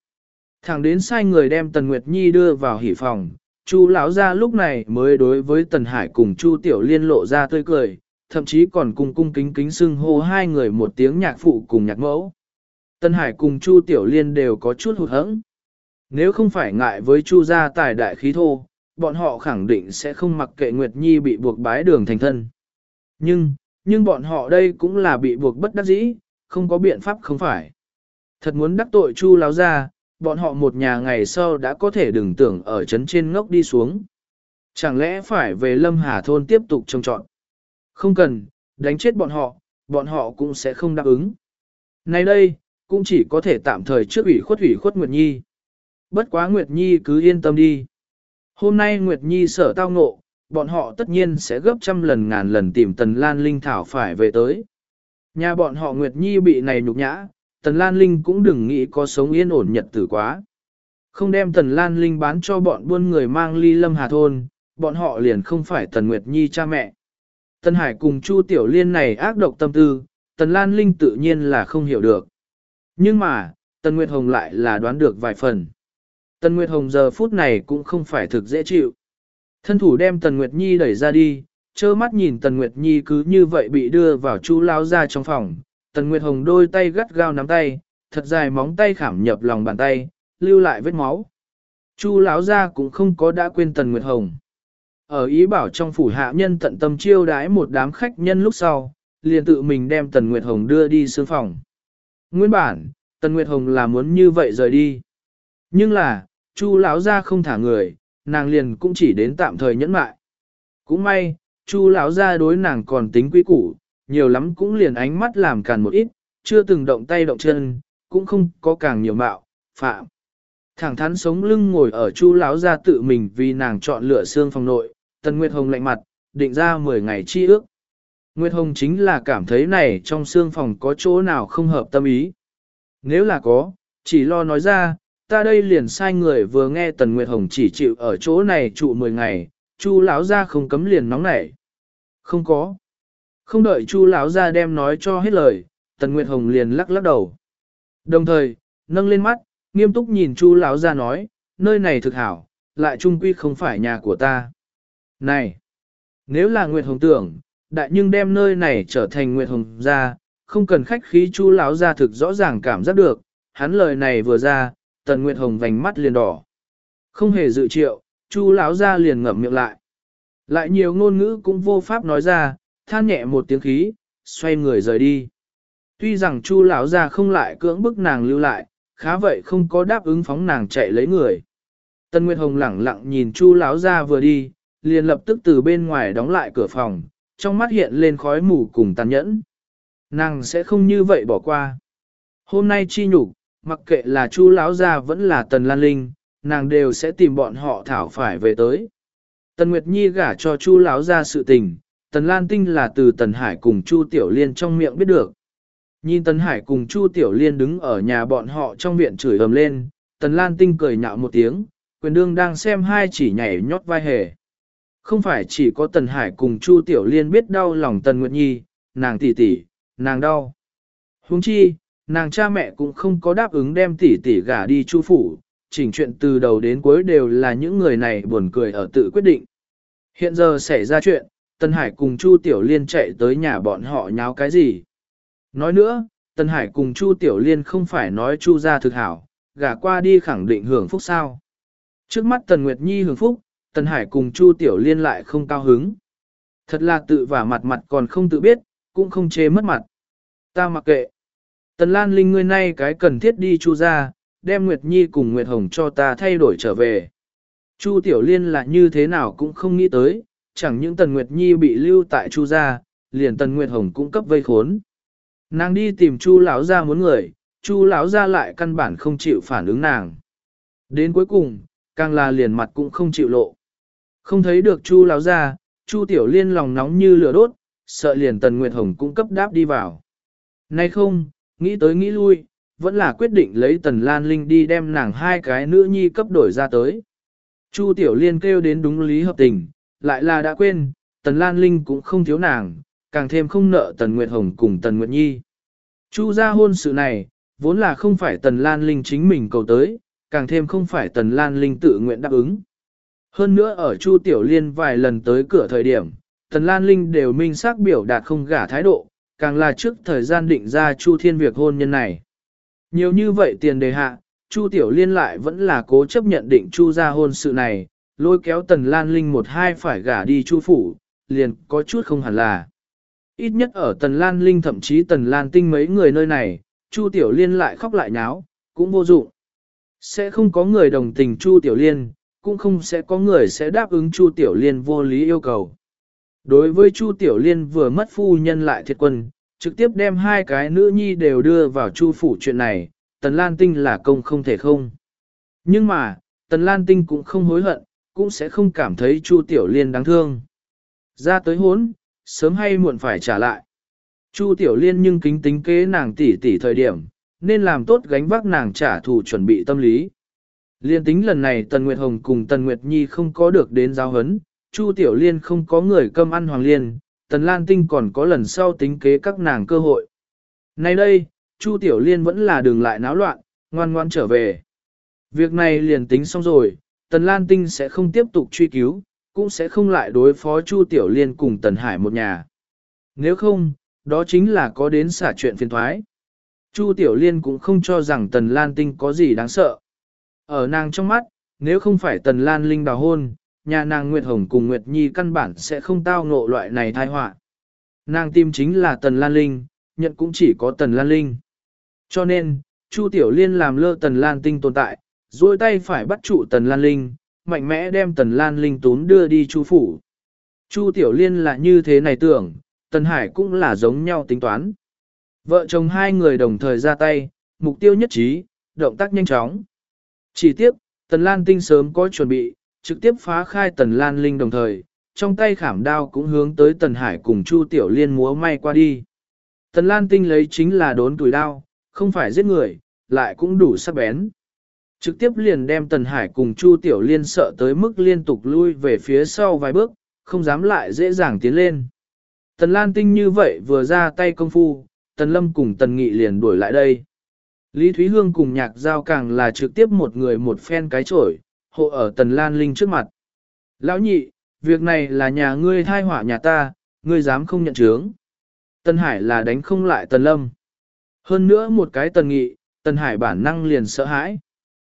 Thẳng đến sai người đem Tần Nguyệt Nhi đưa vào hỉ phòng, Chu lão gia lúc này mới đối với Tần Hải cùng Chu Tiểu Liên lộ ra tươi cười, thậm chí còn cùng cung kính kính xưng hô hai người một tiếng nhạc phụ cùng nhạc mẫu. Tần Hải cùng Chu Tiểu Liên đều có chút hụt hẫng. Nếu không phải ngại với Chu gia tài đại khí thô, bọn họ khẳng định sẽ không mặc kệ Nguyệt Nhi bị buộc bái đường thành thân. Nhưng, nhưng bọn họ đây cũng là bị buộc bất đắc dĩ, không có biện pháp không phải. Thật muốn đắc tội Chu láo ra, bọn họ một nhà ngày sau đã có thể đừng tưởng ở chấn trên ngốc đi xuống. Chẳng lẽ phải về Lâm Hà Thôn tiếp tục trông trọn? Không cần, đánh chết bọn họ, bọn họ cũng sẽ không đáp ứng. Nay đây, cũng chỉ có thể tạm thời trước ủy khuất ủy khuất Nguyệt Nhi. Bất quá Nguyệt Nhi cứ yên tâm đi. Hôm nay Nguyệt Nhi sở tao ngộ, bọn họ tất nhiên sẽ gấp trăm lần ngàn lần tìm Tần Lan Linh Thảo phải về tới. Nhà bọn họ Nguyệt Nhi bị này nhục nhã, Tần Lan Linh cũng đừng nghĩ có sống yên ổn nhật tử quá. Không đem Tần Lan Linh bán cho bọn buôn người mang ly lâm hà thôn, bọn họ liền không phải Tần Nguyệt Nhi cha mẹ. Tần Hải cùng Chu Tiểu Liên này ác độc tâm tư, Tần Lan Linh tự nhiên là không hiểu được. Nhưng mà, Tần Nguyệt Hồng lại là đoán được vài phần. Tần Nguyệt Hồng giờ phút này cũng không phải thực dễ chịu. Thân thủ đem Tần Nguyệt Nhi đẩy ra đi, trơ mắt nhìn Tần Nguyệt Nhi cứ như vậy bị đưa vào chu lao ra trong phòng. Tần Nguyệt Hồng đôi tay gắt gao nắm tay, thật dài móng tay khảm nhập lòng bàn tay, lưu lại vết máu. Chu lão gia cũng không có đã quên Tần Nguyệt Hồng. Ở ý bảo trong phủ hạ nhân tận tâm chiêu đái một đám khách nhân lúc sau, liền tự mình đem Tần Nguyệt Hồng đưa đi sương phòng. Nguyên bản, Tần Nguyệt Hồng là muốn như vậy rời đi. Nhưng là, Chu lão gia không thả người, nàng liền cũng chỉ đến tạm thời nhẫn mại. Cũng may, Chu lão gia đối nàng còn tính quý củ, nhiều lắm cũng liền ánh mắt làm càn một ít, chưa từng động tay động chân, cũng không có càng nhiều mạo, phạm. Thẳng thắn sống lưng ngồi ở Chu lão gia tự mình vì nàng chọn lựa xương phòng nội, Tần Nguyệt Hồng lạnh mặt, định ra 10 ngày chi ước. Nguyệt Hồng chính là cảm thấy này trong xương phòng có chỗ nào không hợp tâm ý. Nếu là có, chỉ lo nói ra, ta đây liền sai người vừa nghe Tần Nguyệt Hồng chỉ chịu ở chỗ này trụ 10 ngày, Chu lão gia không cấm liền nóng nảy. Không có. Không đợi Chu lão gia đem nói cho hết lời, Tần Nguyệt Hồng liền lắc lắc đầu. Đồng thời, nâng lên mắt, nghiêm túc nhìn Chu lão gia nói, nơi này thực hảo, lại trung quy không phải nhà của ta. Này, nếu là Nguyệt Hồng tưởng, đại nhưng đem nơi này trở thành Nguyệt Hồng gia, không cần khách khí Chu lão gia thực rõ ràng cảm giác được, hắn lời này vừa ra, Tần Nguyệt Hồng vành mắt liền đỏ. Không hề dự triệu, Chu lão gia liền ngậm miệng lại. Lại nhiều ngôn ngữ cũng vô pháp nói ra, than nhẹ một tiếng khí, xoay người rời đi. Tuy rằng Chu lão gia không lại cưỡng bức nàng lưu lại, khá vậy không có đáp ứng phóng nàng chạy lấy người. Tần Nguyệt Hồng lẳng lặng nhìn Chu lão gia vừa đi, liền lập tức từ bên ngoài đóng lại cửa phòng, trong mắt hiện lên khói mù cùng tàn nhẫn. Nàng sẽ không như vậy bỏ qua. Hôm nay chi nhục, mặc kệ là Chu lão gia vẫn là Tần Lan Linh, nàng đều sẽ tìm bọn họ thảo phải về tới. Tần Nguyệt Nhi gả cho Chu lão gia sự tình, Tần Lan Tinh là từ Tần Hải cùng Chu Tiểu Liên trong miệng biết được. Nhìn Tần Hải cùng Chu Tiểu Liên đứng ở nhà bọn họ trong viện chửi ầm lên, Tần Lan Tinh cười nhạo một tiếng, quyền đương đang xem hai chỉ nhảy nhót vai hề. Không phải chỉ có Tần Hải cùng Chu Tiểu Liên biết đau lòng Tần Nguyệt Nhi, nàng tỷ tỷ, nàng đau. Huống chi, nàng cha mẹ cũng không có đáp ứng đem tỷ tỷ gả đi Chu phủ, chỉnh chuyện từ đầu đến cuối đều là những người này buồn cười ở tự quyết định. Hiện giờ xảy ra chuyện, Tân Hải cùng Chu Tiểu Liên chạy tới nhà bọn họ nháo cái gì? Nói nữa, Tân Hải cùng Chu Tiểu Liên không phải nói Chu ra thực hảo, gả qua đi khẳng định hưởng phúc sao. Trước mắt Tần Nguyệt Nhi hưởng phúc, Tân Hải cùng Chu Tiểu Liên lại không cao hứng. Thật là tự vả mặt mặt còn không tự biết, cũng không chê mất mặt. Ta mặc kệ. Tần Lan Linh ngươi nay cái cần thiết đi Chu ra, đem Nguyệt Nhi cùng Nguyệt Hồng cho ta thay đổi trở về. Chu Tiểu Liên là như thế nào cũng không nghĩ tới, chẳng những Tần Nguyệt Nhi bị lưu tại Chu gia, liền Tần Nguyệt Hồng cũng cấp vây khốn. Nàng đi tìm Chu lão gia muốn người, Chu lão gia lại căn bản không chịu phản ứng nàng. Đến cuối cùng, càng là liền mặt cũng không chịu lộ. Không thấy được Chu lão gia, Chu Tiểu Liên lòng nóng như lửa đốt, sợ liền Tần Nguyệt Hồng cũng cấp đáp đi vào. Nay không, nghĩ tới nghĩ lui, vẫn là quyết định lấy Tần Lan Linh đi đem nàng hai cái nữ nhi cấp đổi ra tới. Chu Tiểu Liên kêu đến đúng lý hợp tình, lại là đã quên, Tần Lan Linh cũng không thiếu nàng, càng thêm không nợ Tần Nguyệt Hồng cùng Tần Nguyệt Nhi. Chu ra hôn sự này, vốn là không phải Tần Lan Linh chính mình cầu tới, càng thêm không phải Tần Lan Linh tự nguyện đáp ứng. Hơn nữa ở Chu Tiểu Liên vài lần tới cửa thời điểm, Tần Lan Linh đều minh xác biểu đạt không gả thái độ, càng là trước thời gian định ra Chu Thiên việc hôn nhân này. Nhiều như vậy tiền đề hạ, Chu Tiểu Liên lại vẫn là cố chấp nhận định Chu ra hôn sự này, lôi kéo Tần Lan Linh một hai phải gả đi Chu phủ, liền có chút không hẳn là. Ít nhất ở Tần Lan Linh thậm chí Tần Lan Tinh mấy người nơi này, Chu Tiểu Liên lại khóc lại nháo, cũng vô dụng. Sẽ không có người đồng tình Chu Tiểu Liên, cũng không sẽ có người sẽ đáp ứng Chu Tiểu Liên vô lý yêu cầu. Đối với Chu Tiểu Liên vừa mất phu nhân lại thiệt quân, trực tiếp đem hai cái nữ nhi đều đưa vào Chu phủ chuyện này, Tần Lan Tinh là công không thể không. Nhưng mà, Tần Lan Tinh cũng không hối hận, cũng sẽ không cảm thấy Chu Tiểu Liên đáng thương. Ra tới hốn, sớm hay muộn phải trả lại. Chu Tiểu Liên nhưng kính tính kế nàng tỷ tỷ thời điểm, nên làm tốt gánh vác nàng trả thù chuẩn bị tâm lý. Liên tính lần này Tần Nguyệt Hồng cùng Tần Nguyệt Nhi không có được đến giáo hấn, Chu Tiểu Liên không có người cơm ăn hoàng liên, Tần Lan Tinh còn có lần sau tính kế các nàng cơ hội. Nay đây, Chu Tiểu Liên vẫn là đường lại náo loạn, ngoan ngoan trở về. Việc này liền tính xong rồi, Tần Lan Tinh sẽ không tiếp tục truy cứu, cũng sẽ không lại đối phó Chu Tiểu Liên cùng Tần Hải một nhà. Nếu không, đó chính là có đến xả chuyện phiền thoái. Chu Tiểu Liên cũng không cho rằng Tần Lan Tinh có gì đáng sợ. Ở nàng trong mắt, nếu không phải Tần Lan Linh đào hôn, nhà nàng Nguyệt Hồng cùng Nguyệt Nhi căn bản sẽ không tao ngộ loại này tai họa. Nàng tim chính là Tần Lan Linh, nhận cũng chỉ có Tần Lan Linh. Cho nên, Chu Tiểu Liên làm lơ Tần Lan Tinh tồn tại, duỗi tay phải bắt trụ Tần Lan Linh, mạnh mẽ đem Tần Lan Linh tún đưa đi Chu phủ. Chu Tiểu Liên là như thế này tưởng, Tần Hải cũng là giống nhau tính toán. Vợ chồng hai người đồng thời ra tay, mục tiêu nhất trí, động tác nhanh chóng. Chỉ tiếp, Tần Lan Tinh sớm có chuẩn bị, trực tiếp phá khai Tần Lan Linh đồng thời, trong tay khảm đao cũng hướng tới Tần Hải cùng Chu Tiểu Liên múa may qua đi. Tần Lan Tinh lấy chính là đốn tuổi đao, không phải giết người, lại cũng đủ sắc bén. Trực tiếp liền đem Tần Hải cùng Chu Tiểu Liên sợ tới mức liên tục lui về phía sau vài bước, không dám lại dễ dàng tiến lên. Tần Lan Tinh như vậy vừa ra tay công phu, Tần Lâm cùng Tần Nghị liền đuổi lại đây. Lý Thúy Hương cùng nhạc giao càng là trực tiếp một người một phen cái chổi, hộ ở Tần Lan Linh trước mặt. Lão nhị, việc này là nhà ngươi thai họa nhà ta, ngươi dám không nhận chướng. Tần Hải là đánh không lại Tần Lâm. Hơn nữa một cái Tần Nghị, Tần Hải bản năng liền sợ hãi.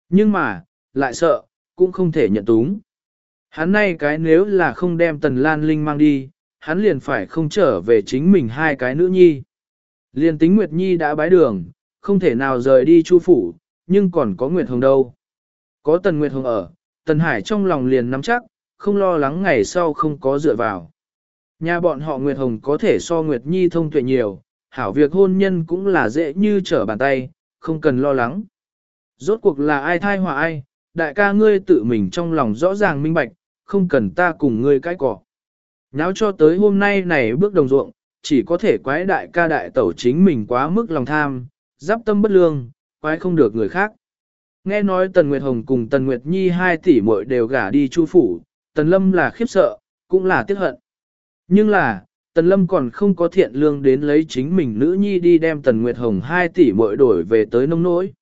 Nhưng mà, lại sợ, cũng không thể nhận túng. Hắn nay cái nếu là không đem Tần Lan Linh mang đi, hắn liền phải không trở về chính mình hai cái nữ nhi. Liền tính Nguyệt Nhi đã bái đường, không thể nào rời đi chu phủ, nhưng còn có Nguyệt Hồng đâu. Có Tần Nguyệt Hồng ở, Tần Hải trong lòng liền nắm chắc, không lo lắng ngày sau không có dựa vào. Nhà bọn họ Nguyệt Hồng có thể so Nguyệt Nhi thông tuệ nhiều, hảo việc hôn nhân cũng là dễ như trở bàn tay, không cần lo lắng. Rốt cuộc là ai thai hòa ai, đại ca ngươi tự mình trong lòng rõ ràng minh bạch, không cần ta cùng ngươi cãi cỏ. Nháo cho tới hôm nay này bước đồng ruộng, chỉ có thể quái đại ca đại tẩu chính mình quá mức lòng tham, giáp tâm bất lương, quái không được người khác. Nghe nói Tần Nguyệt Hồng cùng Tần Nguyệt Nhi hai tỷ muội đều gả đi chu phủ, Tần Lâm là khiếp sợ, cũng là tiếc hận. Nhưng là, Tần Lâm còn không có thiện lương đến lấy chính mình nữ nhi đi đem Tần Nguyệt Hồng hai tỷ muội đổi về tới nông nỗi.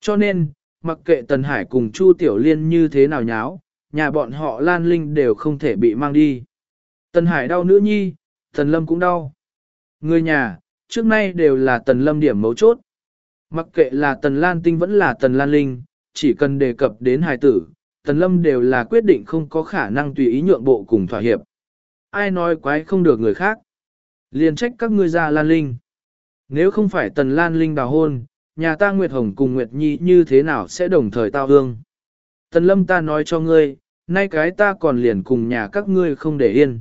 Cho nên, mặc kệ Tần Hải cùng Chu Tiểu Liên như thế nào nháo, nhà bọn họ Lan Linh đều không thể bị mang đi. Tần Hải đau nữ nhi, Tần Lâm cũng đau. Người nhà, trước nay đều là Tần Lâm điểm mấu chốt. Mặc kệ là Tần Lan Tinh vẫn là Tần Lan Linh, chỉ cần đề cập đến hài tử, Tần Lâm đều là quyết định không có khả năng tùy ý nhượng bộ cùng thỏa hiệp. Ai nói quái không được người khác. Liền trách các ngươi ra Lan Linh. Nếu không phải Tần Lan Linh đào hôn, nhà ta Nguyệt Hồng cùng Nguyệt Nhi như thế nào sẽ đồng thời tao hương. Tần Lâm ta nói cho ngươi, nay cái ta còn liền cùng nhà các ngươi không để yên.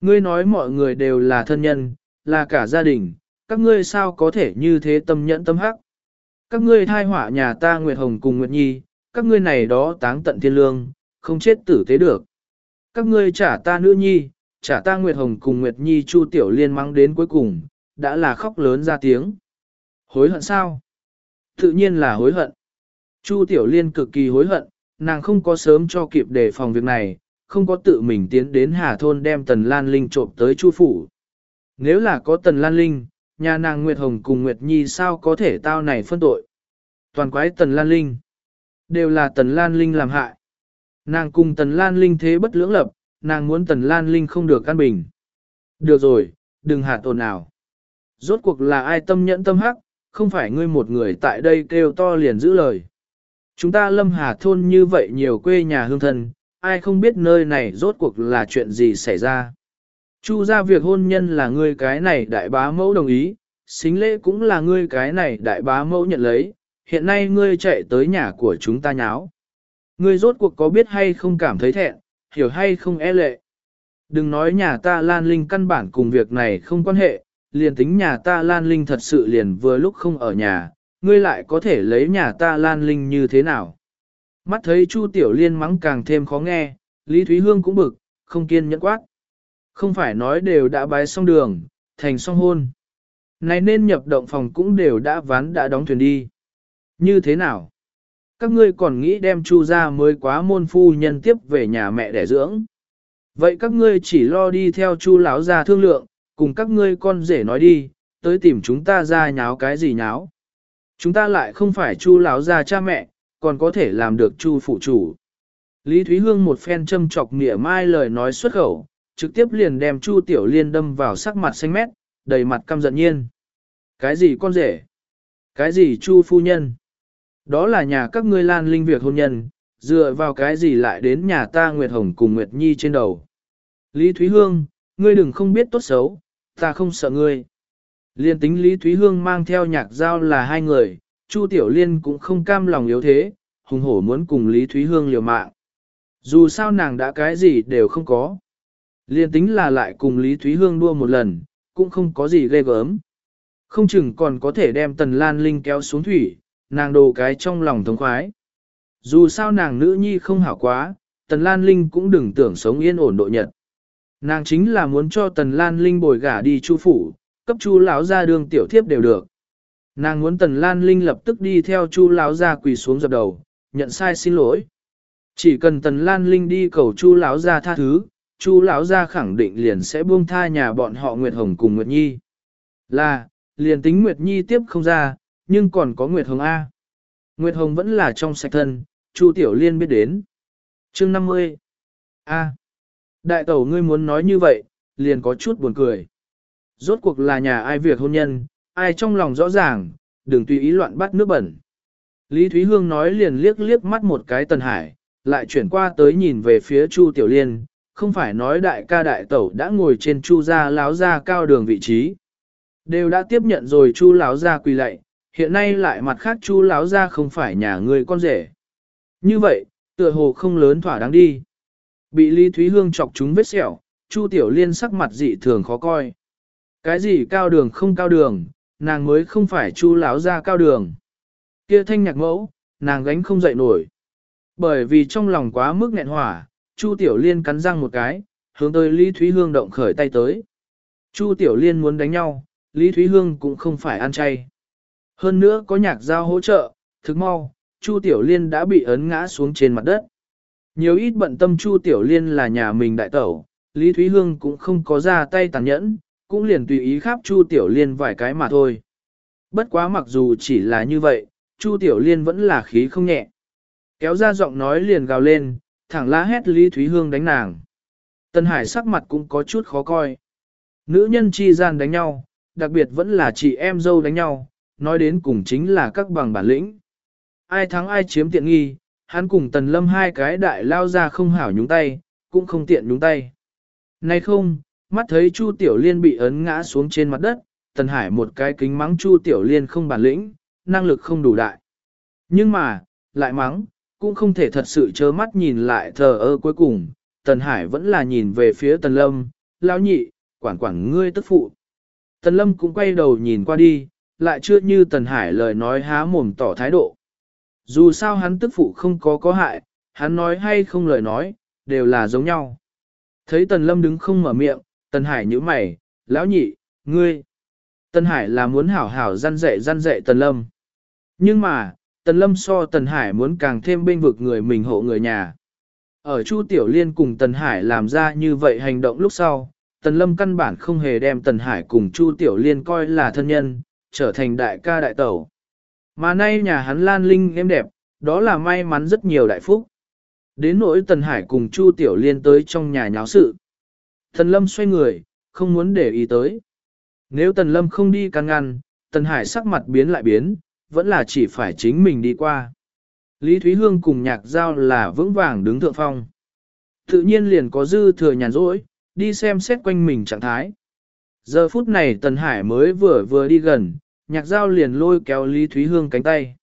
Ngươi nói mọi người đều là thân nhân, là cả gia đình, các ngươi sao có thể như thế tâm nhẫn tâm hắc. Các ngươi thai họa nhà ta Nguyệt Hồng cùng Nguyệt Nhi, các ngươi này đó táng tận thiên lương, không chết tử tế được. Các ngươi trả ta nữ nhi, trả ta Nguyệt Hồng cùng Nguyệt Nhi Chu Tiểu Liên mang đến cuối cùng, đã là khóc lớn ra tiếng. Hối hận sao? Tự nhiên là hối hận. Chu Tiểu Liên cực kỳ hối hận, nàng không có sớm cho kịp đề phòng việc này, không có tự mình tiến đến Hà Thôn đem Tần Lan Linh trộm tới Chu Phủ. Nếu là có Tần Lan Linh, nhà nàng Nguyệt Hồng cùng Nguyệt Nhi sao có thể tao này phân tội. Toàn quái Tần Lan Linh. Đều là Tần Lan Linh làm hại. Nàng cùng Tần Lan Linh thế bất lưỡng lập, nàng muốn Tần Lan Linh không được căn bình. Được rồi, đừng hạ tồn nào. Rốt cuộc là ai tâm nhẫn tâm hắc, không phải ngươi một người tại đây kêu to liền giữ lời. Chúng ta lâm hà thôn như vậy nhiều quê nhà hương thân, ai không biết nơi này rốt cuộc là chuyện gì xảy ra. Chu ra việc hôn nhân là ngươi cái này đại bá mẫu đồng ý, xính lễ cũng là ngươi cái này đại bá mẫu nhận lấy, hiện nay ngươi chạy tới nhà của chúng ta nháo. Ngươi rốt cuộc có biết hay không cảm thấy thẹn, hiểu hay không e lệ. Đừng nói nhà ta Lan Linh căn bản cùng việc này không quan hệ, liền tính nhà ta Lan Linh thật sự liền vừa lúc không ở nhà, ngươi lại có thể lấy nhà ta Lan Linh như thế nào. Mắt thấy Chu Tiểu Liên mắng càng thêm khó nghe, Lý Thúy Hương cũng bực, không kiên nhẫn quát. Không phải nói đều đã bái xong đường, thành xong hôn. Này nên nhập động phòng cũng đều đã ván đã đóng thuyền đi. Như thế nào? Các ngươi còn nghĩ đem Chu ra mới quá môn phu nhân tiếp về nhà mẹ đẻ dưỡng. Vậy các ngươi chỉ lo đi theo Chu lão ra thương lượng, cùng các ngươi con rể nói đi, tới tìm chúng ta ra nháo cái gì nháo. Chúng ta lại không phải Chu lão ra cha mẹ, còn có thể làm được Chu phụ chủ. Lý Thúy Hương một phen châm chọc nghĩa mai lời nói xuất khẩu, trực tiếp liền đem Chu Tiểu Liên đâm vào sắc mặt xanh mét, đầy mặt căm giận nhiên. Cái gì con rể? Cái gì Chu phu nhân? Đó là nhà các ngươi lan linh việc hôn nhân, dựa vào cái gì lại đến nhà ta Nguyệt Hồng cùng Nguyệt Nhi trên đầu. Lý Thúy Hương, ngươi đừng không biết tốt xấu, ta không sợ ngươi. Liên tính Lý Thúy Hương mang theo nhạc giao là hai người, Chu Tiểu Liên cũng không cam lòng yếu thế, hùng hổ muốn cùng Lý Thúy Hương liều mạng. Dù sao nàng đã cái gì đều không có. Liên tính là lại cùng Lý Thúy Hương đua một lần, cũng không có gì ghê gớm. Không chừng còn có thể đem Tần Lan Linh kéo xuống thủy, nàng đồ cái trong lòng thống khoái. Dù sao nàng nữ nhi không hảo quá, Tần Lan Linh cũng đừng tưởng sống yên ổn độ nhật. Nàng chính là muốn cho Tần Lan Linh bồi gả đi chu phủ, cấp chu lão ra đường tiểu thiếp đều được. Nàng muốn Tần Lan Linh lập tức đi theo chu lão ra quỳ xuống dập đầu, nhận sai xin lỗi. Chỉ cần Tần Lan Linh đi cầu chu lão ra tha thứ, chu lão ra khẳng định liền sẽ buông tha nhà bọn họ Nguyệt Hồng cùng Nguyệt Nhi. Là, liền tính Nguyệt Nhi tiếp không ra, nhưng còn có Nguyệt Hồng A. Nguyệt Hồng vẫn là trong sạch thân, Chu Tiểu Liên biết đến. chương 50. A. Đại tẩu ngươi muốn nói như vậy, liền có chút buồn cười. Rốt cuộc là nhà ai việc hôn nhân, ai trong lòng rõ ràng, đừng tùy ý loạn bắt nước bẩn. Lý Thúy Hương nói liền liếc liếc mắt một cái Tần Hải, lại chuyển qua tới nhìn về phía Chu Tiểu Liên, không phải nói đại ca đại tẩu đã ngồi trên Chu gia láo gia cao đường vị trí. Đều đã tiếp nhận rồi Chu láo gia quỳ lạy, hiện nay lại mặt khác Chu láo gia không phải nhà người con rể. Như vậy, tựa hồ không lớn thỏa đáng đi. Bị Lý Thúy Hương chọc chúng vết sẹo, Chu Tiểu Liên sắc mặt dị thường khó coi. Cái gì cao đường không cao đường, nàng mới không phải Chu láo gia cao đường. Kia thanh nhạc mẫu, nàng gánh không dậy nổi. Bởi vì trong lòng quá mức nghẹn hỏa, Chu Tiểu Liên cắn răng một cái, hướng tới Lý Thúy Hương động khởi tay tới. Chu Tiểu Liên muốn đánh nhau, Lý Thúy Hương cũng không phải ăn chay. Hơn nữa có nhạc giao hỗ trợ, thực mau, Chu Tiểu Liên đã bị ấn ngã xuống trên mặt đất. Nhiều ít bận tâm Chu Tiểu Liên là nhà mình đại tẩu, Lý Thúy Hương cũng không có ra tay tàn nhẫn, cũng liền tùy ý khắp Chu Tiểu Liên vài cái mà thôi. Bất quá mặc dù chỉ là như vậy, Chu Tiểu Liên vẫn là khí không nhẹ. Kéo ra giọng nói liền gào lên, thẳng lá hét Lý Thúy Hương đánh nàng. Tân Hải sắc mặt cũng có chút khó coi. Nữ nhân chi gian đánh nhau, đặc biệt vẫn là chị em dâu đánh nhau, nói đến cùng chính là các bằng bản lĩnh. Ai thắng ai chiếm tiện nghi, hắn cùng tần lâm hai cái đại lao ra không hảo nhúng tay, cũng không tiện nhúng tay. Nay không, mắt thấy Chu Tiểu Liên bị ấn ngã xuống trên mặt đất, tần hải một cái kính mắng Chu Tiểu Liên không bản lĩnh, năng lực không đủ đại. Nhưng mà, lại mắng, cũng không thể thật sự chớ mắt nhìn lại thờ ơ cuối cùng, tần hải vẫn là nhìn về phía tần lâm, lão nhị, quản quản ngươi tức phụ. Tần lâm cũng quay đầu nhìn qua đi, lại chưa như tần hải lời nói há mồm tỏ thái độ. Dù sao hắn tức phụ không có có hại, hắn nói hay không lời nói, đều là giống nhau. Thấy Tần Lâm đứng không mở miệng, Tần Hải nhíu mày, lão nhị, ngươi. Tần Hải là muốn hảo hảo gian dạy gian dạy Tần Lâm. Nhưng mà, Tần Lâm so Tần Hải muốn càng thêm bên vực người mình hộ người nhà. Ở Chu Tiểu Liên cùng Tần Hải làm ra như vậy hành động lúc sau, Tần Lâm căn bản không hề đem Tần Hải cùng Chu Tiểu Liên coi là thân nhân, trở thành đại ca đại tẩu. Mà nay nhà hắn lan linh êm đẹp, đó là may mắn rất nhiều đại phúc. Đến nỗi Tần Hải cùng Chu Tiểu Liên tới trong nhà nháo sự. Tần Lâm xoay người, không muốn để ý tới. Nếu Tần Lâm không đi can ngăn, Tần Hải sắc mặt biến lại biến, vẫn là chỉ phải chính mình đi qua. Lý Thúy Hương cùng nhạc giao là vững vàng đứng thượng phong. Tự nhiên liền có dư thừa nhàn rỗi, đi xem xét quanh mình trạng thái. Giờ phút này Tần Hải mới vừa vừa đi gần, nhạc giao liền lôi kéo Lý Thúy Hương cánh tay.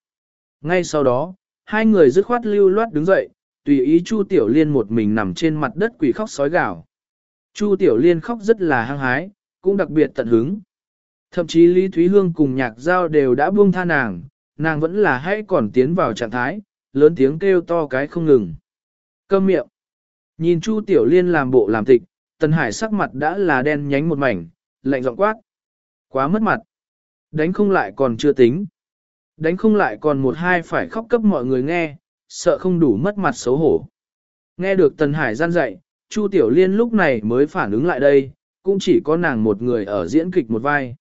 Ngay sau đó, hai người dứt khoát lưu loát đứng dậy, tùy ý Chu Tiểu Liên một mình nằm trên mặt đất quỷ khóc sói gào. Chu Tiểu Liên khóc rất là hăng hái, cũng đặc biệt tận hứng. Thậm chí Lý Thúy Hương cùng nhạc giao đều đã buông tha nàng, nàng vẫn là hãy còn tiến vào trạng thái, lớn tiếng kêu to cái không ngừng. Câm miệng. Nhìn Chu Tiểu Liên làm bộ làm tịch, Tần Hải sắc mặt đã là đen nhánh một mảnh, lạnh giọng quát. Quá mất mặt. Đánh không lại còn chưa tính. Đánh không lại còn một hai phải khóc cấp mọi người nghe, sợ không đủ mất mặt xấu hổ. Nghe được Tần Hải gian dạy, Chu Tiểu Liên lúc này mới phản ứng lại đây, cũng chỉ có nàng một người ở diễn kịch một vai.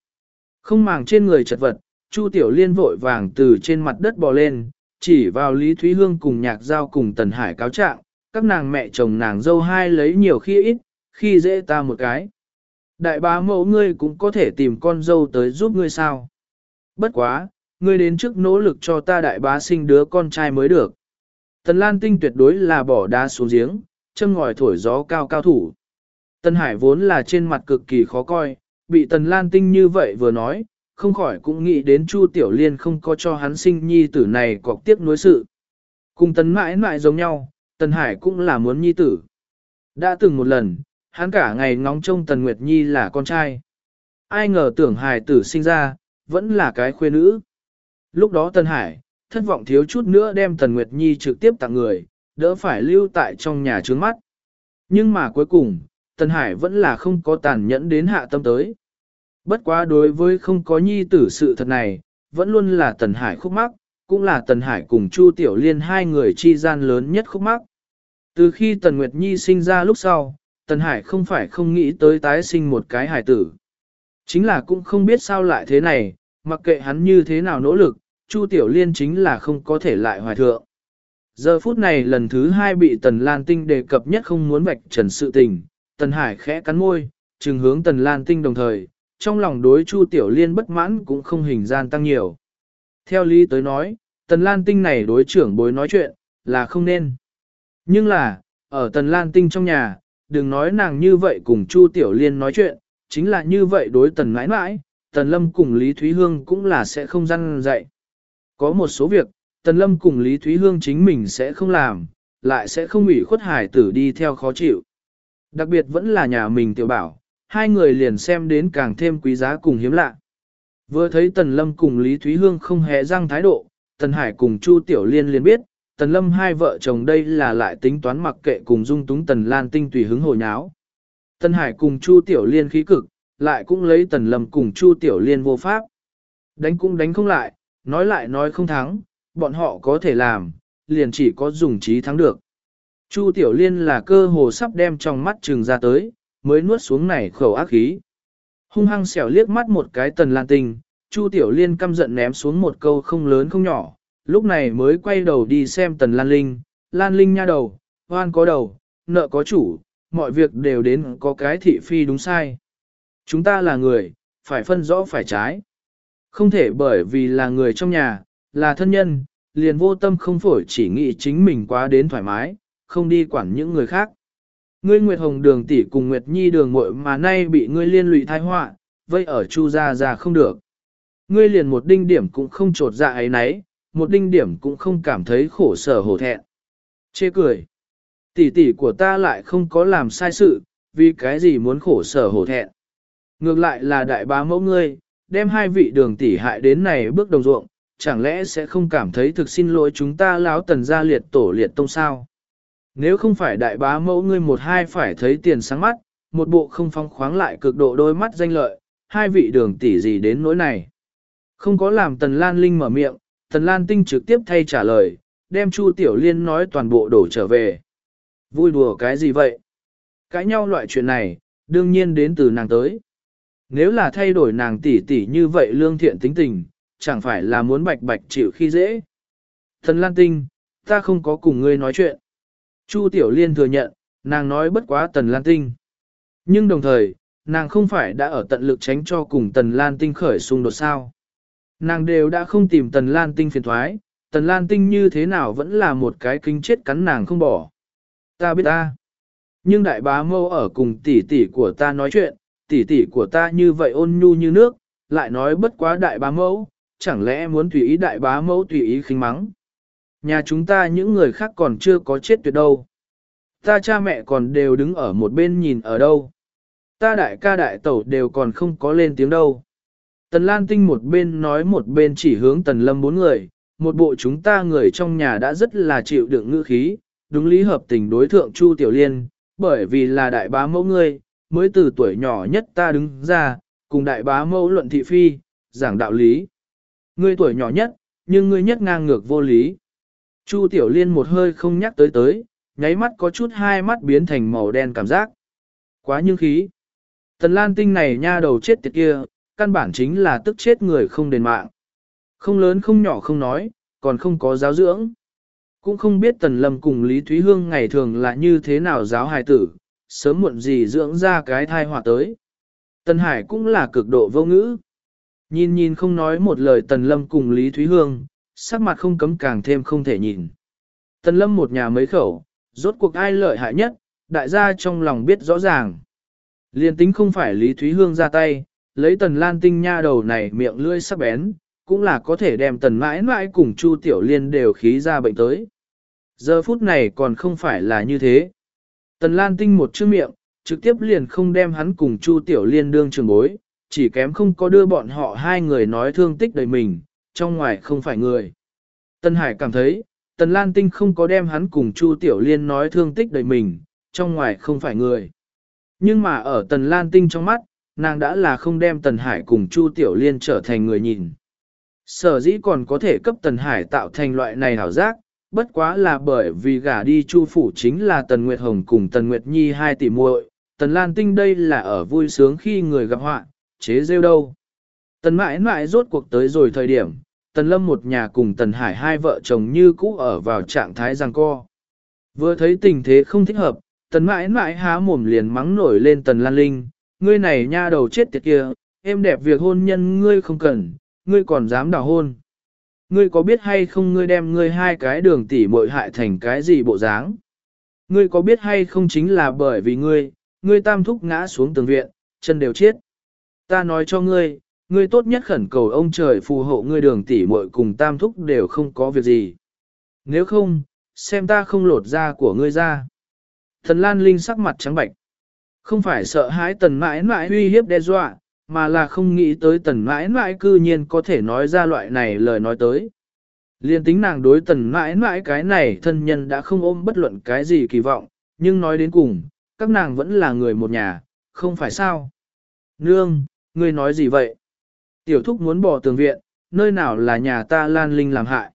Không màng trên người chật vật, Chu Tiểu Liên vội vàng từ trên mặt đất bò lên, chỉ vào Lý Thúy Hương cùng nhạc giao cùng Tần Hải cáo trạng, các nàng mẹ chồng nàng dâu hai lấy nhiều khi ít, khi dễ ta một cái. Đại bá mẫu ngươi cũng có thể tìm con dâu tới giúp ngươi sao. Bất quá, ngươi đến trước nỗ lực cho ta đại bá sinh đứa con trai mới được. Tần Lan Tinh tuyệt đối là bỏ đá xuống giếng, châm ngòi thổi gió cao cao thủ. Tần Hải vốn là trên mặt cực kỳ khó coi, bị Tần Lan Tinh như vậy vừa nói, không khỏi cũng nghĩ đến Chu Tiểu Liên không có cho hắn sinh nhi tử này cọc tiếc nuối sự. Cùng Tần mãi mãi giống nhau, Tần Hải cũng là muốn nhi tử. Đã từng một lần, hắn cả ngày ngóng trông Tần Nguyệt Nhi là con trai. Ai ngờ tưởng Hải tử sinh ra, vẫn là cái khuê nữ. Lúc đó Tần Hải, thất vọng thiếu chút nữa đem Tần Nguyệt Nhi trực tiếp tặng người, đỡ phải lưu tại trong nhà trướng mắt. Nhưng mà cuối cùng, Tần Hải vẫn là không có tàn nhẫn đến hạ tâm tới. Bất quá đối với không có nhi tử sự thật này, vẫn luôn là Tần Hải khúc mắc, cũng là Tần Hải cùng Chu Tiểu Liên hai người chi gian lớn nhất khúc mắc. Từ khi Tần Nguyệt Nhi sinh ra lúc sau, Tần Hải không phải không nghĩ tới tái sinh một cái hải tử. Chính là cũng không biết sao lại thế này, mặc kệ hắn như thế nào nỗ lực, Chu Tiểu Liên chính là không có thể lại hoài thượng. Giờ phút này lần thứ hai bị Tần Lan Tinh đề cập nhất không muốn vạch trần sự tình, Tần Hải khẽ cắn môi, trừng hướng Tần Lan Tinh đồng thời, trong lòng đối Chu Tiểu Liên bất mãn cũng không hình gian tăng nhiều. Theo lý tới nói, Tần Lan Tinh này đối trưởng bối nói chuyện, là không nên. Nhưng là, ở Tần Lan Tinh trong nhà, đừng nói nàng như vậy cùng Chu Tiểu Liên nói chuyện, chính là như vậy đối Tần mãi mãi, Tần Lâm cùng Lý Thúy Hương cũng là sẽ không răn dạy. Có một số việc, Tần Lâm cùng Lý Thúy Hương chính mình sẽ không làm, lại sẽ không ủy khuất hải tử đi theo khó chịu. Đặc biệt vẫn là nhà mình tiểu bảo, hai người liền xem đến càng thêm quý giá cùng hiếm lạ. Vừa thấy Tần Lâm cùng Lý Thúy Hương không hề răng thái độ, Tần Hải cùng Chu Tiểu Liên liền biết, Tần Lâm hai vợ chồng đây là lại tính toán mặc kệ cùng dung túng Tần Lan Tinh tùy hứng hồi nháo. Tần Hải cùng Chu Tiểu Liên khí cực, lại cũng lấy Tần Lâm cùng Chu Tiểu Liên vô pháp. Đánh cũng đánh không lại, nói lại nói không thắng, bọn họ có thể làm, liền chỉ có dùng trí thắng được. Chu Tiểu Liên là cơ hồ sắp đem trong mắt trừng ra tới, mới nuốt xuống này khẩu ác khí. Hung hăng xẻo liếc mắt một cái tần lan Tình. Chu Tiểu Liên căm giận ném xuống một câu không lớn không nhỏ, lúc này mới quay đầu đi xem tần lan linh, lan linh nha đầu, hoan có đầu, nợ có chủ, mọi việc đều đến có cái thị phi đúng sai. Chúng ta là người, phải phân rõ phải trái. Không thể bởi vì là người trong nhà, là thân nhân, liền vô tâm không phổi chỉ nghĩ chính mình quá đến thoải mái, không đi quản những người khác. Ngươi Nguyệt Hồng đường tỷ cùng Nguyệt Nhi đường muội mà nay bị ngươi liên lụy thai họa, vây ở Chu gia gia không được. Ngươi liền một đinh điểm cũng không trột dạ ấy nấy, một đinh điểm cũng không cảm thấy khổ sở hổ thẹn. Chê cười. Tỷ tỷ của ta lại không có làm sai sự, vì cái gì muốn khổ sở hổ thẹn. Ngược lại là đại bá mẫu ngươi, đem hai vị đường tỷ hại đến này bước đồng ruộng, chẳng lẽ sẽ không cảm thấy thực xin lỗi chúng ta láo tần gia liệt tổ liệt tông sao? Nếu không phải đại bá mẫu ngươi một hai phải thấy tiền sáng mắt, một bộ không phong khoáng lại cực độ đôi mắt danh lợi, hai vị đường tỷ gì đến nỗi này. Không có làm tần lan linh mở miệng, Tần Lan Tinh trực tiếp thay trả lời, đem Chu Tiểu Liên nói toàn bộ đổ trở về. Vui đùa cái gì vậy? Cãi nhau loại chuyện này, đương nhiên đến từ nàng tới. Nếu là thay đổi nàng tỷ tỷ như vậy lương thiện tính tình, chẳng phải là muốn bạch bạch chịu khi dễ. Thần Lan Tinh, ta không có cùng ngươi nói chuyện. Chu Tiểu Liên thừa nhận, nàng nói bất quá Tần Lan Tinh. Nhưng đồng thời, nàng không phải đã ở tận lực tránh cho cùng Tần Lan Tinh khởi xung đột sao. Nàng đều đã không tìm Tần Lan Tinh phiền thoái, Tần Lan Tinh như thế nào vẫn là một cái kinh chết cắn nàng không bỏ. Ta biết ta. Nhưng đại bá mâu ở cùng tỷ tỷ của ta nói chuyện, tỷ tỷ của ta như vậy ôn nhu như nước, lại nói bất quá đại bá mẫu, chẳng lẽ muốn tùy ý đại bá mẫu tùy ý khinh mắng. Nhà chúng ta những người khác còn chưa có chết tuyệt đâu. Ta cha mẹ còn đều đứng ở một bên nhìn ở đâu. Ta đại ca đại tẩu đều còn không có lên tiếng đâu. Tần Lan Tinh một bên nói một bên chỉ hướng Tần Lâm bốn người, một bộ chúng ta người trong nhà đã rất là chịu đựng ngữ khí, đúng lý hợp tình đối thượng Chu Tiểu Liên, bởi vì là đại bá mẫu ngươi, mới từ tuổi nhỏ nhất ta đứng ra, cùng đại bá mẫu luận thị phi, giảng đạo lý. Ngươi tuổi nhỏ nhất, nhưng ngươi nhất ngang ngược vô lý. Chu Tiểu Liên một hơi không nhắc tới tới, nháy mắt có chút hai mắt biến thành màu đen cảm giác. Quá nhưng khí. Tần Lan Tinh này nha đầu chết tiệt kia, căn bản chính là tức chết người không đền mạng. Không lớn không nhỏ không nói, còn không có giáo dưỡng. Cũng không biết Tần Lâm cùng Lý Thúy Hương ngày thường là như thế nào giáo hài tử, sớm muộn gì dưỡng ra cái thai họa tới. Tần Hải cũng là cực độ vô ngữ. Nhìn nhìn không nói một lời Tần Lâm cùng Lý Thúy Hương, sắc mặt không cấm càng thêm không thể nhìn. Tần Lâm một nhà mấy khẩu, rốt cuộc ai lợi hại nhất, đại gia trong lòng biết rõ ràng. Liên tính không phải Lý Thúy Hương ra tay, lấy Tần Lan Tinh nha đầu này miệng lưỡi sắc bén, cũng là có thể đem Tần mãi mãi cùng Chu Tiểu Liên đều khí ra bệnh tới. Giờ phút này còn không phải là như thế. Tần Lan Tinh một chữ miệng, trực tiếp liền không đem hắn cùng Chu Tiểu Liên đương trường bối, chỉ kém không có đưa bọn họ hai người nói thương tích đầy mình, trong ngoài không phải người. Tần Hải cảm thấy, Tần Lan Tinh không có đem hắn cùng Chu Tiểu Liên nói thương tích đầy mình, trong ngoài không phải người. Nhưng mà ở Tần Lan Tinh trong mắt, nàng đã là không đem Tần Hải cùng Chu Tiểu Liên trở thành người nhìn. Sở dĩ còn có thể cấp Tần Hải tạo thành loại này hảo giác, bất quá là bởi vì gả đi Chu phủ chính là Tần Nguyệt Hồng cùng Tần Nguyệt Nhi hai tỷ muội, Tần Lan Tinh đây là ở vui sướng khi người gặp họa, chế rêu đâu. Tần mãi mãi rốt cuộc tới rồi thời điểm, Tần Lâm một nhà cùng Tần Hải hai vợ chồng như cũ ở vào trạng thái giằng co. Vừa thấy tình thế không thích hợp, Tần mãi mãi há mồm liền mắng nổi lên Tần Lan Linh, ngươi này nha đầu chết tiệt kia, em đẹp việc hôn nhân ngươi không cần, ngươi còn dám đào hôn. Ngươi có biết hay không ngươi đem ngươi hai cái đường tỉ muội hại thành cái gì bộ dáng? Ngươi có biết hay không chính là bởi vì ngươi, ngươi tam thúc ngã xuống tường viện, chân đều chết. Ta nói cho ngươi, ngươi tốt nhất khẩn cầu ông trời phù hộ ngươi đường tỷ muội cùng tam thúc đều không có việc gì. Nếu không, xem ta không lột da của ngươi ra. Thần Lan Linh sắc mặt trắng bạch. Không phải sợ hãi tần mãi mãi uy hiếp đe dọa, mà là không nghĩ tới tần mãi mãi cư nhiên có thể nói ra loại này lời nói tới. Liên tính nàng đối tần mãi mãi cái này thân nhân đã không ôm bất luận cái gì kỳ vọng, nhưng nói đến cùng, các nàng vẫn là người một nhà, không phải sao. Nương, ngươi nói gì vậy? Tiểu thúc muốn bỏ tường viện, nơi nào là nhà ta lan linh làm hại.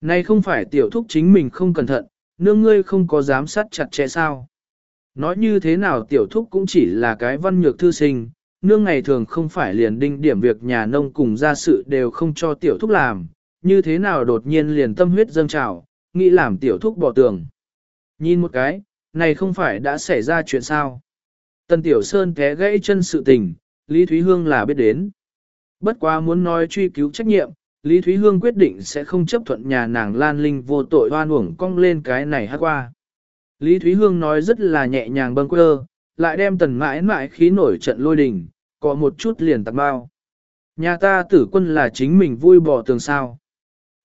Nay không phải tiểu thúc chính mình không cẩn thận, nương ngươi không có giám sát chặt chẽ sao. Nói như thế nào tiểu thúc cũng chỉ là cái văn nhược thư sinh, nương ngày thường không phải liền đinh điểm việc nhà nông cùng gia sự đều không cho tiểu thúc làm, như thế nào đột nhiên liền tâm huyết dâng trào, nghĩ làm tiểu thúc bỏ tường. Nhìn một cái, này không phải đã xảy ra chuyện sao. Tần Tiểu Sơn té gãy chân sự tình, Lý Thúy Hương là biết đến. Bất quá muốn nói truy cứu trách nhiệm, Lý Thúy Hương quyết định sẽ không chấp thuận nhà nàng Lan Linh vô tội hoan uổng cong lên cái này hát qua. Lý Thúy Hương nói rất là nhẹ nhàng bâng quơ, lại đem tần mãi mãi khí nổi trận lôi đình, có một chút liền tặng bao. Nhà ta tử quân là chính mình vui bỏ tường sao.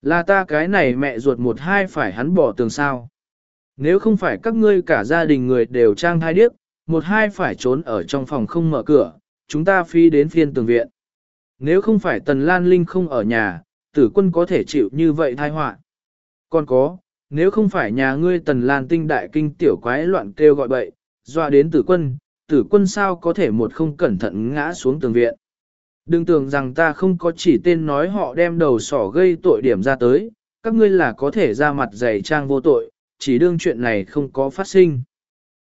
Là ta cái này mẹ ruột một hai phải hắn bỏ tường sao. Nếu không phải các ngươi cả gia đình người đều trang thai điếc, một hai phải trốn ở trong phòng không mở cửa, chúng ta phi đến phiên tường viện. Nếu không phải tần lan linh không ở nhà, tử quân có thể chịu như vậy thai họa. Còn có, nếu không phải nhà ngươi tần lan tinh đại kinh tiểu quái loạn kêu gọi bậy, dọa đến tử quân, tử quân sao có thể một không cẩn thận ngã xuống tường viện. Đừng tưởng rằng ta không có chỉ tên nói họ đem đầu sỏ gây tội điểm ra tới, các ngươi là có thể ra mặt dày trang vô tội, chỉ đương chuyện này không có phát sinh.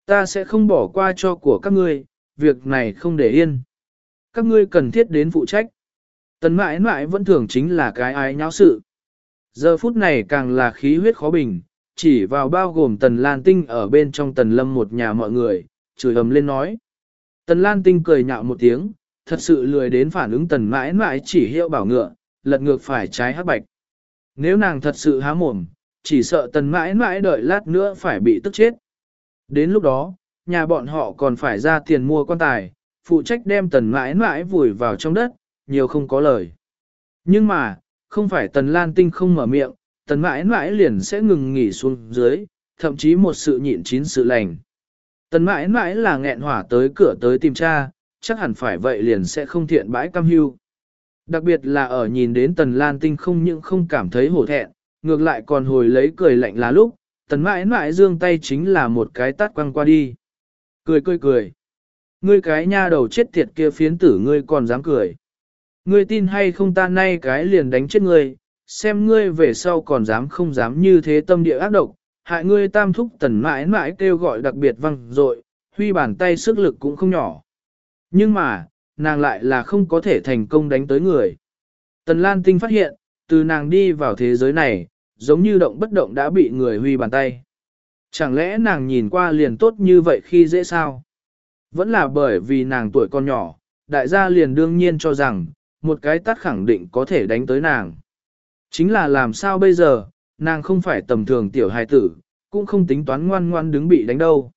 Ta sẽ không bỏ qua cho của các ngươi, việc này không để yên. Các ngươi cần thiết đến phụ trách. Tần mãi mãi vẫn thường chính là cái ái nháo sự. Giờ phút này càng là khí huyết khó bình, chỉ vào bao gồm tần lan tinh ở bên trong tần lâm một nhà mọi người, chửi ầm lên nói. Tần lan tinh cười nhạo một tiếng, thật sự lười đến phản ứng tần mãi mãi chỉ hiệu bảo ngựa, lật ngược phải trái hắc bạch. Nếu nàng thật sự há mồm, chỉ sợ tần mãi mãi đợi lát nữa phải bị tức chết. Đến lúc đó, nhà bọn họ còn phải ra tiền mua quan tài, phụ trách đem tần mãi mãi vùi vào trong đất, nhiều không có lời. Nhưng mà, không phải tần lan tinh không mở miệng, tần mãi mãi liền sẽ ngừng nghỉ xuống dưới, thậm chí một sự nhịn chín sự lành. Tần mãi mãi là nghẹn hỏa tới cửa tới tìm cha, chắc hẳn phải vậy liền sẽ không thiện bãi cam hưu. Đặc biệt là ở nhìn đến tần lan tinh không những không cảm thấy hổ thẹn, ngược lại còn hồi lấy cười lạnh là lúc, tần mãi mãi dương tay chính là một cái tát quăng qua đi. Cười cười cười. Ngươi cái nha đầu chết tiệt kia phiến tử ngươi còn dám cười. Ngươi tin hay không ta nay cái liền đánh chết ngươi, xem ngươi về sau còn dám không dám như thế tâm địa ác độc, hại ngươi tam thúc tần mãi mãi kêu gọi đặc biệt văng rồi huy bàn tay sức lực cũng không nhỏ. Nhưng mà, nàng lại là không có thể thành công đánh tới người. Tần Lan Tinh phát hiện, từ nàng đi vào thế giới này, giống như động bất động đã bị người huy bàn tay. Chẳng lẽ nàng nhìn qua liền tốt như vậy khi dễ sao? Vẫn là bởi vì nàng tuổi còn nhỏ, đại gia liền đương nhiên cho rằng, một cái tắt khẳng định có thể đánh tới nàng. Chính là làm sao bây giờ, nàng không phải tầm thường tiểu hài tử, cũng không tính toán ngoan ngoan đứng bị đánh đâu.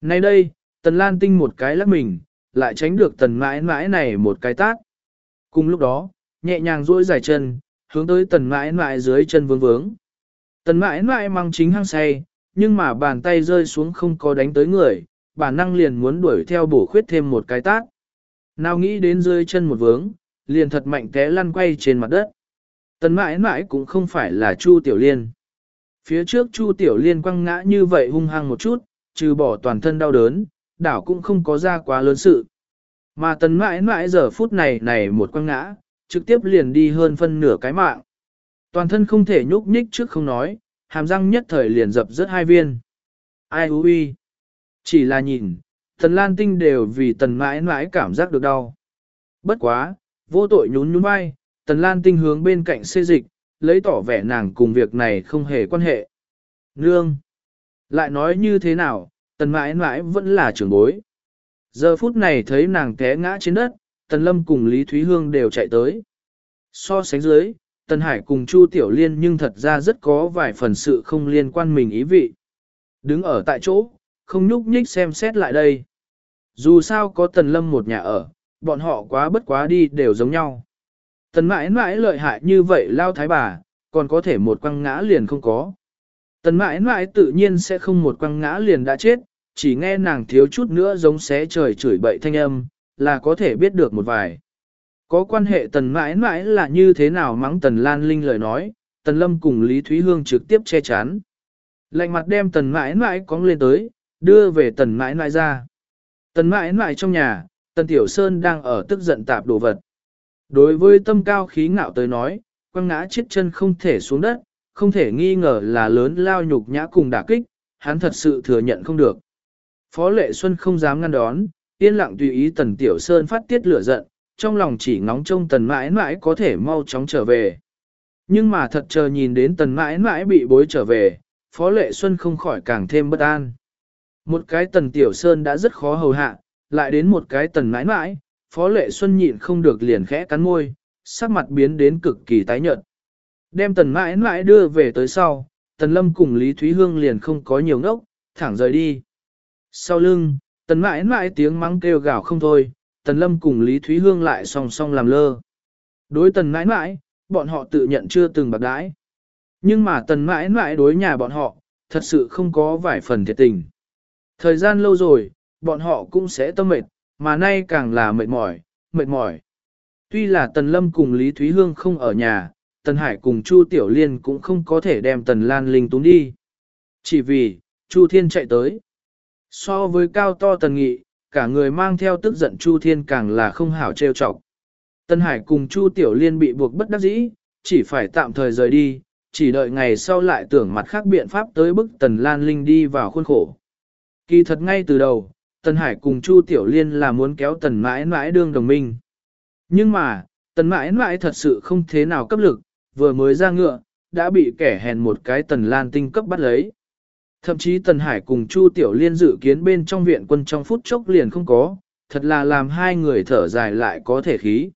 Nay đây, Tần Lan Tinh một cái lắc mình, lại tránh được tần mãi mãi này một cái tát. Cùng lúc đó, nhẹ nhàng duỗi dài chân, hướng tới tần mãi mãi dưới chân vướng vướng. Tần mãi mãi mang chính hăng say, nhưng mà bàn tay rơi xuống không có đánh tới người, bản năng liền muốn đuổi theo bổ khuyết thêm một cái tát. Nào nghĩ đến rơi chân một vướng, liền thật mạnh té lăn quay trên mặt đất. Tần mãi mãi cũng không phải là Chu Tiểu Liên. Phía trước Chu Tiểu Liên quăng ngã như vậy hung hăng một chút, trừ bỏ toàn thân đau đớn, đảo cũng không có ra quá lớn sự. Mà tần mãi mãi giờ phút này này một quăng ngã, trực tiếp liền đi hơn phân nửa cái mạng. Toàn thân không thể nhúc nhích trước không nói, hàm răng nhất thời liền dập rất hai viên. Ai hú uy. Chỉ là nhìn, tần lan tinh đều vì tần mãi mãi cảm giác được đau. Bất quá, vô tội nhún nhún vai, tần lan tinh hướng bên cạnh xê dịch, lấy tỏ vẻ nàng cùng việc này không hề quan hệ. Nương! Lại nói như thế nào, tần mãi mãi vẫn là trưởng bối. Giờ phút này thấy nàng té ngã trên đất, tần lâm cùng Lý Thúy Hương đều chạy tới. So sánh dưới, tần hải cùng Chu Tiểu Liên nhưng thật ra rất có vài phần sự không liên quan mình ý vị. Đứng ở tại chỗ, không nhúc nhích xem xét lại đây. Dù sao có tần lâm một nhà ở, bọn họ quá bất quá đi đều giống nhau. Tần mãi mãi lợi hại như vậy lao thái bà, còn có thể một quăng ngã liền không có. Tần mãi mãi tự nhiên sẽ không một quăng ngã liền đã chết, chỉ nghe nàng thiếu chút nữa giống xé trời chửi bậy thanh âm, là có thể biết được một vài. Có quan hệ tần mãi mãi là như thế nào mắng tần Lan Linh lời nói, tần Lâm cùng Lý Thúy Hương trực tiếp che chắn. Lạnh mặt đem tần mãi mãi cóng lên tới, đưa về tần mãi mãi ra. Tần mãi mãi trong nhà, tần Tiểu Sơn đang ở tức giận tạp đồ vật. Đối với tâm cao khí ngạo tới nói, quăng ngã chết chân không thể xuống đất, không thể nghi ngờ là lớn lao nhục nhã cùng đả kích, hắn thật sự thừa nhận không được. Phó Lệ Xuân không dám ngăn đón, yên lặng tùy ý Tần Tiểu Sơn phát tiết lửa giận, trong lòng chỉ ngóng trông Tần mãi mãi có thể mau chóng trở về. Nhưng mà thật chờ nhìn đến Tần mãi mãi bị bối trở về, Phó Lệ Xuân không khỏi càng thêm bất an. Một cái Tần Tiểu Sơn đã rất khó hầu hạ, lại đến một cái Tần mãi mãi, Phó Lệ Xuân nhịn không được liền khẽ cắn môi, sắc mặt biến đến cực kỳ tái nhợt. Đem tần mãi mãi đưa về tới sau, tần lâm cùng Lý Thúy Hương liền không có nhiều ngốc, thẳng rời đi. Sau lưng, tần mãi mãi tiếng mắng kêu gào không thôi, tần lâm cùng Lý Thúy Hương lại song song làm lơ. Đối tần mãi mãi, bọn họ tự nhận chưa từng bạc đãi. Nhưng mà tần mãi mãi đối nhà bọn họ, thật sự không có vài phần thiệt tình. Thời gian lâu rồi, bọn họ cũng sẽ tâm mệt, mà nay càng là mệt mỏi, mệt mỏi. Tuy là tần lâm cùng Lý Thúy Hương không ở nhà, Tần Hải cùng Chu Tiểu Liên cũng không có thể đem Tần Lan Linh túng đi. Chỉ vì, Chu Thiên chạy tới. So với cao to Tần Nghị, cả người mang theo tức giận Chu Thiên càng là không hảo trêu chọc. Tân Hải cùng Chu Tiểu Liên bị buộc bất đắc dĩ, chỉ phải tạm thời rời đi, chỉ đợi ngày sau lại tưởng mặt khác biện pháp tới bức Tần Lan Linh đi vào khuôn khổ. Kỳ thật ngay từ đầu, Tần Hải cùng Chu Tiểu Liên là muốn kéo Tần mãi mãi đương đồng minh. Nhưng mà, Tần mãi mãi thật sự không thế nào cấp lực, vừa mới ra ngựa, đã bị kẻ hèn một cái Tần Lan tinh cấp bắt lấy. Thậm chí Tần Hải cùng Chu Tiểu Liên dự kiến bên trong viện quân trong phút chốc liền không có, thật là làm hai người thở dài lại có thể khí.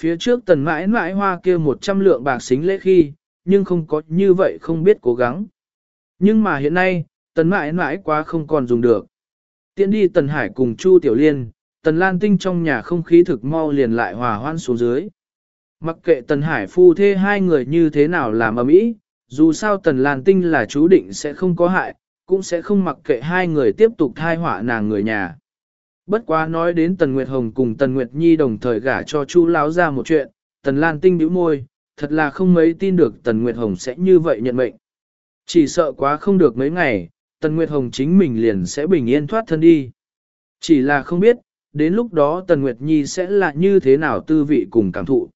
Phía trước Tần mãi mãi hoa kia một trăm lượng bạc xính lễ khi, nhưng không có như vậy không biết cố gắng. Nhưng mà hiện nay, Tần mãi mãi quá không còn dùng được. Tiến đi Tần Hải cùng Chu Tiểu Liên, Tần Lan Tinh trong nhà không khí thực mau liền lại hòa hoan xuống dưới. Mặc kệ Tần Hải phu thê hai người như thế nào làm ở mỹ, dù sao Tần Lan Tinh là chú định sẽ không có hại, cũng sẽ không mặc kệ hai người tiếp tục thai họa nàng người nhà. Bất quá nói đến Tần Nguyệt Hồng cùng Tần Nguyệt Nhi đồng thời gả cho Chu Lão ra một chuyện, Tần Lan Tinh bĩu môi, thật là không mấy tin được Tần Nguyệt Hồng sẽ như vậy nhận mệnh. Chỉ sợ quá không được mấy ngày, Tần Nguyệt Hồng chính mình liền sẽ bình yên thoát thân đi. Chỉ là không biết, đến lúc đó Tần Nguyệt Nhi sẽ là như thế nào tư vị cùng cảm thụ.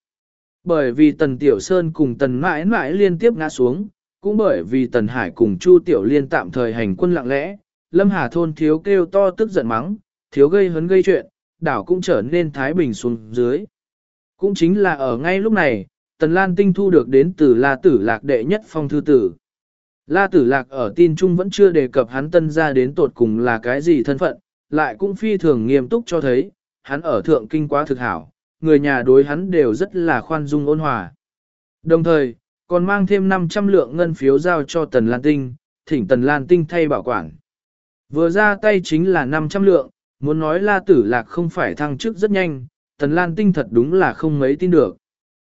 Bởi vì Tần Tiểu Sơn cùng Tần mãi mãi liên tiếp ngã xuống, cũng bởi vì Tần Hải cùng Chu Tiểu Liên tạm thời hành quân lặng lẽ, Lâm Hà Thôn thiếu kêu to tức giận mắng, thiếu gây hấn gây chuyện, đảo cũng trở nên thái bình xuống dưới. Cũng chính là ở ngay lúc này, Tần Lan Tinh thu được đến từ La Tử Lạc đệ nhất phong thư tử. La Tử Lạc ở tin chung vẫn chưa đề cập hắn tân ra đến tột cùng là cái gì thân phận, lại cũng phi thường nghiêm túc cho thấy, hắn ở thượng kinh quá thực hảo, người nhà đối hắn đều rất là khoan dung ôn hòa. Đồng thời, còn mang thêm 500 lượng ngân phiếu giao cho Tần Lan Tinh, thỉnh Tần Lan Tinh thay bảo quản. Vừa ra tay chính là 500 lượng, muốn nói La Tử Lạc không phải thăng chức rất nhanh, Tần Lan Tinh thật đúng là không mấy tin được.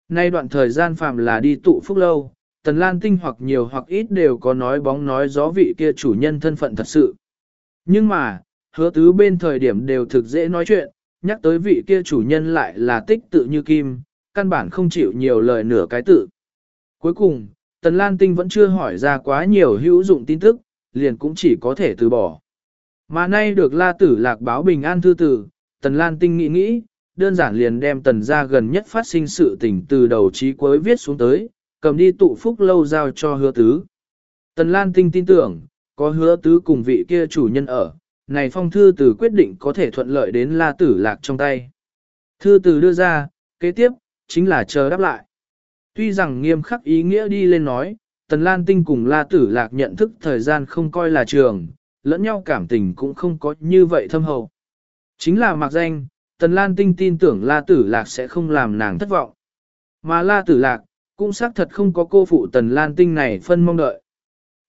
Nay đoạn thời gian phạm là đi tụ phúc lâu, Tần Lan Tinh hoặc nhiều hoặc ít đều có nói bóng nói gió vị kia chủ nhân thân phận thật sự. Nhưng mà, hứa tứ bên thời điểm đều thực dễ nói chuyện, nhắc tới vị kia chủ nhân lại là tích tự như kim, căn bản không chịu nhiều lời nửa cái tự. Cuối cùng, Tần Lan Tinh vẫn chưa hỏi ra quá nhiều hữu dụng tin tức, liền cũng chỉ có thể từ bỏ. Mà nay được la tử lạc báo bình an thư tử, Tần Lan Tinh nghĩ nghĩ, đơn giản liền đem tần ra gần nhất phát sinh sự tình từ đầu chí cuối viết xuống tới, cầm đi tụ phúc lâu giao cho hứa tứ. Tần Lan Tinh tin tưởng, có hứa tứ cùng vị kia chủ nhân ở, này phong thư từ quyết định có thể thuận lợi đến la tử lạc trong tay. Thư từ đưa ra, kế tiếp, chính là chờ đáp lại. Tuy rằng nghiêm khắc ý nghĩa đi lên nói, Tần Lan Tinh cùng la tử lạc nhận thức thời gian không coi là trường, lẫn nhau cảm tình cũng không có như vậy thâm hậu. Chính là mặc danh, Tần Lan Tinh tin tưởng La Tử Lạc sẽ không làm nàng thất vọng. Mà La Tử Lạc, cũng xác thật không có cô phụ Tần Lan Tinh này phân mong đợi.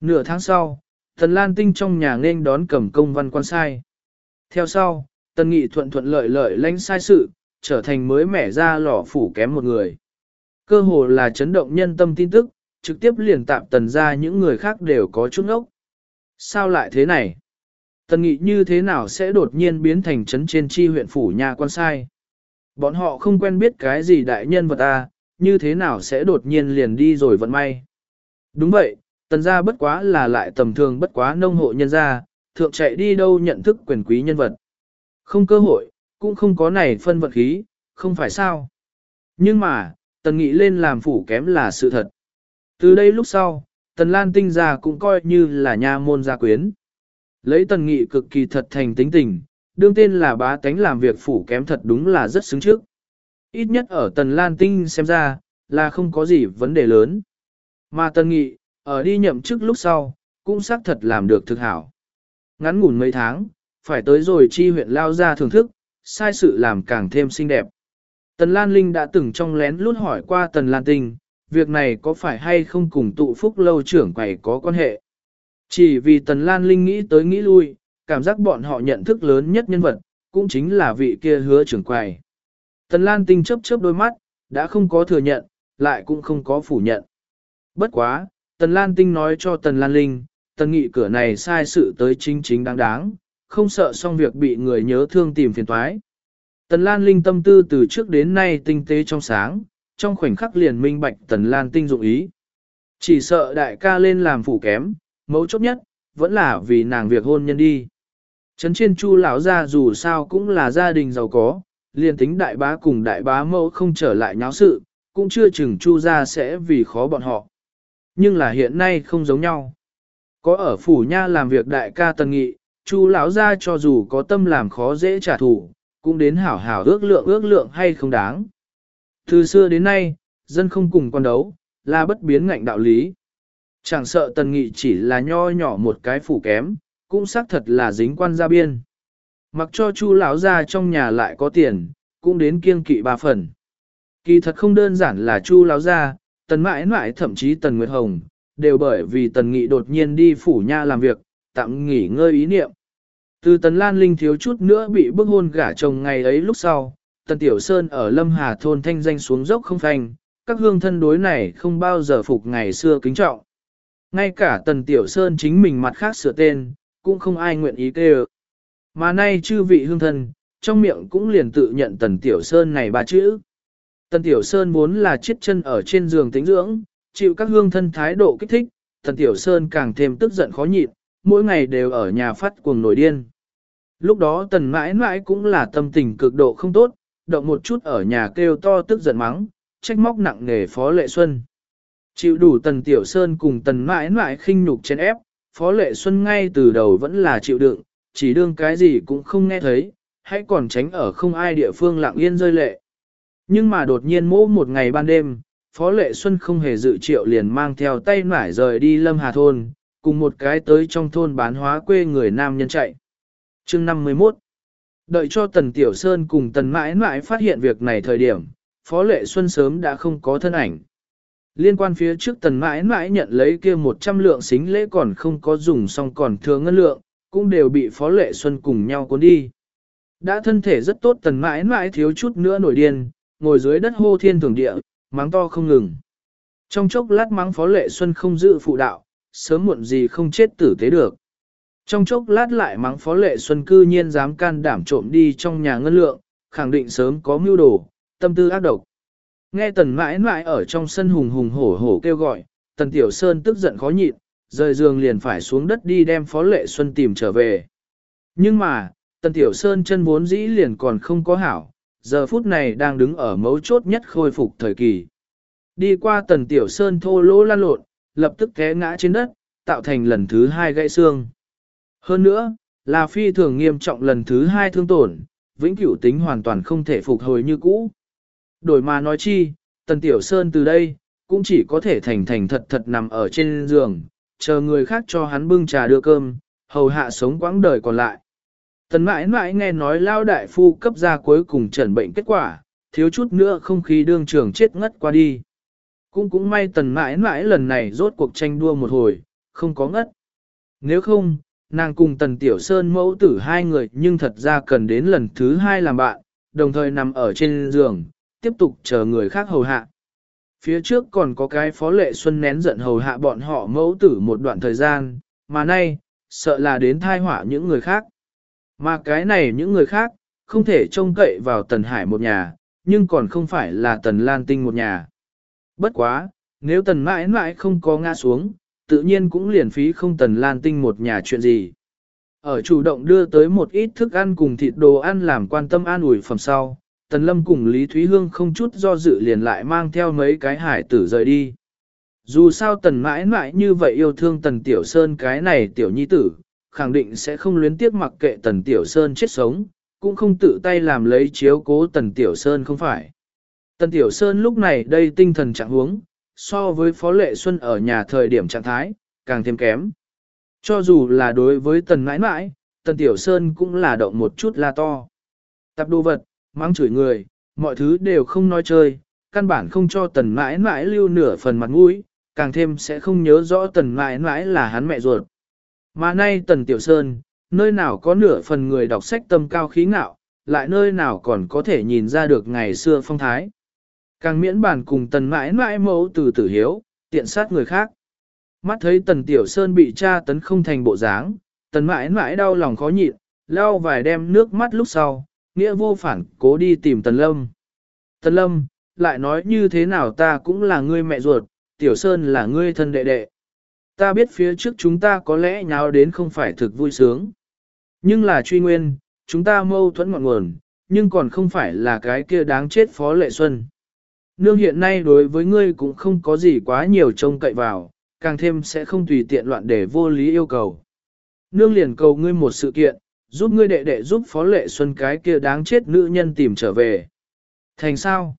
Nửa tháng sau, Tần Lan Tinh trong nhà nên đón cầm công văn quan sai. Theo sau, Tần Nghị thuận thuận lợi lợi lãnh sai sự, trở thành mới mẻ ra lò phủ kém một người. Cơ hồ là chấn động nhân tâm tin tức, trực tiếp liền tạm tần ra những người khác đều có chút ngốc Sao lại thế này? Tần nghị như thế nào sẽ đột nhiên biến thành trấn trên chi huyện phủ nhà quan sai? Bọn họ không quen biết cái gì đại nhân vật à, như thế nào sẽ đột nhiên liền đi rồi vận may? Đúng vậy, tần gia bất quá là lại tầm thường bất quá nông hộ nhân gia, thượng chạy đi đâu nhận thức quyền quý nhân vật. Không cơ hội, cũng không có này phân vật khí, không phải sao. Nhưng mà, tần nghị lên làm phủ kém là sự thật. Từ đây lúc sau, tần lan tinh gia cũng coi như là nha môn gia quyến. Lấy tần nghị cực kỳ thật thành tính tình, đương tên là bá tánh làm việc phủ kém thật đúng là rất xứng trước. Ít nhất ở tần lan tinh xem ra, là không có gì vấn đề lớn. Mà tần nghị, ở đi nhậm chức lúc sau, cũng xác thật làm được thực hảo. Ngắn ngủn mấy tháng, phải tới rồi chi huyện lao ra thưởng thức, sai sự làm càng thêm xinh đẹp. Tần Lan Linh đã từng trong lén lút hỏi qua Tần Lan Tinh, việc này có phải hay không cùng tụ phúc lâu trưởng quầy có quan hệ. Chỉ vì Tần Lan Linh nghĩ tới nghĩ lui, cảm giác bọn họ nhận thức lớn nhất nhân vật, cũng chính là vị kia hứa trưởng quầy. Tần Lan Tinh chớp chớp đôi mắt, đã không có thừa nhận, lại cũng không có phủ nhận. Bất quá, Tần Lan Tinh nói cho Tần Lan Linh, Tần Nghị cửa này sai sự tới chính chính đáng đáng, không sợ xong việc bị người nhớ thương tìm phiền toái. Tần Lan Linh tâm tư từ trước đến nay tinh tế trong sáng, trong khoảnh khắc liền minh bạch Tần Lan Tinh dụng ý. Chỉ sợ đại ca lên làm phủ kém, mấu chốt nhất, vẫn là vì nàng việc hôn nhân đi. Trấn trên chu lão gia dù sao cũng là gia đình giàu có, liền tính đại bá cùng đại bá mẫu không trở lại nháo sự, cũng chưa chừng chu ra sẽ vì khó bọn họ. Nhưng là hiện nay không giống nhau. Có ở phủ nha làm việc đại ca tần nghị, chu lão ra cho dù có tâm làm khó dễ trả thù, cũng đến hảo hảo ước lượng ước lượng hay không đáng. Từ xưa đến nay, dân không cùng con đấu, là bất biến ngạnh đạo lý. Chẳng sợ tần nghị chỉ là nho nhỏ một cái phủ kém, cũng xác thật là dính quan gia biên. Mặc cho chu lão ra trong nhà lại có tiền, cũng đến kiêng kỵ ba phần. Kỳ thật không đơn giản là chu lão ra, tần mãi mãi thậm chí tần Nguyệt Hồng, đều bởi vì tần nghị đột nhiên đi phủ nha làm việc, tạm nghỉ ngơi ý niệm. Từ tần Lan Linh thiếu chút nữa bị bức hôn gả chồng ngày ấy lúc sau, tần Tiểu Sơn ở Lâm Hà thôn thanh danh xuống dốc không phanh, các hương thân đối này không bao giờ phục ngày xưa kính trọng. Ngay cả tần Tiểu Sơn chính mình mặt khác sửa tên, cũng không ai nguyện ý kêu. Mà nay chư vị hương thân, trong miệng cũng liền tự nhận tần Tiểu Sơn này ba chữ. Tần Tiểu Sơn vốn là chiếc chân ở trên giường tính dưỡng, chịu các hương thân thái độ kích thích, Tần Tiểu Sơn càng thêm tức giận khó nhịn, mỗi ngày đều ở nhà phát cuồng nổi điên. Lúc đó Tần mãi mãi cũng là tâm tình cực độ không tốt, động một chút ở nhà kêu to tức giận mắng, trách móc nặng nề Phó Lệ Xuân. Chịu đủ Tần Tiểu Sơn cùng Tần mãi mãi khinh nhục trên ép, Phó Lệ Xuân ngay từ đầu vẫn là chịu đựng, chỉ đương cái gì cũng không nghe thấy, hãy còn tránh ở không ai địa phương lặng yên rơi lệ. Nhưng mà đột nhiên mỗ một ngày ban đêm, Phó Lệ Xuân không hề dự triệu liền mang theo tay nải rời đi Lâm Hà Thôn, cùng một cái tới trong thôn bán hóa quê người nam nhân chạy. chương 51 Đợi cho Tần Tiểu Sơn cùng Tần mãi mãi phát hiện việc này thời điểm, Phó Lệ Xuân sớm đã không có thân ảnh. Liên quan phía trước Tần mãi mãi nhận lấy kia 100 lượng xính lễ còn không có dùng xong còn thừa ngân lượng, cũng đều bị Phó Lệ Xuân cùng nhau cuốn đi. Đã thân thể rất tốt Tần mãi mãi thiếu chút nữa nổi điên, ngồi dưới đất hô thiên thường địa, mắng to không ngừng. Trong chốc lát mắng Phó Lệ Xuân không giữ phụ đạo, sớm muộn gì không chết tử tế được. Trong chốc lát lại mắng Phó Lệ Xuân cư nhiên dám can đảm trộm đi trong nhà ngân lượng, khẳng định sớm có mưu đồ, tâm tư ác độc. Nghe tần mãi mãi ở trong sân hùng hùng hổ hổ kêu gọi, tần Tiểu Sơn tức giận khó nhịn, rời giường liền phải xuống đất đi đem Phó Lệ Xuân tìm trở về. Nhưng mà, tần Tiểu Sơn chân vốn dĩ liền còn không có hảo, giờ phút này đang đứng ở mấu chốt nhất khôi phục thời kỳ. Đi qua tần tiểu sơn thô lỗ lan lộn, lập tức té ngã trên đất, tạo thành lần thứ hai gãy xương. Hơn nữa, là phi thường nghiêm trọng lần thứ hai thương tổn, vĩnh cửu tính hoàn toàn không thể phục hồi như cũ. Đổi mà nói chi, tần tiểu sơn từ đây, cũng chỉ có thể thành thành thật thật nằm ở trên giường, chờ người khác cho hắn bưng trà đưa cơm, hầu hạ sống quãng đời còn lại. Tần mãi mãi nghe nói lao đại phu cấp ra cuối cùng trần bệnh kết quả, thiếu chút nữa không khí đương trường chết ngất qua đi. Cũng cũng may tần mãi mãi lần này rốt cuộc tranh đua một hồi, không có ngất. Nếu không, nàng cùng tần tiểu sơn mẫu tử hai người nhưng thật ra cần đến lần thứ hai làm bạn, đồng thời nằm ở trên giường, tiếp tục chờ người khác hầu hạ. Phía trước còn có cái phó lệ xuân nén giận hầu hạ bọn họ mẫu tử một đoạn thời gian, mà nay, sợ là đến thai họa những người khác. Mà cái này những người khác, không thể trông cậy vào Tần Hải một nhà, nhưng còn không phải là Tần Lan Tinh một nhà. Bất quá, nếu Tần mãi mãi không có ngã xuống, tự nhiên cũng liền phí không Tần Lan Tinh một nhà chuyện gì. Ở chủ động đưa tới một ít thức ăn cùng thịt đồ ăn làm quan tâm an ủi phẩm sau, Tần Lâm cùng Lý Thúy Hương không chút do dự liền lại mang theo mấy cái hải tử rời đi. Dù sao Tần mãi mãi như vậy yêu thương Tần Tiểu Sơn cái này Tiểu Nhi tử, khẳng định sẽ không luyến tiếc mặc kệ Tần Tiểu Sơn chết sống, cũng không tự tay làm lấy chiếu cố Tần Tiểu Sơn không phải. Tần Tiểu Sơn lúc này đây tinh thần trạng huống, so với Phó Lệ Xuân ở nhà thời điểm trạng thái, càng thêm kém. Cho dù là đối với Tần mãi mãi, Tần Tiểu Sơn cũng là động một chút la to. Tập đồ vật, mang chửi người, mọi thứ đều không nói chơi, căn bản không cho Tần mãi mãi lưu nửa phần mặt mũi, càng thêm sẽ không nhớ rõ Tần mãi mãi là hắn mẹ ruột. Mà nay Tần Tiểu Sơn, nơi nào có nửa phần người đọc sách tâm cao khí ngạo, lại nơi nào còn có thể nhìn ra được ngày xưa phong thái. Càng miễn bản cùng Tần mãi mãi mẫu từ tử hiếu, tiện sát người khác. Mắt thấy Tần Tiểu Sơn bị tra tấn không thành bộ dáng, Tần mãi mãi đau lòng khó nhịn, lau vài đem nước mắt lúc sau, nghĩa vô phản cố đi tìm Tần Lâm. Tần Lâm, lại nói như thế nào ta cũng là ngươi mẹ ruột, Tiểu Sơn là ngươi thân đệ đệ. Ta biết phía trước chúng ta có lẽ nháo đến không phải thực vui sướng. Nhưng là truy nguyên, chúng ta mâu thuẫn ngọn nguồn, nhưng còn không phải là cái kia đáng chết Phó Lệ Xuân. Nương hiện nay đối với ngươi cũng không có gì quá nhiều trông cậy vào, càng thêm sẽ không tùy tiện loạn để vô lý yêu cầu. Nương liền cầu ngươi một sự kiện, giúp ngươi đệ đệ giúp Phó Lệ Xuân cái kia đáng chết nữ nhân tìm trở về. Thành sao?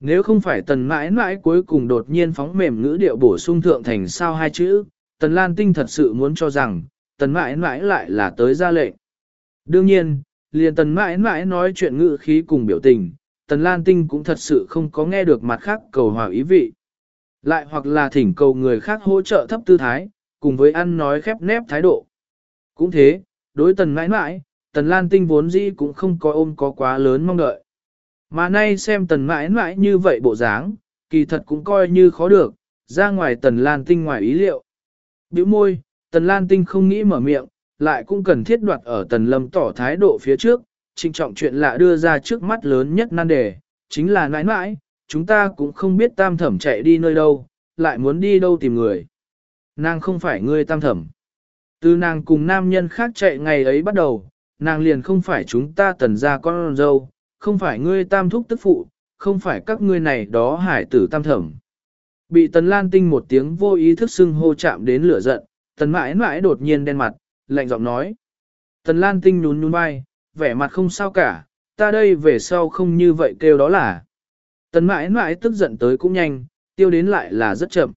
Nếu không phải tần mãi mãi cuối cùng đột nhiên phóng mềm ngữ điệu bổ sung thượng thành sao hai chữ, tần Lan Tinh thật sự muốn cho rằng, tần mãi mãi lại là tới ra lệnh. Đương nhiên, liền tần mãi mãi nói chuyện ngữ khí cùng biểu tình, tần Lan Tinh cũng thật sự không có nghe được mặt khác cầu hòa ý vị. Lại hoặc là thỉnh cầu người khác hỗ trợ thấp tư thái, cùng với ăn nói khép nép thái độ. Cũng thế, đối tần mãi mãi, tần Lan Tinh vốn dĩ cũng không có ôm có quá lớn mong đợi. Mà nay xem tần mãi mãi như vậy bộ dáng, kỳ thật cũng coi như khó được, ra ngoài tần Lan Tinh ngoài ý liệu. Biểu môi, tần Lan Tinh không nghĩ mở miệng, lại cũng cần thiết đoạt ở tần lâm tỏ thái độ phía trước, trinh trọng chuyện lạ đưa ra trước mắt lớn nhất nan đề, chính là mãi mãi, chúng ta cũng không biết tam thẩm chạy đi nơi đâu, lại muốn đi đâu tìm người. Nàng không phải người tam thẩm. Từ nàng cùng nam nhân khác chạy ngày ấy bắt đầu, nàng liền không phải chúng ta tần ra con dâu, không phải ngươi tam thúc tức phụ, không phải các ngươi này đó hải tử tam thẩm. Bị tần lan tinh một tiếng vô ý thức xưng hô chạm đến lửa giận, tần mãi mãi đột nhiên đen mặt, lạnh giọng nói. Tần lan tinh nhún nhún vai, vẻ mặt không sao cả, ta đây về sau không như vậy kêu đó là. Tần mãi mãi tức giận tới cũng nhanh, tiêu đến lại là rất chậm.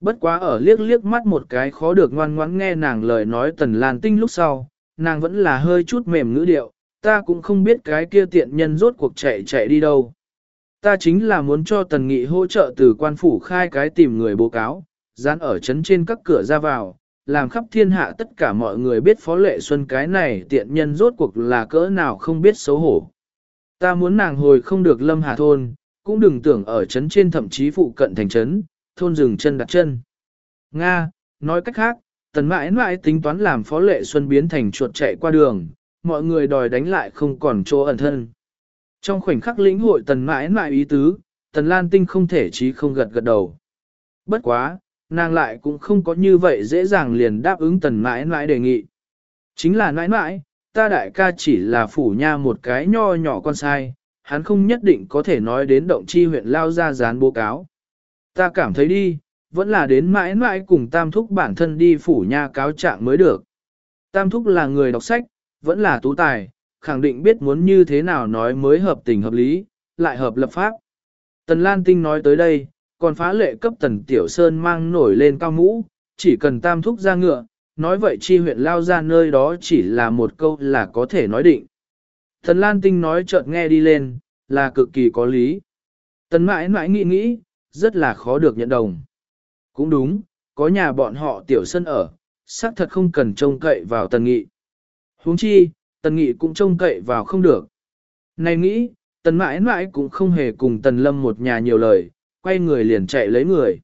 Bất quá ở liếc liếc mắt một cái khó được ngoan ngoãn nghe nàng lời nói tần lan tinh lúc sau, nàng vẫn là hơi chút mềm ngữ điệu, ta cũng không biết cái kia tiện nhân rốt cuộc chạy chạy đi đâu. Ta chính là muốn cho tần nghị hỗ trợ từ quan phủ khai cái tìm người bố cáo, dán ở chấn trên các cửa ra vào, làm khắp thiên hạ tất cả mọi người biết phó lệ xuân cái này tiện nhân rốt cuộc là cỡ nào không biết xấu hổ. Ta muốn nàng hồi không được lâm hà thôn, cũng đừng tưởng ở chấn trên thậm chí phụ cận thành chấn, thôn rừng chân đặt chân. Nga, nói cách khác, tần mãi mãi tính toán làm phó lệ xuân biến thành chuột chạy qua đường, mọi người đòi đánh lại không còn chỗ ẩn thân. Trong khoảnh khắc lĩnh hội tần mãi mãi ý tứ, tần lan tinh không thể chí không gật gật đầu. Bất quá, nàng lại cũng không có như vậy dễ dàng liền đáp ứng tần mãi mãi đề nghị. Chính là mãi mãi, ta đại ca chỉ là phủ nha một cái nho nhỏ con sai, hắn không nhất định có thể nói đến động chi huyện lao ra dán bố cáo. Ta cảm thấy đi, vẫn là đến mãi mãi cùng Tam Thúc bản thân đi phủ nha cáo trạng mới được. Tam Thúc là người đọc sách, vẫn là tú tài, khẳng định biết muốn như thế nào nói mới hợp tình hợp lý, lại hợp lập pháp. Tần Lan Tinh nói tới đây, còn phá lệ cấp Tần Tiểu Sơn mang nổi lên cao mũ, chỉ cần Tam Thúc ra ngựa, nói vậy chi huyện lao ra nơi đó chỉ là một câu là có thể nói định. Tần Lan Tinh nói chợt nghe đi lên, là cực kỳ có lý. Tần mãi mãi nghĩ nghĩ, rất là khó được nhận đồng. Cũng đúng, có nhà bọn họ tiểu sân ở, xác thật không cần trông cậy vào tần nghị. huống chi, tần nghị cũng trông cậy vào không được. Này nghĩ, tần mãi mãi cũng không hề cùng tần lâm một nhà nhiều lời, quay người liền chạy lấy người.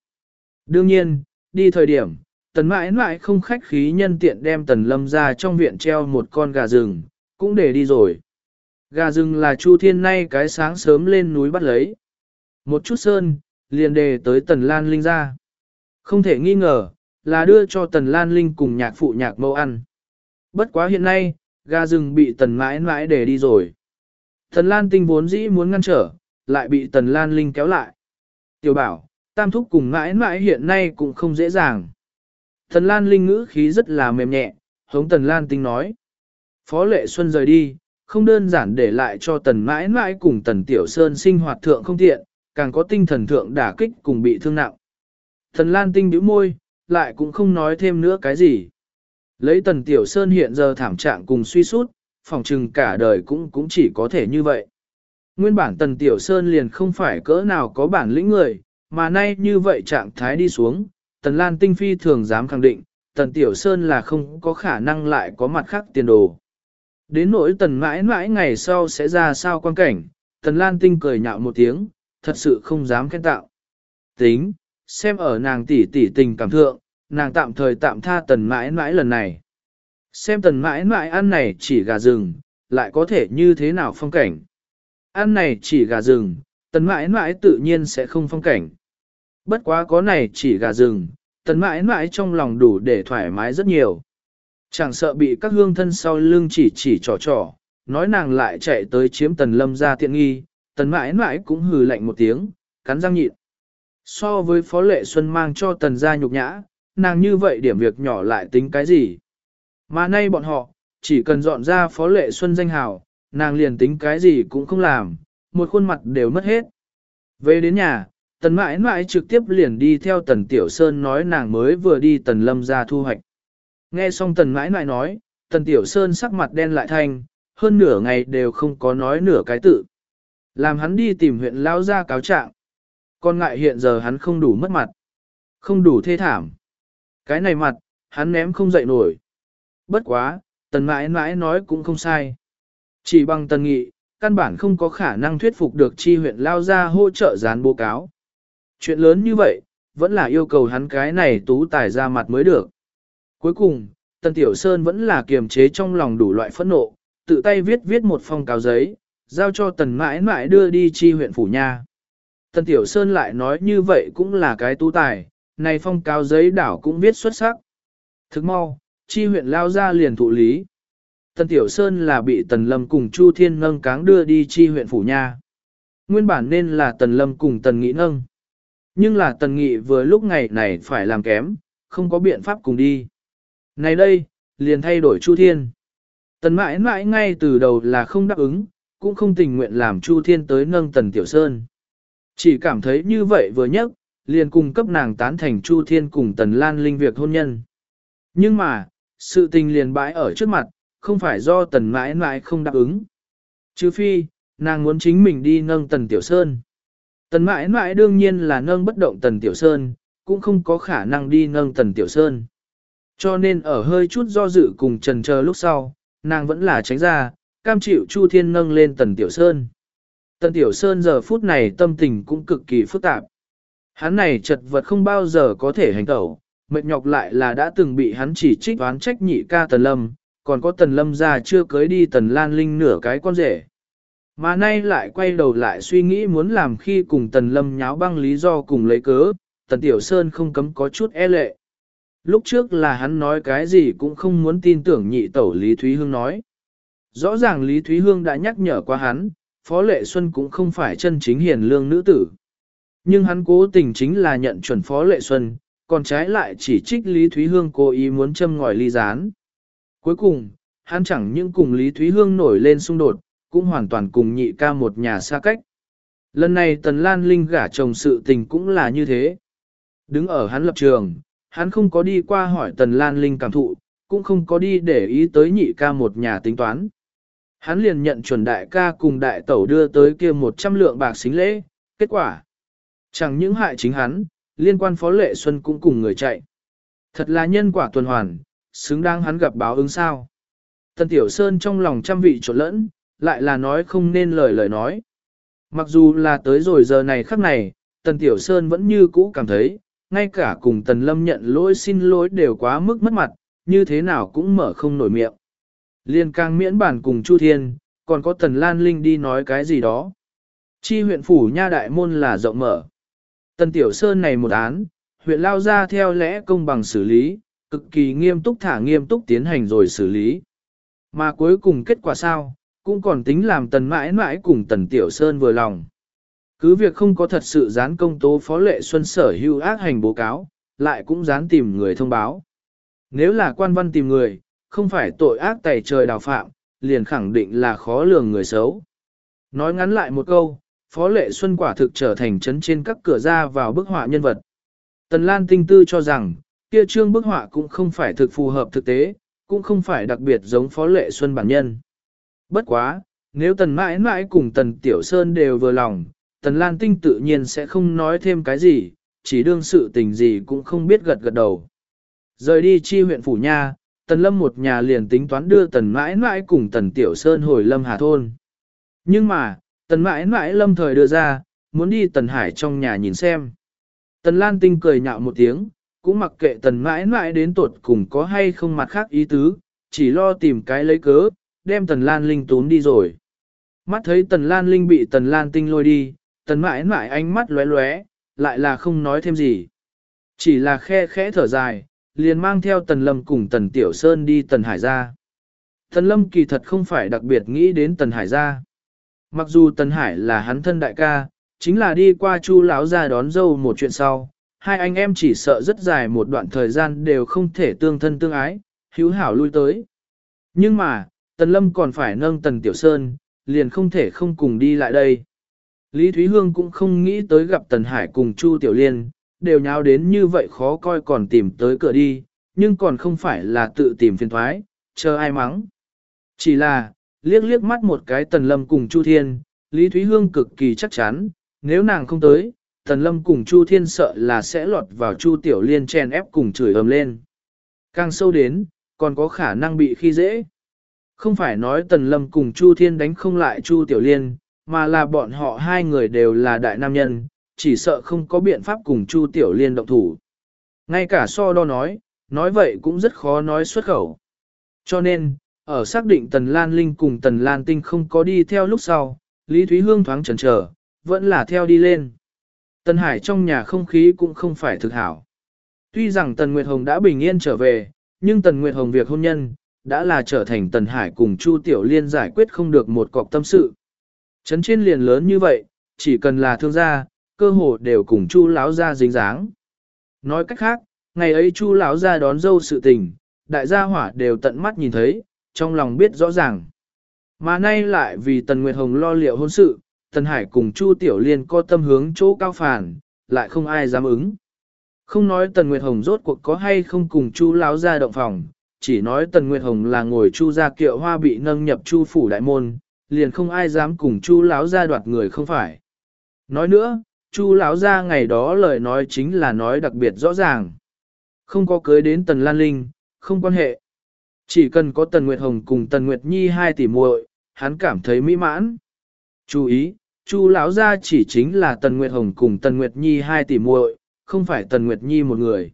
Đương nhiên, đi thời điểm, tần mãi mãi không khách khí nhân tiện đem tần lâm ra trong viện treo một con gà rừng, cũng để đi rồi. Gà rừng là Chu Thiên nay cái sáng sớm lên núi bắt lấy. Một chút sơn, liền đề tới Tần Lan Linh ra. Không thể nghi ngờ, là đưa cho Tần Lan Linh cùng nhạc phụ nhạc mâu ăn. Bất quá hiện nay, gà rừng bị Tần mãi mãi để đi rồi. Tần Lan Tinh vốn dĩ muốn ngăn trở, lại bị Tần Lan Linh kéo lại. Tiểu bảo, tam thúc cùng mãi mãi hiện nay cũng không dễ dàng. Tần Lan Linh ngữ khí rất là mềm nhẹ, hống Tần Lan Tinh nói. Phó Lệ Xuân rời đi, không đơn giản để lại cho Tần mãi mãi cùng Tần Tiểu Sơn sinh hoạt thượng không tiện, càng có tinh thần thượng đả kích cùng bị thương nặng. Thần Lan Tinh bĩu môi, lại cũng không nói thêm nữa cái gì. Lấy Tần Tiểu Sơn hiện giờ thảm trạng cùng suy sút, phòng trừng cả đời cũng cũng chỉ có thể như vậy. Nguyên bản Tần Tiểu Sơn liền không phải cỡ nào có bản lĩnh người, mà nay như vậy trạng thái đi xuống, Tần Lan Tinh phi thường dám khẳng định, Tần Tiểu Sơn là không có khả năng lại có mặt khác tiền đồ. Đến nỗi Tần mãi mãi ngày sau sẽ ra sao quan cảnh, Tần Lan Tinh cười nhạo một tiếng, thật sự không dám khen tạo. Tính, xem ở nàng tỷ tỷ tình cảm thượng, nàng tạm thời tạm tha tần mãi mãi lần này. Xem tần mãi mãi ăn này chỉ gà rừng, lại có thể như thế nào phong cảnh. Ăn này chỉ gà rừng, tần mãi mãi tự nhiên sẽ không phong cảnh. Bất quá có này chỉ gà rừng, tần mãi mãi trong lòng đủ để thoải mái rất nhiều. Chẳng sợ bị các hương thân sau lưng chỉ chỉ trò trò, nói nàng lại chạy tới chiếm tần lâm ra tiện nghi, tần mãi mãi cũng hừ lạnh một tiếng, cắn răng nhịn. So với phó lệ xuân mang cho tần gia nhục nhã, nàng như vậy điểm việc nhỏ lại tính cái gì? Mà nay bọn họ, chỉ cần dọn ra phó lệ xuân danh hào, nàng liền tính cái gì cũng không làm, một khuôn mặt đều mất hết. Về đến nhà, tần mãi mãi trực tiếp liền đi theo tần tiểu sơn nói nàng mới vừa đi tần lâm ra thu hoạch. Nghe xong tần mãi mãi nói, tần tiểu sơn sắc mặt đen lại thanh, hơn nửa ngày đều không có nói nửa cái tự. Làm hắn đi tìm huyện lao ra cáo trạng. Còn ngại hiện giờ hắn không đủ mất mặt. Không đủ thê thảm. Cái này mặt, hắn ném không dậy nổi. Bất quá, tần mãi mãi nói cũng không sai. Chỉ bằng tần nghị, căn bản không có khả năng thuyết phục được chi huyện lao ra hỗ trợ dán bố cáo. Chuyện lớn như vậy, vẫn là yêu cầu hắn cái này tú tài ra mặt mới được. Cuối cùng, Tần Tiểu Sơn vẫn là kiềm chế trong lòng đủ loại phẫn nộ, tự tay viết viết một phong cáo giấy, giao cho Tần mãi mãi đưa đi chi huyện phủ nha. Tần Tiểu Sơn lại nói như vậy cũng là cái tú tài, này phong cáo giấy đảo cũng viết xuất sắc. Thức mau, chi huyện lao ra liền thụ lý. Tần Tiểu Sơn là bị Tần Lâm cùng Chu Thiên nâng cáng đưa đi chi huyện phủ nha. Nguyên bản nên là Tần Lâm cùng Tần Nghị nâng. Nhưng là Tần Nghị vừa lúc ngày này phải làm kém, không có biện pháp cùng đi. Này đây, liền thay đổi Chu Thiên. Tần mãi mãi ngay từ đầu là không đáp ứng, cũng không tình nguyện làm Chu Thiên tới nâng Tần Tiểu Sơn. Chỉ cảm thấy như vậy vừa nhất, liền cùng cấp nàng tán thành Chu Thiên cùng Tần Lan Linh việc hôn nhân. Nhưng mà, sự tình liền bãi ở trước mặt, không phải do Tần mãi mãi không đáp ứng. Chứ phi, nàng muốn chính mình đi nâng Tần Tiểu Sơn. Tần mãi mãi đương nhiên là nâng bất động Tần Tiểu Sơn, cũng không có khả năng đi nâng Tần Tiểu Sơn. Cho nên ở hơi chút do dự cùng trần chờ lúc sau, nàng vẫn là tránh ra, cam chịu Chu Thiên nâng lên Tần Tiểu Sơn. Tần Tiểu Sơn giờ phút này tâm tình cũng cực kỳ phức tạp. Hắn này chật vật không bao giờ có thể hành tẩu, mệt nhọc lại là đã từng bị hắn chỉ trích oán trách nhị ca Tần Lâm, còn có Tần Lâm ra chưa cưới đi Tần Lan Linh nửa cái con rể. Mà nay lại quay đầu lại suy nghĩ muốn làm khi cùng Tần Lâm nháo băng lý do cùng lấy cớ, Tần Tiểu Sơn không cấm có chút e lệ. Lúc trước là hắn nói cái gì cũng không muốn tin tưởng nhị tẩu Lý Thúy Hương nói. Rõ ràng Lý Thúy Hương đã nhắc nhở qua hắn, Phó Lệ Xuân cũng không phải chân chính hiền lương nữ tử. Nhưng hắn cố tình chính là nhận chuẩn Phó Lệ Xuân, còn trái lại chỉ trích Lý Thúy Hương cố ý muốn châm ngòi ly gián. Cuối cùng, hắn chẳng những cùng Lý Thúy Hương nổi lên xung đột, cũng hoàn toàn cùng nhị ca một nhà xa cách. Lần này Tần Lan Linh gả chồng sự tình cũng là như thế. Đứng ở hắn lập trường, hắn không có đi qua hỏi Tần Lan Linh cảm thụ, cũng không có đi để ý tới nhị ca một nhà tính toán. Hắn liền nhận chuẩn đại ca cùng đại tẩu đưa tới kia 100 lượng bạc xính lễ, kết quả. Chẳng những hại chính hắn, liên quan phó lệ xuân cũng cùng người chạy. Thật là nhân quả tuần hoàn, xứng đáng hắn gặp báo ứng sao. Tần Tiểu Sơn trong lòng trăm vị trộn lẫn, lại là nói không nên lời lời nói. Mặc dù là tới rồi giờ này khắc này, Tần Tiểu Sơn vẫn như cũ cảm thấy, ngay cả cùng Tần Lâm nhận lỗi xin lỗi đều quá mức mất mặt, như thế nào cũng mở không nổi miệng. Liên càng miễn bản cùng Chu Thiên, còn có Tần Lan Linh đi nói cái gì đó. Chi huyện phủ nha đại môn là rộng mở. Tần Tiểu Sơn này một án, huyện lao ra theo lẽ công bằng xử lý, cực kỳ nghiêm túc thả nghiêm túc tiến hành rồi xử lý. Mà cuối cùng kết quả sao, cũng còn tính làm tần mãi mãi cùng tần Tiểu Sơn vừa lòng. Cứ việc không có thật sự dán công tố phó lệ xuân sở hưu ác hành bố cáo, lại cũng dán tìm người thông báo. Nếu là quan văn tìm người, không phải tội ác tày trời đào phạm, liền khẳng định là khó lường người xấu. Nói ngắn lại một câu, phó lệ xuân quả thực trở thành chấn trên các cửa ra vào bức họa nhân vật. Tần Lan tinh tư cho rằng, kia trương bức họa cũng không phải thực phù hợp thực tế, cũng không phải đặc biệt giống phó lệ xuân bản nhân. Bất quá, nếu tần mãi mãi cùng tần tiểu sơn đều vừa lòng, tần lan tinh tự nhiên sẽ không nói thêm cái gì, chỉ đương sự tình gì cũng không biết gật gật đầu. Rời đi chi huyện phủ nha, tần lâm một nhà liền tính toán đưa tần mãi mãi cùng tần tiểu sơn hồi lâm hà thôn. Nhưng mà, tần mãi mãi lâm thời đưa ra, muốn đi tần hải trong nhà nhìn xem. Tần lan tinh cười nhạo một tiếng, cũng mặc kệ tần mãi mãi đến tuột cùng có hay không mặt khác ý tứ, chỉ lo tìm cái lấy cớ, đem tần lan linh tốn đi rồi. Mắt thấy tần lan linh bị tần lan tinh lôi đi, tần mãi mãi ánh mắt lóe lóe, lại là không nói thêm gì. Chỉ là khe khẽ thở dài, liền mang theo tần lâm cùng tần tiểu sơn đi tần hải ra. Tần Lâm kỳ thật không phải đặc biệt nghĩ đến Tần Hải gia. Mặc dù Tần Hải là hắn thân đại ca, chính là đi qua Chu lão gia đón dâu một chuyện sau, hai anh em chỉ sợ rất dài một đoạn thời gian đều không thể tương thân tương ái, hữu hảo lui tới. Nhưng mà, Tần Lâm còn phải nâng Tần Tiểu Sơn, liền không thể không cùng đi lại đây. Lý Thúy Hương cũng không nghĩ tới gặp Tần Hải cùng Chu Tiểu Liên, đều nháo đến như vậy khó coi còn tìm tới cửa đi, nhưng còn không phải là tự tìm phiền thoái, chờ ai mắng. Chỉ là, liếc liếc mắt một cái Tần Lâm cùng Chu Thiên, Lý Thúy Hương cực kỳ chắc chắn, nếu nàng không tới, Tần Lâm cùng Chu Thiên sợ là sẽ lọt vào Chu Tiểu Liên chen ép cùng chửi ầm lên. Càng sâu đến, còn có khả năng bị khi dễ. Không phải nói Tần Lâm cùng Chu Thiên đánh không lại Chu Tiểu Liên, mà là bọn họ hai người đều là đại nam nhân, chỉ sợ không có biện pháp cùng Chu Tiểu Liên động thủ. Ngay cả so đo nói, nói vậy cũng rất khó nói xuất khẩu. Cho nên, ở xác định Tần Lan Linh cùng Tần Lan Tinh không có đi theo lúc sau, Lý Thúy Hương thoáng chần chờ, vẫn là theo đi lên. Tần Hải trong nhà không khí cũng không phải thực hảo. Tuy rằng Tần Nguyệt Hồng đã bình yên trở về, nhưng Tần Nguyệt Hồng việc hôn nhân, đã là trở thành Tần Hải cùng Chu Tiểu Liên giải quyết không được một cọc tâm sự. Chấn trên liền lớn như vậy, chỉ cần là thương gia, cơ hồ đều cùng Chu lão gia dính dáng. Nói cách khác, ngày ấy Chu lão gia đón dâu sự tình, đại gia hỏa đều tận mắt nhìn thấy, trong lòng biết rõ ràng. Mà nay lại vì Tần Nguyệt Hồng lo liệu hôn sự, Tần Hải cùng Chu Tiểu Liên có tâm hướng chỗ cao phản, lại không ai dám ứng. Không nói Tần Nguyệt Hồng rốt cuộc có hay không cùng Chu lão gia động phòng, chỉ nói Tần Nguyệt Hồng là ngồi Chu gia kiệu hoa bị nâng nhập Chu phủ đại môn, liền không ai dám cùng Chu lão gia đoạt người không phải. Nói nữa, Chu lão gia ngày đó lời nói chính là nói đặc biệt rõ ràng. Không có cưới đến Tần Lan Linh, không quan hệ. Chỉ cần có Tần Nguyệt Hồng cùng Tần Nguyệt Nhi hai tỷ muội, hắn cảm thấy mỹ mãn. Chú ý, Chu lão gia chỉ chính là Tần Nguyệt Hồng cùng Tần Nguyệt Nhi hai tỷ muội, không phải Tần Nguyệt Nhi một người.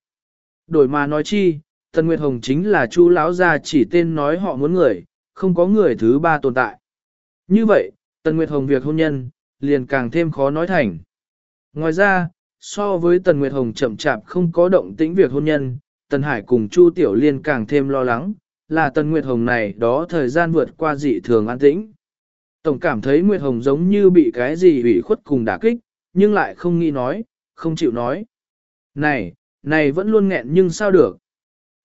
Đổi mà nói chi, Tần Nguyệt Hồng chính là Chu lão gia chỉ tên nói họ muốn người, không có người thứ ba tồn tại. Như vậy, Tần Nguyệt Hồng việc hôn nhân, liền càng thêm khó nói thành. Ngoài ra, so với Tần Nguyệt Hồng chậm chạp không có động tĩnh việc hôn nhân, Tần Hải cùng Chu Tiểu Liên càng thêm lo lắng, là Tần Nguyệt Hồng này đó thời gian vượt qua dị thường an tĩnh. Tổng cảm thấy Nguyệt Hồng giống như bị cái gì ủy khuất cùng đả kích, nhưng lại không nghĩ nói, không chịu nói. Này, này vẫn luôn nghẹn nhưng sao được.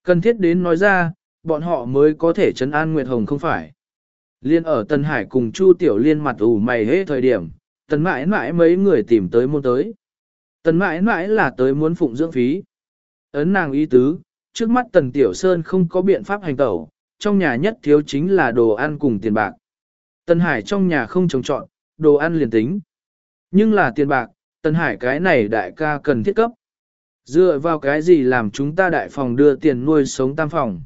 Cần thiết đến nói ra, bọn họ mới có thể chấn an Nguyệt Hồng không phải. Liên ở Tân Hải cùng Chu Tiểu Liên mặt ủ mày hết thời điểm, tần mãi mãi mấy người tìm tới môn tới. Tần mãi mãi là tới muốn phụng dưỡng phí. Ấn nàng ý tứ, trước mắt tần Tiểu Sơn không có biện pháp hành tẩu, trong nhà nhất thiếu chính là đồ ăn cùng tiền bạc. Tần Hải trong nhà không trồng trọn, đồ ăn liền tính. Nhưng là tiền bạc, Tần Hải cái này đại ca cần thiết cấp. Dựa vào cái gì làm chúng ta đại phòng đưa tiền nuôi sống tam phòng?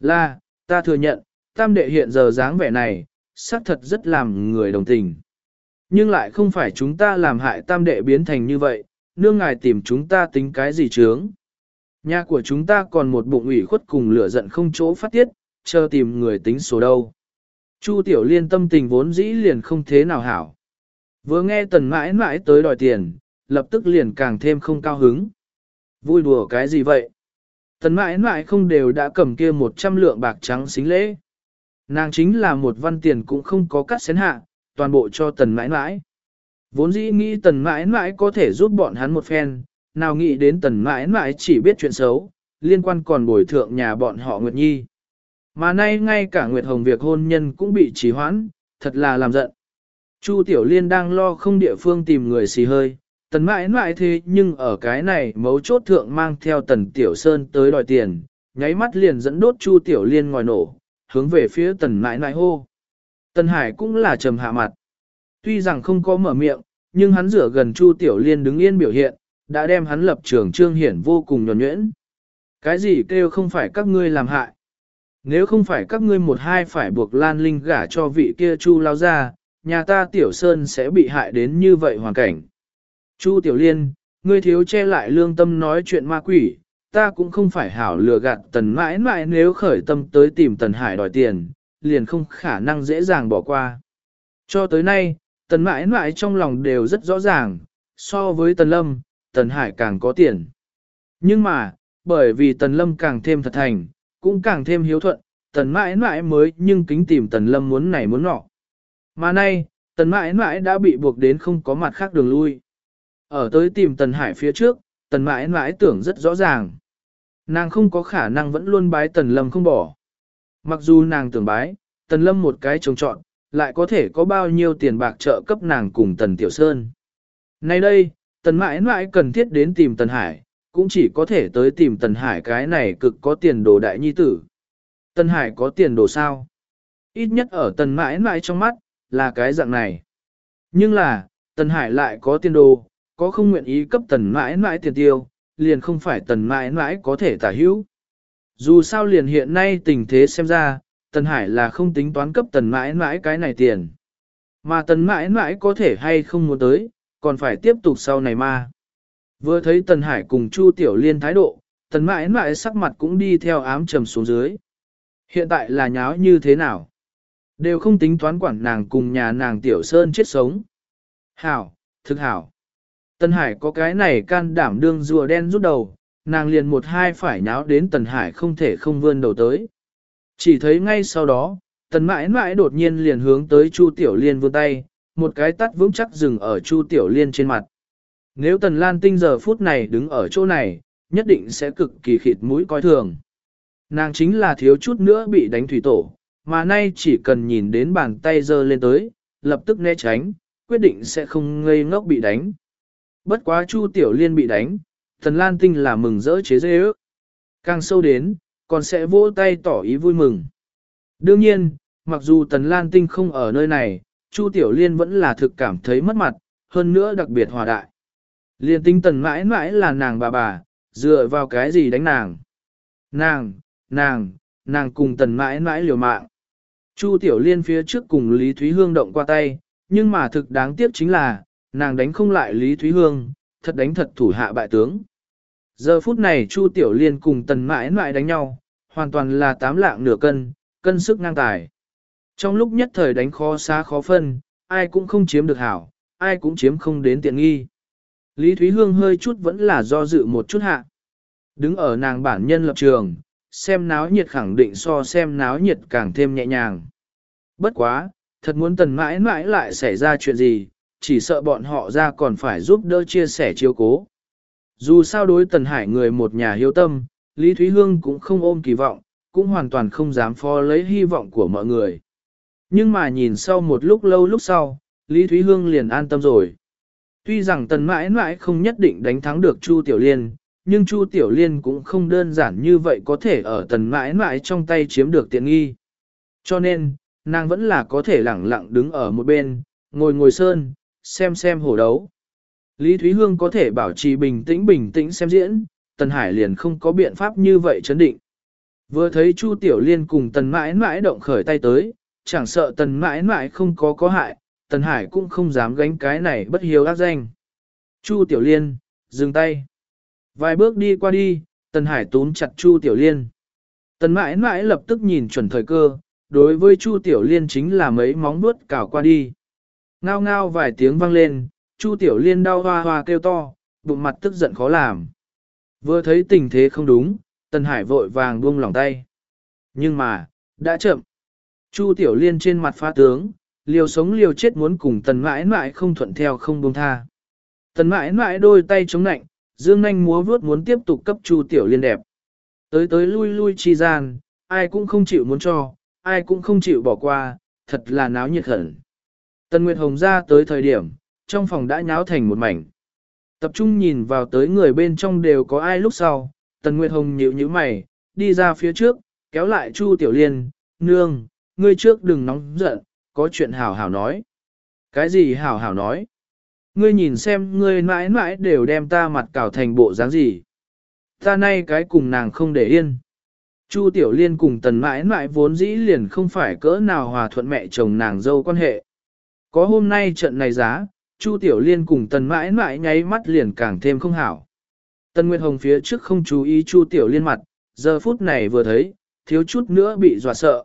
Là, ta thừa nhận, tam đệ hiện giờ dáng vẻ này, xác thật rất làm người đồng tình. Nhưng lại không phải chúng ta làm hại tam đệ biến thành như vậy, nương ngài tìm chúng ta tính cái gì chướng. Nhà của chúng ta còn một bụng ủy khuất cùng lửa giận không chỗ phát tiết, chờ tìm người tính số đâu. Chu Tiểu Liên tâm tình vốn dĩ liền không thế nào hảo. Vừa nghe tần mãi mãi tới đòi tiền, lập tức liền càng thêm không cao hứng. Vui đùa cái gì vậy? Tần mãi mãi không đều đã cầm kia một trăm lượng bạc trắng xính lễ. Nàng chính là một văn tiền cũng không có cắt xén hạ, toàn bộ cho tần mãi mãi. Vốn dĩ nghĩ tần mãi mãi có thể giúp bọn hắn một phen, nào nghĩ đến tần mãi mãi chỉ biết chuyện xấu, liên quan còn bồi thượng nhà bọn họ Nguyệt Nhi. Mà nay ngay cả Nguyệt Hồng việc hôn nhân cũng bị trì hoãn, thật là làm giận. Chu Tiểu Liên đang lo không địa phương tìm người xì hơi, tần mãi mãi thế nhưng ở cái này mấu chốt thượng mang theo tần Tiểu Sơn tới đòi tiền, nháy mắt liền dẫn đốt Chu Tiểu Liên ngòi nổ, hướng về phía tần mãi mãi hô. Tần Hải cũng là trầm hạ mặt. Tuy rằng không có mở miệng, nhưng hắn rửa gần Chu Tiểu Liên đứng yên biểu hiện, đã đem hắn lập trường trương hiển vô cùng nhuẩn nhuyễn. Cái gì kêu không phải các ngươi làm hại? Nếu không phải các ngươi một hai phải buộc Lan Linh gả cho vị kia Chu lao ra, nhà ta Tiểu Sơn sẽ bị hại đến như vậy hoàn cảnh. Chu Tiểu Liên, ngươi thiếu che lại lương tâm nói chuyện ma quỷ, ta cũng không phải hảo lừa gạt tần mãi mãi nếu khởi tâm tới tìm tần hải đòi tiền, liền không khả năng dễ dàng bỏ qua. Cho tới nay, tần mãi mãi trong lòng đều rất rõ ràng, so với tần lâm, tần hải càng có tiền. Nhưng mà, bởi vì tần lâm càng thêm thật thành, cũng càng thêm hiếu thuận, tần mãi mãi mới nhưng kính tìm tần lâm muốn này muốn nọ. Mà nay, tần mãi mãi đã bị buộc đến không có mặt khác đường lui. Ở tới tìm tần hải phía trước, tần mãi mãi tưởng rất rõ ràng. Nàng không có khả năng vẫn luôn bái tần lâm không bỏ. Mặc dù nàng tưởng bái, tần lâm một cái trồng trọn, lại có thể có bao nhiêu tiền bạc trợ cấp nàng cùng tần tiểu sơn. Nay đây, tần mãi mãi cần thiết đến tìm tần hải, cũng chỉ có thể tới tìm tần hải cái này cực có tiền đồ đại nhi tử. Tần hải có tiền đồ sao? Ít nhất ở tần mãi mãi trong mắt, là cái dạng này. Nhưng là, tần hải lại có tiền đồ, có không nguyện ý cấp tần mãi mãi tiền tiêu, liền không phải tần mãi mãi có thể tả hữu. Dù sao liền hiện nay tình thế xem ra, tần hải là không tính toán cấp tần mãi mãi cái này tiền. Mà tần mãi mãi có thể hay không muốn tới, còn phải tiếp tục sau này mà. Vừa thấy tần hải cùng Chu Tiểu Liên thái độ, tần mãi mãi sắc mặt cũng đi theo ám trầm xuống dưới. Hiện tại là nháo như thế nào? Đều không tính toán quản nàng cùng nhà nàng Tiểu Sơn chết sống. Hảo, thực hảo. Tần Hải có cái này can đảm đương rùa đen rút đầu, nàng liền một hai phải nháo đến Tần Hải không thể không vươn đầu tới. Chỉ thấy ngay sau đó, Tần mãi mãi đột nhiên liền hướng tới Chu Tiểu Liên vươn tay, một cái tắt vững chắc dừng ở Chu Tiểu Liên trên mặt. Nếu Tần Lan Tinh giờ phút này đứng ở chỗ này, nhất định sẽ cực kỳ khịt mũi coi thường. Nàng chính là thiếu chút nữa bị đánh thủy tổ, mà nay chỉ cần nhìn đến bàn tay giơ lên tới, lập tức né tránh, quyết định sẽ không ngây ngốc bị đánh. Bất quá Chu Tiểu Liên bị đánh, Tần Lan Tinh là mừng rỡ chế dê ước. Càng sâu đến, còn sẽ vỗ tay tỏ ý vui mừng. Đương nhiên, mặc dù Tần Lan Tinh không ở nơi này, Chu Tiểu Liên vẫn là thực cảm thấy mất mặt, hơn nữa đặc biệt hòa đại. Liên tinh Tần mãi mãi là nàng bà bà, dựa vào cái gì đánh nàng. Nàng, nàng, nàng cùng Tần mãi mãi liều mạng. Chu Tiểu Liên phía trước cùng Lý Thúy Hương động qua tay, nhưng mà thực đáng tiếc chính là, nàng đánh không lại Lý Thúy Hương, thật đánh thật thủ hạ bại tướng. Giờ phút này Chu Tiểu Liên cùng Tần mãi mãi đánh nhau, hoàn toàn là tám lạng nửa cân, cân sức ngang tài. Trong lúc nhất thời đánh khó xa khó phân, ai cũng không chiếm được hảo, ai cũng chiếm không đến tiện nghi. Lý Thúy Hương hơi chút vẫn là do dự một chút hạ. Đứng ở nàng bản nhân lập trường, xem náo nhiệt khẳng định so xem náo nhiệt càng thêm nhẹ nhàng. Bất quá, thật muốn tần mãi mãi lại xảy ra chuyện gì, chỉ sợ bọn họ ra còn phải giúp đỡ chia sẻ chiếu cố. Dù sao đối tần hải người một nhà hiếu tâm, Lý Thúy Hương cũng không ôm kỳ vọng, cũng hoàn toàn không dám phó lấy hy vọng của mọi người. Nhưng mà nhìn sau một lúc lâu lúc sau, Lý Thúy Hương liền an tâm rồi. Tuy rằng tần mãi mãi không nhất định đánh thắng được Chu Tiểu Liên, nhưng Chu Tiểu Liên cũng không đơn giản như vậy có thể ở tần mãi mãi trong tay chiếm được tiện nghi. Cho nên, nàng vẫn là có thể lẳng lặng đứng ở một bên, ngồi ngồi sơn, xem xem hổ đấu. Lý Thúy Hương có thể bảo trì bình tĩnh bình tĩnh xem diễn, Tần Hải liền không có biện pháp như vậy chấn định. Vừa thấy Chu Tiểu Liên cùng Tần mãi mãi động khởi tay tới, chẳng sợ Tần mãi mãi không có có hại, Tần Hải cũng không dám gánh cái này bất hiếu ác danh. Chu Tiểu Liên, dừng tay. Vài bước đi qua đi, Tần Hải túm chặt Chu Tiểu Liên. Tần mãi mãi lập tức nhìn chuẩn thời cơ, đối với Chu Tiểu Liên chính là mấy móng vuốt cào qua đi. Ngao ngao vài tiếng vang lên, Chu Tiểu Liên đau hoa hoa kêu to, bụng mặt tức giận khó làm. Vừa thấy tình thế không đúng, Tần Hải vội vàng buông lòng tay. Nhưng mà, đã chậm. Chu Tiểu Liên trên mặt pha tướng, liều sống liều chết muốn cùng Tần mãi mãi không thuận theo không buông tha. Tần mãi mãi đôi tay chống nạnh, dương nanh múa vuốt muốn tiếp tục cấp Chu Tiểu Liên đẹp. Tới tới lui lui chi gian, ai cũng không chịu muốn cho, ai cũng không chịu bỏ qua, thật là náo nhiệt hẳn. Tần Nguyệt Hồng ra tới thời điểm, trong phòng đã nháo thành một mảnh. Tập trung nhìn vào tới người bên trong đều có ai lúc sau, Tần Nguyệt Hồng nhíu nhíu mày, đi ra phía trước, kéo lại Chu Tiểu Liên, nương, ngươi trước đừng nóng giận, có chuyện hảo hảo nói. Cái gì hảo hảo nói? Ngươi nhìn xem ngươi mãi mãi đều đem ta mặt cào thành bộ dáng gì. Ta nay cái cùng nàng không để yên. Chu Tiểu Liên cùng tần mãi mãi vốn dĩ liền không phải cỡ nào hòa thuận mẹ chồng nàng dâu quan hệ. Có hôm nay trận này giá, Chu Tiểu Liên cùng tần mãi mãi nháy mắt liền càng thêm không hảo. Tần Nguyệt Hồng phía trước không chú ý Chu Tiểu Liên mặt, giờ phút này vừa thấy, thiếu chút nữa bị dọa sợ.